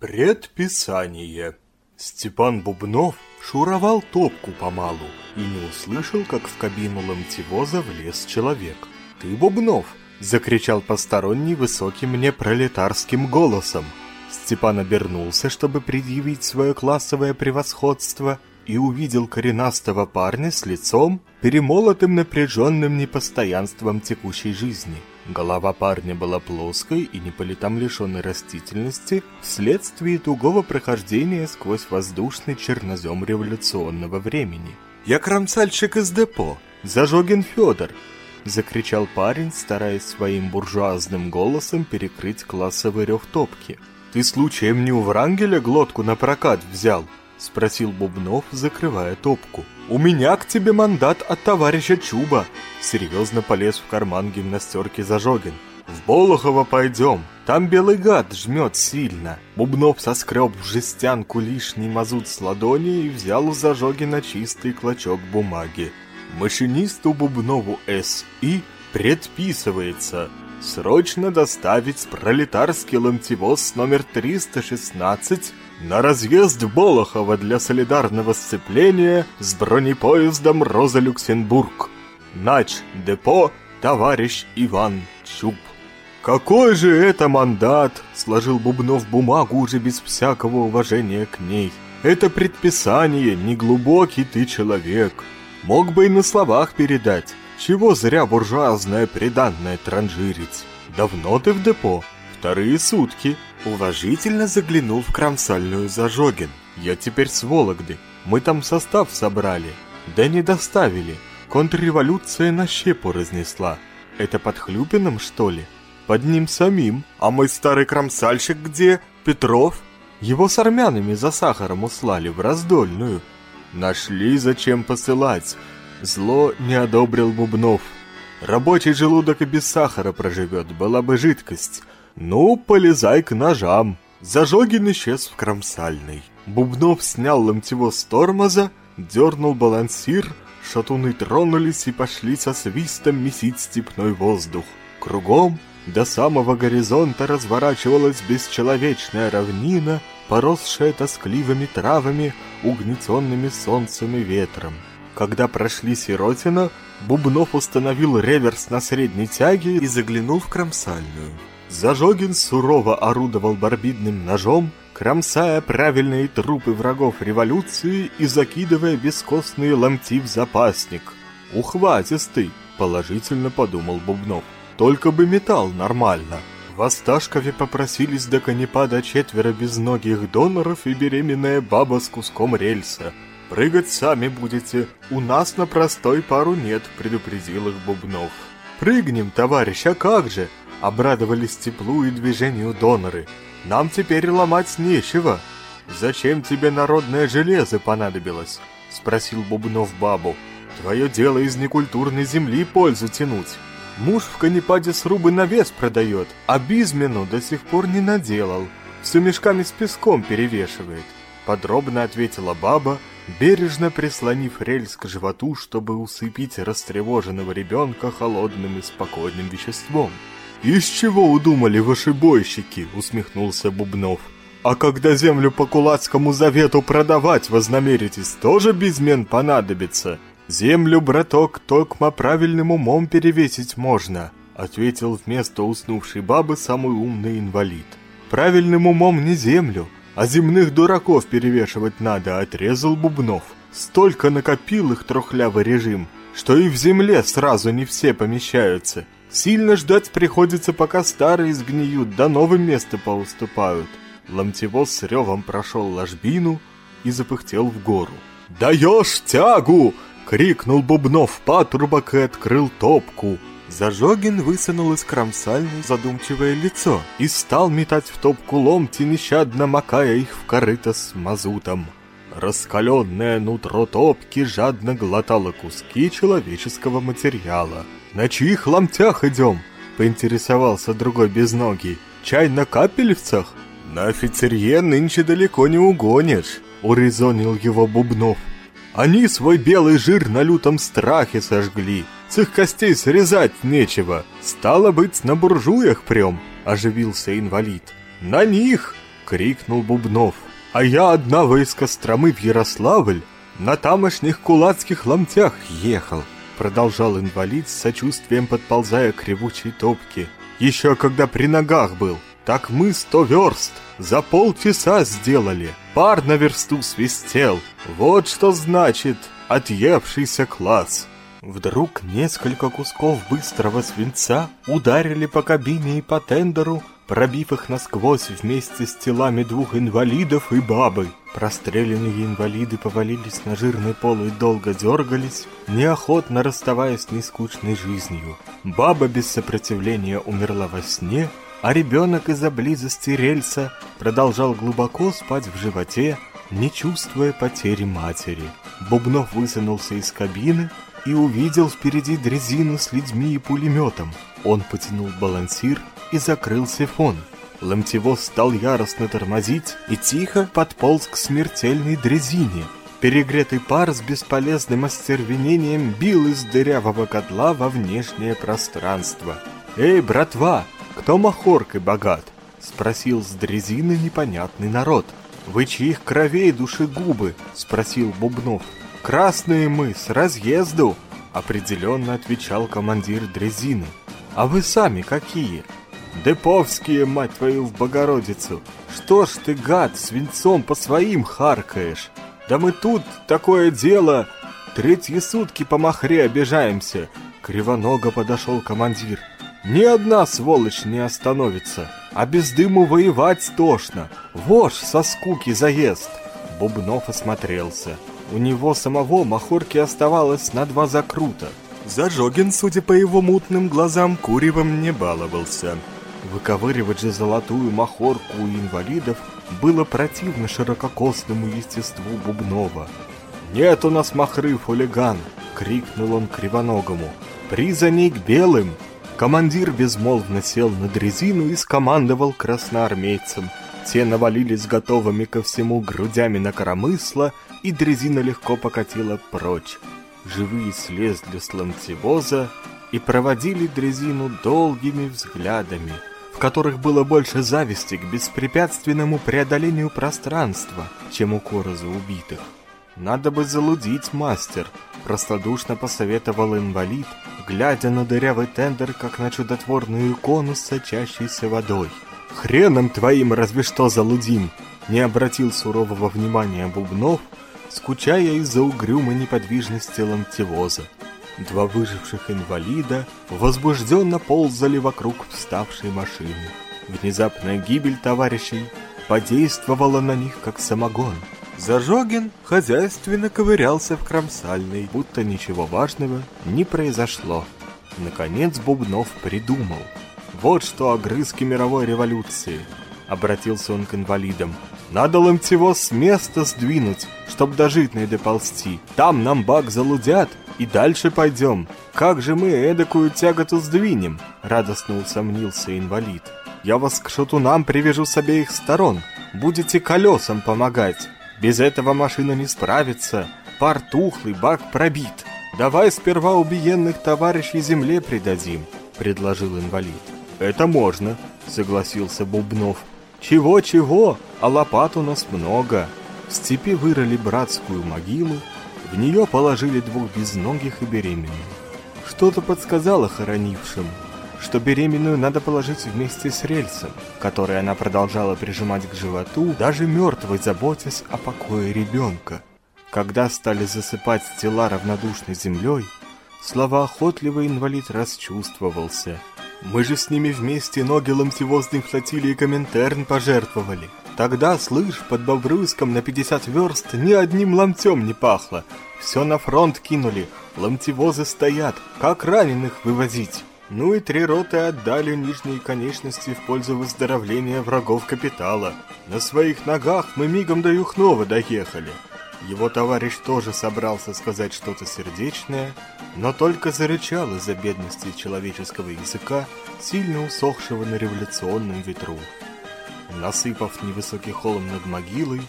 Предписание. Степан Бубнов шуровал топку помалу и не услышал, как в кабину ломтевоза влез человек. «Ты, Бубнов!» – закричал посторонний высоким непролетарским голосом. Степан обернулся, чтобы предъявить свое классовое превосходство, и увидел коренастого парня с лицом, перемолотым напряженным непостоянством текущей жизни. Голова парня была плоской и не по летам лишенной растительности вследствие тугого прохождения сквозь воздушный чернозем революционного времени. «Я кромсальщик из депо, Зажогин Федор!» — закричал парень, стараясь своим буржуазным голосом перекрыть классовый рев топки. «Ты случаем не у Врангеля глотку на прокат взял?» — спросил Бубнов, закрывая топку. «У меня к тебе мандат от товарища Чуба!» Серьезно полез в карман гимнастерки Зажогин. «В Болохово пойдем, там белый гад жмет сильно». Бубнов соскреб в жестянку лишний мазут с ладони и взял у Зажогина чистый клочок бумаги. Машинисту Бубнову С.И. предписывается срочно доставить пролетарский ломтевоз номер 316 на разъезд Болохова для солидарного сцепления с бронепоездом Роза-Люксембург. Нач, депо, товарищ Иван Чуб. «Какой же это мандат?» – сложил Бубнов бумагу уже без всякого уважения к ней. «Это предписание, неглубокий ты человек. Мог бы и на словах передать. Чего зря буржуазное приданное транжирить? Давно ты в депо? Вторые сутки». Уважительно заглянул в кромсальную Зажогин. «Я теперь с Вологды. Мы там состав собрали. Да не доставили. Контрреволюция на щепу разнесла. Это под Хлюпиным, что ли? Под ним самим. А мой старый кромсальщик где? Петров? Его с армянами за сахаром услали в раздольную. Нашли зачем посылать. Зло не одобрил Бубнов. Рабочий желудок и без сахара проживет, была бы жидкость. Ну, полезай к ножам. Зажогин исчез в кромсальной. Бубнов снял ломтево с тормоза, дернул балансир, шатуны тронулись и пошли со свистом месить степной воздух. Кругом до самого горизонта разворачивалась бесчеловечная равнина, поросшая тоскливыми травами, угнетенными солнцем и ветром. Когда прошли Сиротина, Бубнов установил реверс на средней тяге и заглянул в кромсальную. Зажогин сурово орудовал барбидным ножом, кромсая правильные трупы врагов революции и закидывая бескостные ломти в запасник. «Ухватистый», — положительно подумал Бубнов. «Только бы металл нормально». В Осташкове попросились до конепада четверо безногих доноров и беременная баба с куском рельса. «Прыгать сами будете, у нас на простой пару нет», — предупредил их Бубнов. «Прыгнем, товарищ, а как же?» — обрадовались теплу и движению доноры. «Нам теперь ломать нечего». зачем тебе народное железо понадобилось?» — спросил Бубнов бабу. «Твое дело из некультурной земли пользу тянуть. Муж в канипаде срубы на вес продает, а бизмену до сих пор не наделал. Все мешками с песком перевешивает». Подробно ответила баба, бережно прислонив рельс к животу, чтобы усыпить растревоженного ребенка холодным и спокойным веществом. «Из чего удумали ваши бойщики?» — усмехнулся Бубнов. «А когда землю по кулацкому завету продавать вознамеритесь, тоже безмен понадобится. Землю, браток, токмо правильным умом перевесить можно», — ответил вместо уснувшей бабы самый умный инвалид. «Правильным умом не землю, а земных дураков перевешивать надо, отрезал Бубнов. Столько накопил их трухлявый режим, что и в земле сразу не все помещаются. Сильно ждать приходится, пока старые сгниют, да новым место поуступают. Ломтевоз с ревом прошел ложбину и запыхтел в гору. «Даешь тягу!» — крикнул Бубнов патрубок и открыл топку. Зажогин высунул из кромсальной задумчивое лицо и стал метать в топку ломти, нещадно макая их в корыто с мазутом. Раскаленное нутро топки жадно глотало куски человеческого материала. «На чьих ломтях идем?» — поинтересовался другой безногий. «Чай на капелевцах?» «На офицерье нынче далеко не угонишь», — урезонил его Бубнов. «Они свой белый жир на лютом страхе сожгли, с их костей срезать нечего. Стало быть, на буржуях прям, оживился инвалид. На них! крикнул Бубнов. А я одна войска стромы в Ярославль на тамошних кулацких ломтях ехал. Продолжал инвалид с сочувствием подползая к ревучей топке. Еще когда при ногах был, так мы сто верст за полчаса сделали. Пар на версту свистел. Вот что значит отъевшийся класс. Вдруг несколько кусков быстрого свинца ударили по кабине и по тендеру, пробив их насквозь вместе с телами двух инвалидов и бабы. Простреленные инвалиды повалились на жирный пол и долго дергались, неохотно расставаясь с нескучной жизнью. Баба без сопротивления умерла во сне, а ребенок из-за близости рельса продолжал глубоко спать в животе, не чувствуя потери матери. Бубнов высунулся из кабины, и увидел впереди дрезину с людьми и пулеметом. Он потянул балансир и закрыл сифон. Ломтево стал яростно тормозить и тихо подполз к смертельной дрезине. Перегретый пар с бесполезным остервенением бил из дырявого котла во внешнее пространство. «Эй, братва, кто махоркой богат?» — спросил с дрезины непонятный народ. «Вы чьих кровей душегубы?» — спросил Бубнов. «Красные мы, с разъезду!» — определенно отвечал командир дрезины. «А вы сами какие?» «Деповские, мать твою, в Богородицу! Что ж ты, гад, свинцом по своим харкаешь? Да мы тут такое дело! Третьи сутки по махре обижаемся!» Кривоного подошел командир. «Ни одна сволочь не остановится, а без дыму воевать тошно. Вож со скуки заезд!» Бубнов осмотрелся. У него самого махорки оставалось на два закрута. Зажогин, судя по его мутным глазам, куревом не баловался. Выковыривать же золотую махорку у инвалидов было противно ширококосному естеству Бубнова. «Нет у нас махры, хулиган!» — крикнул он кривоногому. «Призани к белым!» Командир безмолвно сел на дрезину и скомандовал красноармейцам. Те навалились готовыми ко всему грудями на коромысло и дрезина легко покатила прочь. Живые слезли с ланцевоза и проводили дрезину долгими взглядами, которых было больше зависти к беспрепятственному преодолению пространства, чем укора за убитых. «Надо бы залудить, мастер», — простодушно посоветовал инвалид, глядя на дырявый тендер, как на чудотворную икону с сочащейся водой. «Хреном твоим разве что залудим!» Не обратил сурового внимания Бубнов, скучая из-за угрюмой неподвижности лантивоза. Два выживших инвалида возбужденно ползали вокруг вставшей машины. Внезапная гибель товарищей подействовала на них как самогон. Зажогин хозяйственно ковырялся в кромсальной, будто ничего важного не произошло. Наконец Бубнов придумал. Вот что огрызки мировой революции. Обратился он к инвалидам. Надо ломтево с места сдвинуть, чтоб до Житной доползти. Там нам бак залудят, и дальше пойдем. Как же мы эдакую тяготу сдвинем?» Радостно усомнился инвалид. «Я вас к шатунам привяжу с обеих сторон. Будете колесам помогать. Без этого машина не справится. Пар тухлый, бак пробит. Давай сперва убиенных товарищей земле придадим», — предложил инвалид. «Это можно», — согласился Бубнов. Чего-чего, а лопат у нас много. В степи вырыли братскую могилу, в нее положили двух безногих и беременных. Что-то подсказало хоронившим, что беременную надо положить вместе с рельсом, который она продолжала прижимать к животу, даже мертвой заботясь о покое ребенка. Когда стали засыпать тела равнодушной землей, словоохотливый инвалид расчувствовался – мы же с ними вместе ноги ломтевозной флотилии Коминтерн пожертвовали. Тогда, слышь, под Бобруйском на 50 верст ни одним ломтем не пахло. Все на фронт кинули, ломтевозы стоят, как раненых вывозить. Ну и три роты отдали нижние конечности в пользу выздоровления врагов капитала. На своих ногах мы мигом до Юхнова доехали. Его товарищ тоже собрался сказать что-то сердечное, но только зарычал из-за бедности человеческого языка, сильно усохшего на революционном ветру. Насыпав невысокий холм над могилой,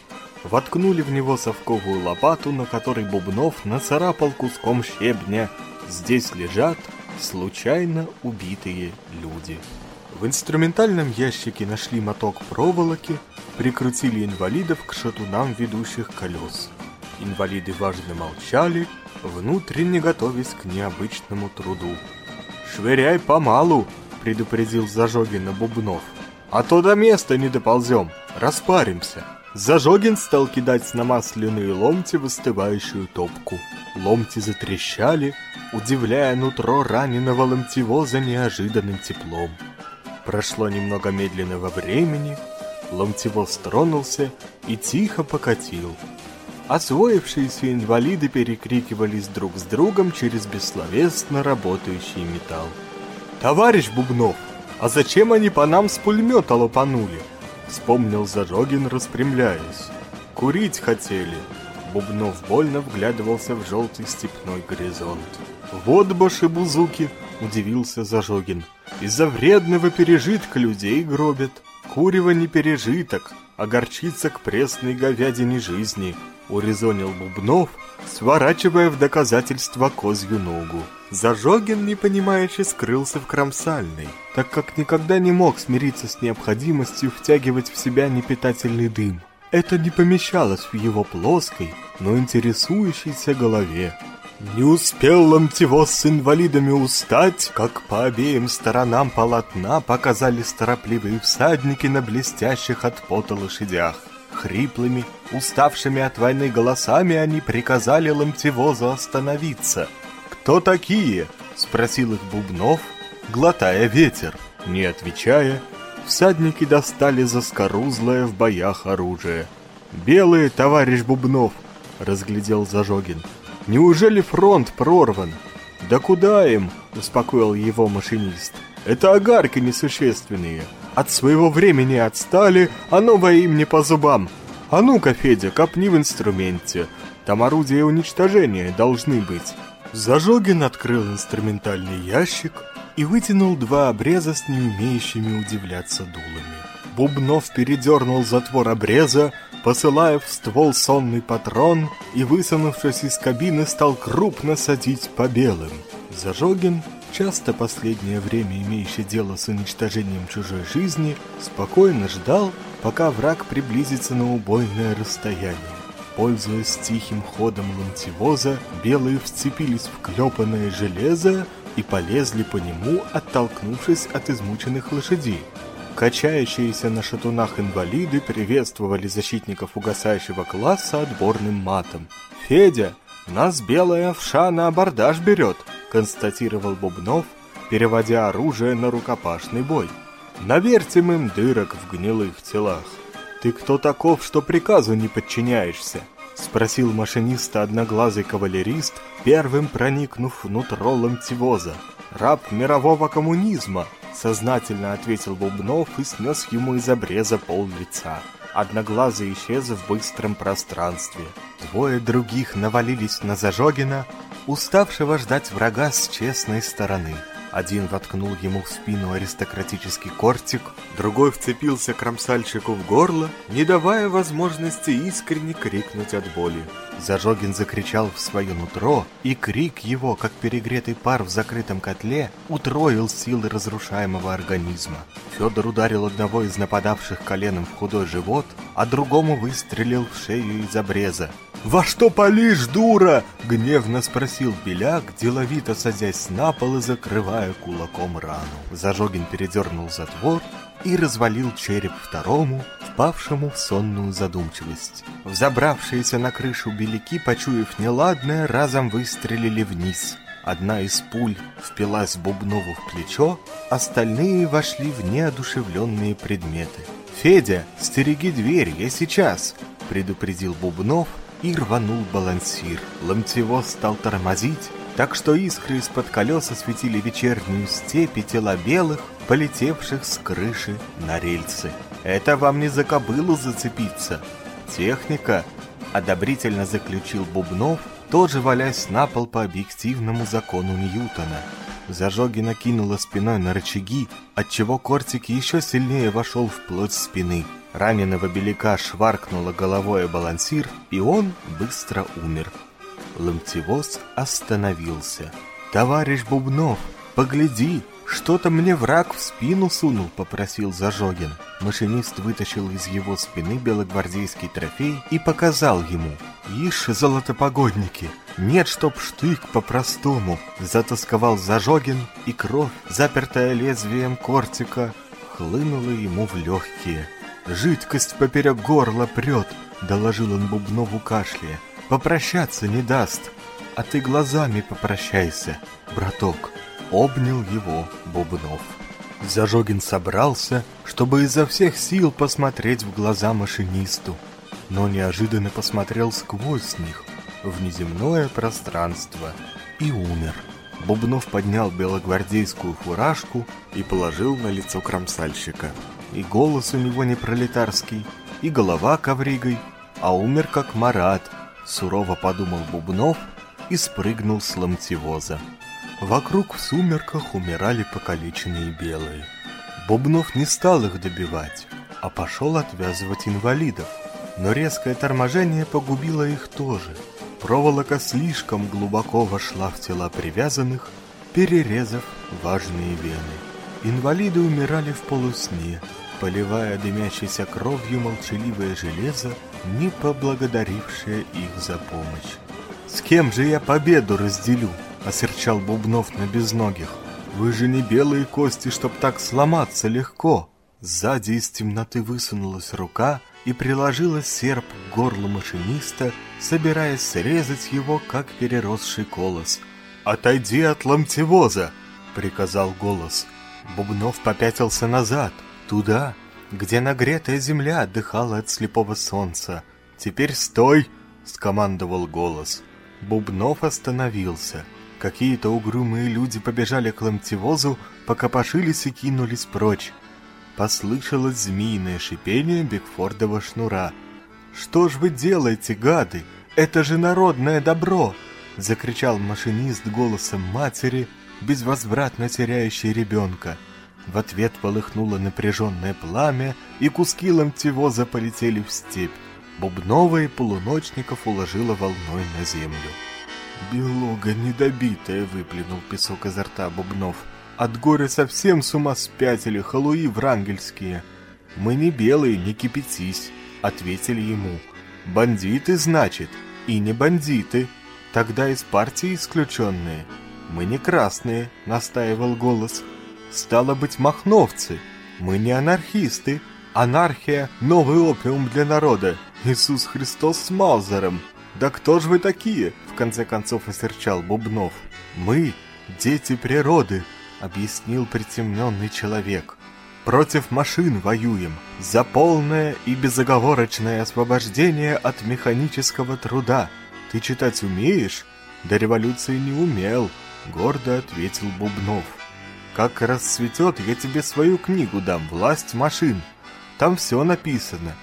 воткнули в него совковую лопату, на которой Бубнов нацарапал куском щебня. Здесь лежат случайно убитые люди. В инструментальном ящике нашли моток проволоки, прикрутили инвалидов к шатунам ведущих колес. Инвалиды важно молчали, внутренне готовясь к необычному труду. «Швыряй помалу!» — предупредил Зажогина Бубнов. «А то до места не доползем, распаримся!» Зажогин стал кидать на масляные ломти выстывающую топку. Ломти затрещали, удивляя нутро раненого ломтевоза неожиданным теплом. Прошло немного медленного времени, ломтевоз тронулся и тихо покатил. Освоившиеся инвалиды перекрикивались друг с другом через бессловесно работающий металл. «Товарищ Бубнов, а зачем они по нам с пулемета лопанули?» Вспомнил Зажогин, распрямляясь. «Курить хотели». Бубнов больно вглядывался в желтый степной горизонт. «Вот башибузуки!» – удивился Зажогин. «Из-за вредного пережитка людей гробят. Курево не пережиток, а горчица к пресной говядине жизни урезонил Бубнов, сворачивая в доказательство козью ногу. Зажогин, непонимающе, скрылся в кромсальной, так как никогда не мог смириться с необходимостью втягивать в себя непитательный дым. Это не помещалось в его плоской, но интересующейся голове. Не успел Ломтево с инвалидами устать, как по обеим сторонам полотна показались торопливые всадники на блестящих от пота лошадях. Хриплыми, уставшими от войны голосами они приказали Ломтевозу остановиться. «Кто такие?» — спросил их Бубнов, глотая ветер. Не отвечая, всадники достали заскорузлое в боях оружие. «Белые, товарищ Бубнов!» — разглядел Зажогин. «Неужели фронт прорван?» «Да куда им?» — успокоил его машинист. «Это огарки несущественные. От своего времени отстали, а новое им не по зубам. А ну-ка, Федя, копни в инструменте. Там орудия уничтожения должны быть. Зажогин открыл инструментальный ящик и вытянул два обреза с не умеющими удивляться дулами. Бубнов передернул затвор обреза, посылая в ствол сонный патрон и, высунувшись из кабины, стал крупно садить по белым. Зажогин часто последнее время имеющий дело с уничтожением чужой жизни, спокойно ждал, пока враг приблизится на убойное расстояние. Пользуясь тихим ходом лантивоза, белые вцепились в клепанное железо и полезли по нему, оттолкнувшись от измученных лошадей. Качающиеся на шатунах инвалиды приветствовали защитников угасающего класса отборным матом. «Федя, нас белая овша на абордаж берет!» констатировал Бубнов, переводя оружие на рукопашный бой. «Наверьтем им дырок в гнилых телах. Ты кто таков, что приказу не подчиняешься?» Спросил машиниста одноглазый кавалерист, первым проникнув внутрь ломтивоза. «Раб мирового коммунизма!» Сознательно ответил Бубнов и снес ему из обреза пол лица. Одноглазый исчез в быстром пространстве. Двое других навалились на Зажогина, уставшего ждать врага с честной стороны. Один воткнул ему в спину аристократический кортик, другой вцепился кромсальщику в горло, не давая возможности искренне крикнуть от боли. Зажогин закричал в свое нутро, и крик его, как перегретый пар в закрытом котле, утроил силы разрушаемого организма. Федор ударил одного из нападавших коленом в худой живот, а другому выстрелил в шею из обреза. «Во что палишь, дура?» — гневно спросил Беляк, деловито садясь на пол и закрывая кулаком рану. Зажогин передернул затвор и развалил череп второму, впавшему в сонную задумчивость. Взобравшиеся на крышу беляки, почуяв неладное, разом выстрелили вниз. Одна из пуль впилась Бубнову в плечо, остальные вошли в неодушевленные предметы. «Федя, стереги дверь, я сейчас!» — предупредил Бубнов — и рванул балансир. Ломтево стал тормозить, так что искры из-под колес осветили вечернюю степь и тела белых, полетевших с крыши на рельсы. «Это вам не за кобылу зацепиться. Техника», — одобрительно заключил Бубнов, тоже валясь на пол по объективному закону Ньютона. Зажоги накинула спиной на рычаги, отчего кортик еще сильнее вошел в плоть спины. Раненого беляка шваркнуло головой балансир, и он быстро умер. Ломтевоз остановился. «Товарищ Бубнов, погляди, что-то мне враг в спину сунул», — попросил Зажогин. Машинист вытащил из его спины белогвардейский трофей и показал ему. «Ишь, золотопогодники, нет, чтоб штык по-простому», — затасковал Зажогин, и кровь, запертая лезвием кортика, хлынула ему в легкие. «Жидкость поперек горла прет», — доложил он Бубнову кашляя. «Попрощаться не даст. А ты глазами попрощайся, браток». Обнял его Бубнов. Зажогин собрался, чтобы изо всех сил посмотреть в глаза машинисту, но неожиданно посмотрел сквозь них в неземное пространство и умер. Бубнов поднял белогвардейскую фуражку и положил на лицо кромсальщика. И голос у него не пролетарский, и голова ковригой, а умер как Марат, сурово подумал Бубнов и спрыгнул с ломтевоза. Вокруг в сумерках умирали покалеченные белые. Бубнов не стал их добивать, а пошел отвязывать инвалидов. Но резкое торможение погубило их тоже. Проволока слишком глубоко вошла в тела привязанных, перерезав важные вены. Инвалиды умирали в полусне, поливая дымящейся кровью молчаливое железо, не поблагодарившее их за помощь. «С кем же я победу разделю?» — осерчал Бубнов на безногих. «Вы же не белые кости, чтоб так сломаться легко!» Сзади из темноты высунулась рука и приложила серп к горлу машиниста, собираясь срезать его, как переросший колос. «Отойди от ломтевоза!» — приказал голос. Бубнов попятился назад, туда, где нагретая земля отдыхала от слепого солнца. «Теперь стой!» — скомандовал голос. Бубнов остановился. Какие-то угрюмые люди побежали к ломтевозу, покопошились и кинулись прочь. Послышалось змеиное шипение Бигфордова шнура. «Что ж вы делаете, гады? Это же народное добро!» Закричал машинист голосом матери, безвозвратно теряющей ребенка. В ответ полыхнуло напряженное пламя, и куски ломтевоза полетели в степь. Бубнова полуночников уложила волной на землю. «Белуга недобитая!» — выплюнул песок изо рта Бубнов. «От горя совсем с ума спятили халуи врангельские!» «Мы не белые, не кипятись!» — ответили ему. «Бандиты, значит, и не бандиты. Тогда из партии исключенные. Мы не красные», — настаивал голос. «Стало быть, махновцы. Мы не анархисты. Анархия — новый опиум для народа. Иисус Христос с Маузером. Да кто же вы такие?» в конце концов осерчал Бубнов. «Мы — дети природы», — объяснил притемненный человек. «Против машин воюем, за полное и безоговорочное освобождение от механического труда. Ты читать умеешь?» «До революции не умел», — гордо ответил Бубнов. Как расцветет, я тебе свою книгу дам «Власть машин». Там все написано.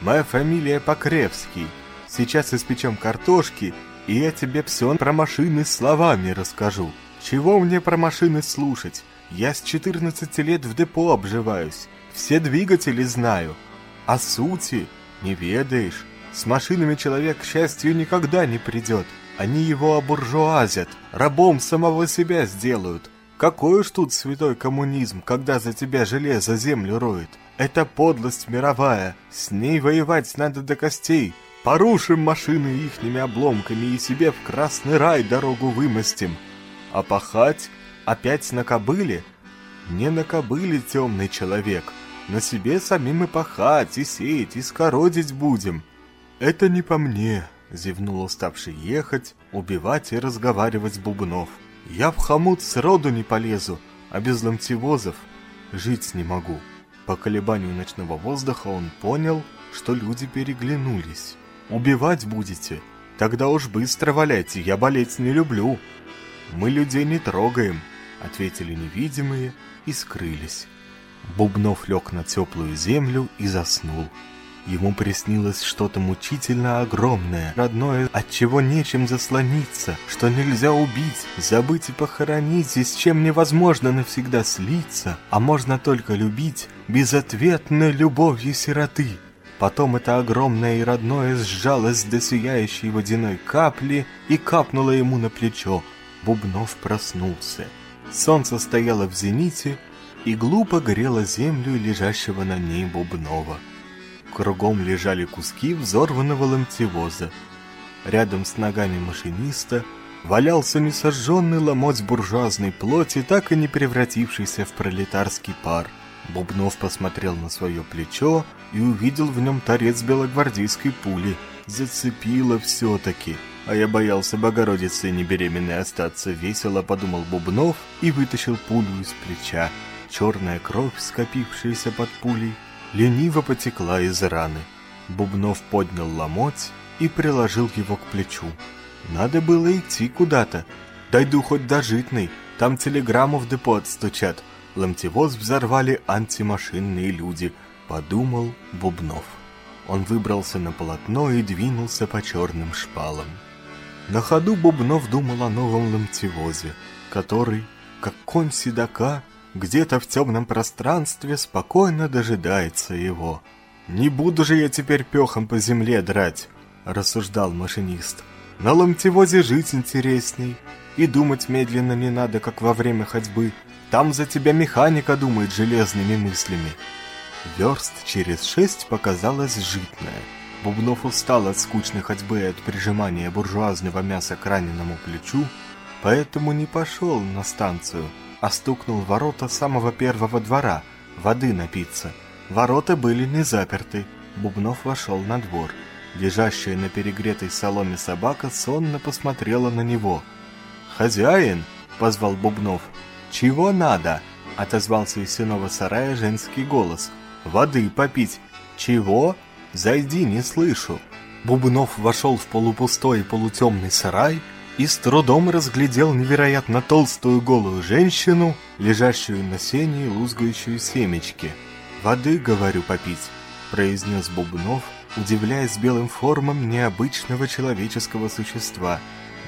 Моя фамилия Покревский. Сейчас испечем картошки, и я тебе все про машины словами расскажу. Чего мне про машины слушать? Я с 14 лет в депо обживаюсь. Все двигатели знаю. А сути не ведаешь. С машинами человек к счастью никогда не придет. Они его обуржуазят, рабом самого себя сделают. Какой уж тут святой коммунизм, когда за тебя железо землю роет. Это подлость мировая, с ней воевать надо до костей. Порушим машины ихними обломками и себе в красный рай дорогу вымостим. А пахать опять на кобыле? Не на кобыле темный человек, на себе самим и пахать, и сеять, и скородить будем. Это не по мне, зевнул уставший ехать, убивать и разговаривать Бубнов. Я в хомут сроду не полезу, а без ломтевозов жить не могу. По колебанию ночного воздуха он понял, что люди переглянулись. «Убивать будете? Тогда уж быстро валяйте, я болеть не люблю». «Мы людей не трогаем», — ответили невидимые и скрылись. Бубнов лег на теплую землю и заснул. Ему приснилось что-то мучительно огромное, родное, от чего нечем заслониться, что нельзя убить, забыть и похоронить, и с чем невозможно навсегда слиться, а можно только любить безответной любовью сироты. Потом это огромное и родное сжалось до сияющей водяной капли и капнуло ему на плечо. Бубнов проснулся. Солнце стояло в зените и глупо грело землю лежащего на ней Бубнова. Кругом лежали куски взорванного ломтевоза. Рядом с ногами машиниста валялся несожженный ломоть буржуазной плоти, так и не превратившийся в пролетарский пар. Бубнов посмотрел на свое плечо и увидел в нем торец белогвардейской пули. Зацепило все-таки. А я боялся Богородицы не беременной остаться, весело подумал Бубнов и вытащил пулю из плеча. Черная кровь, скопившаяся под пулей, лениво потекла из раны. Бубнов поднял ломоть и приложил его к плечу. Надо было идти куда-то. Дойду хоть до Житной, там телеграмму в депо отстучат. Ломтевоз взорвали антимашинные люди, подумал Бубнов. Он выбрался на полотно и двинулся по черным шпалам. На ходу Бубнов думал о новом ломтевозе, который, как конь седока, где-то в темном пространстве спокойно дожидается его. «Не буду же я теперь пехом по земле драть», — рассуждал машинист. «На ломтевозе жить интересней, и думать медленно не надо, как во время ходьбы. Там за тебя механика думает железными мыслями». Верст через шесть показалась житная. Бубнов устал от скучной ходьбы и от прижимания буржуазного мяса к раненому плечу, поэтому не пошел на станцию — а стукнул ворота самого первого двора, воды напиться. Ворота были не заперты. Бубнов вошел на двор. Лежащая на перегретой соломе собака сонно посмотрела на него. «Хозяин!» — позвал Бубнов. «Чего надо?» — отозвался из сеного сарая женский голос. «Воды попить!» «Чего?» «Зайди, не слышу!» Бубнов вошел в полупустой полутемный сарай и с трудом разглядел невероятно толстую голую женщину, лежащую на сене и лузгающую семечки. «Воды, говорю, попить», — произнес Бубнов, удивляясь белым формам необычного человеческого существа.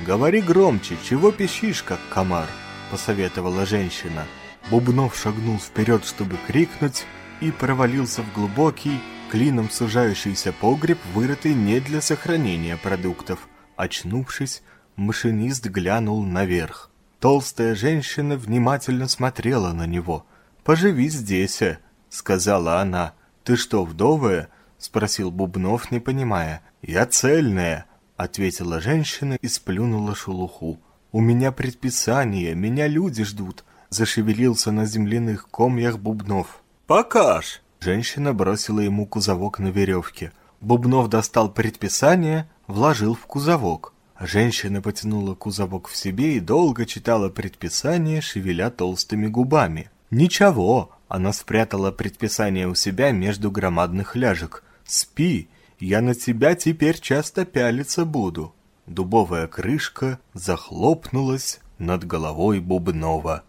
«Говори громче, чего пищишь, как комар?» — посоветовала женщина. Бубнов шагнул вперед, чтобы крикнуть, и провалился в глубокий, клином сужающийся погреб, вырытый не для сохранения продуктов. Очнувшись, Машинист глянул наверх. Толстая женщина внимательно смотрела на него. «Поживи здесь», э», — сказала она. «Ты что, вдовая?» — спросил Бубнов, не понимая. «Я цельная», — ответила женщина и сплюнула шелуху. «У меня предписание, меня люди ждут», — зашевелился на земляных комьях Бубнов. «Покаж!» Женщина бросила ему кузовок на веревке. Бубнов достал предписание, вложил в кузовок. Женщина потянула кузовок в себе и долго читала предписание, шевеля толстыми губами. «Ничего!» Она спрятала предписание у себя между громадных ляжек. «Спи! Я на тебя теперь часто пялиться буду!» Дубовая крышка захлопнулась над головой Бубнова.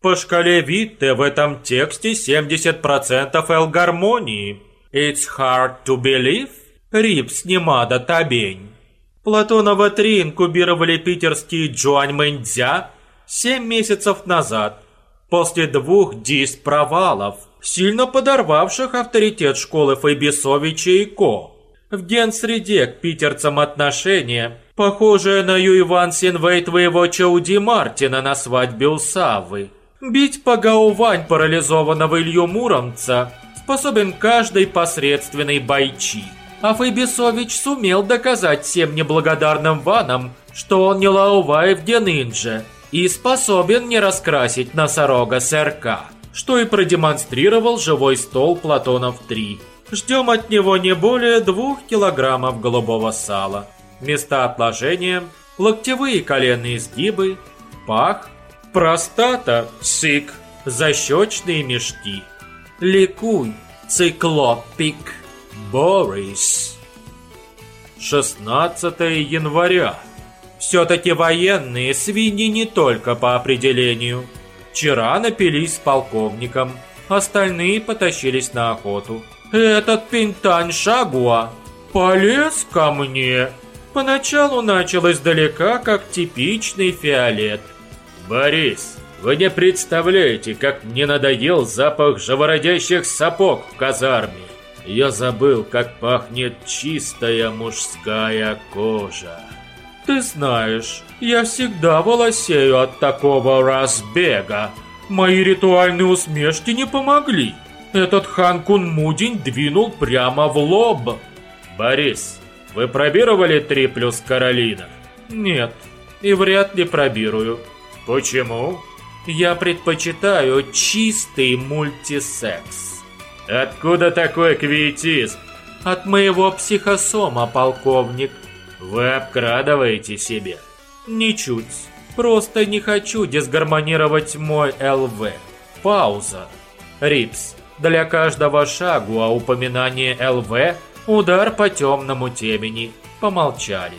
По шкале Витте в этом тексте 70% L-гармонии. It's hard to believe. Рипс нимада табень. Платонова 3 инкубировали питерский джуаньмэньцзя 7 месяцев назад, после двух дис-провалов, сильно подорвавших авторитет школы Фейбисовича и Ко. В генсреде к питерцам отношение, похожее на Юйван Синвей твоего Чауди Мартина на свадьбе у Савы. Бить по Гаувань парализованного Илью Муромца способен каждый посредственный бойчи. А Фейбисович сумел доказать всем неблагодарным ванам, что он не Лауваев Денинджа и способен не раскрасить носорога СРК, что и продемонстрировал живой стол Платонов-3. Ждем от него не более двух килограммов голубого сала. Места отложения – локтевые коленные сгибы, пах, простата, сик, защечные мешки. Ликуй, циклопик, Борис. 16 января. Все-таки военные свиньи не только по определению. Вчера напились с полковником, остальные потащились на охоту. Этот пинтань Шагуа полез ко мне. Поначалу начал издалека, как типичный фиолет. Борис, вы не представляете, как мне надоел запах живородящих сапог в казарме. Я забыл, как пахнет чистая мужская кожа. Ты знаешь, я всегда волосею от такого разбега. Мои ритуальные усмешки не помогли. Этот хан Кунмудин двинул прямо в лоб. Борис, вы пробировали 3 плюс Каролина? Нет, и вряд ли пробирую. Почему? Я предпочитаю чистый мультисекс. Откуда такой квиетизм? От моего психосома, полковник. Вы обкрадываете себе? Ничуть. Просто не хочу дисгармонировать мой ЛВ. Пауза. Рипс. Для каждого шагу, а упоминание ЛВ – удар по темному темени. Помолчали.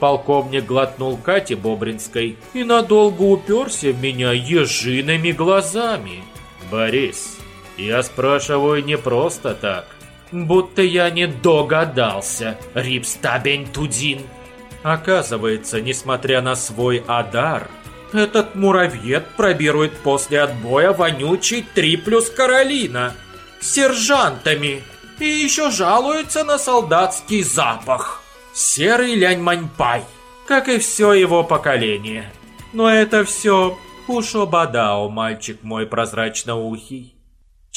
Полковник глотнул Кати Бобринской и надолго уперся в меня ежиными глазами. «Борис, я спрашиваю не просто так. Будто я не догадался, Рипстабень Тудин. Оказывается, несмотря на свой адар, этот муравьед пробирует после отбоя вонючий три плюс Каролина сержантами и еще жалуется на солдатский запах. Серый лянь-маньпай, как и все его поколение. Но это все Хушо Бадао, мальчик мой прозрачноухий.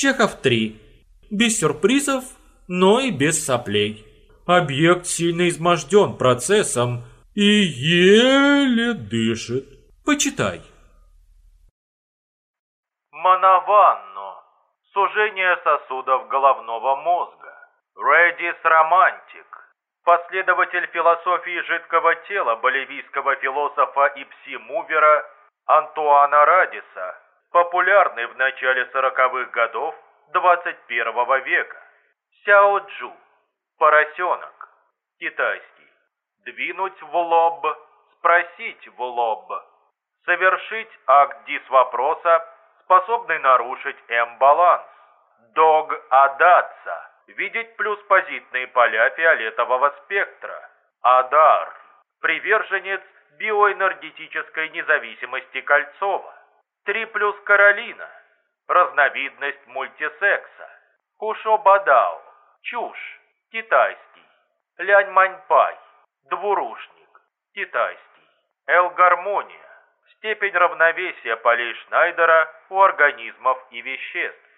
Чехов 3. Без сюрпризов, но и без соплей. Объект сильно изможден процессом и еле дышит. Почитай. Манаванно. Сужение сосудов головного мозга. Редис романтик. Последователь философии жидкого тела боливийского философа и пси-мувера Антуана Радиса, популярный в начале 40-х годов 21 века. Сяо Джу. Поросенок. Китайский. Двинуть в лоб, спросить в лоб совершить акт дис-вопроса, способный нарушить М-баланс. Дог-адаться. Видеть плюс-позитные поля фиолетового спектра. Адар. Приверженец биоэнергетической независимости Кольцова. 3 плюс Каролина. Разновидность мультисекса. Хушо Бадао. Чушь. Китайский. Лянь Маньпай. Двурушник. Китайский. Эл-гармония степень равновесия полей Шнайдера у организмов и веществ.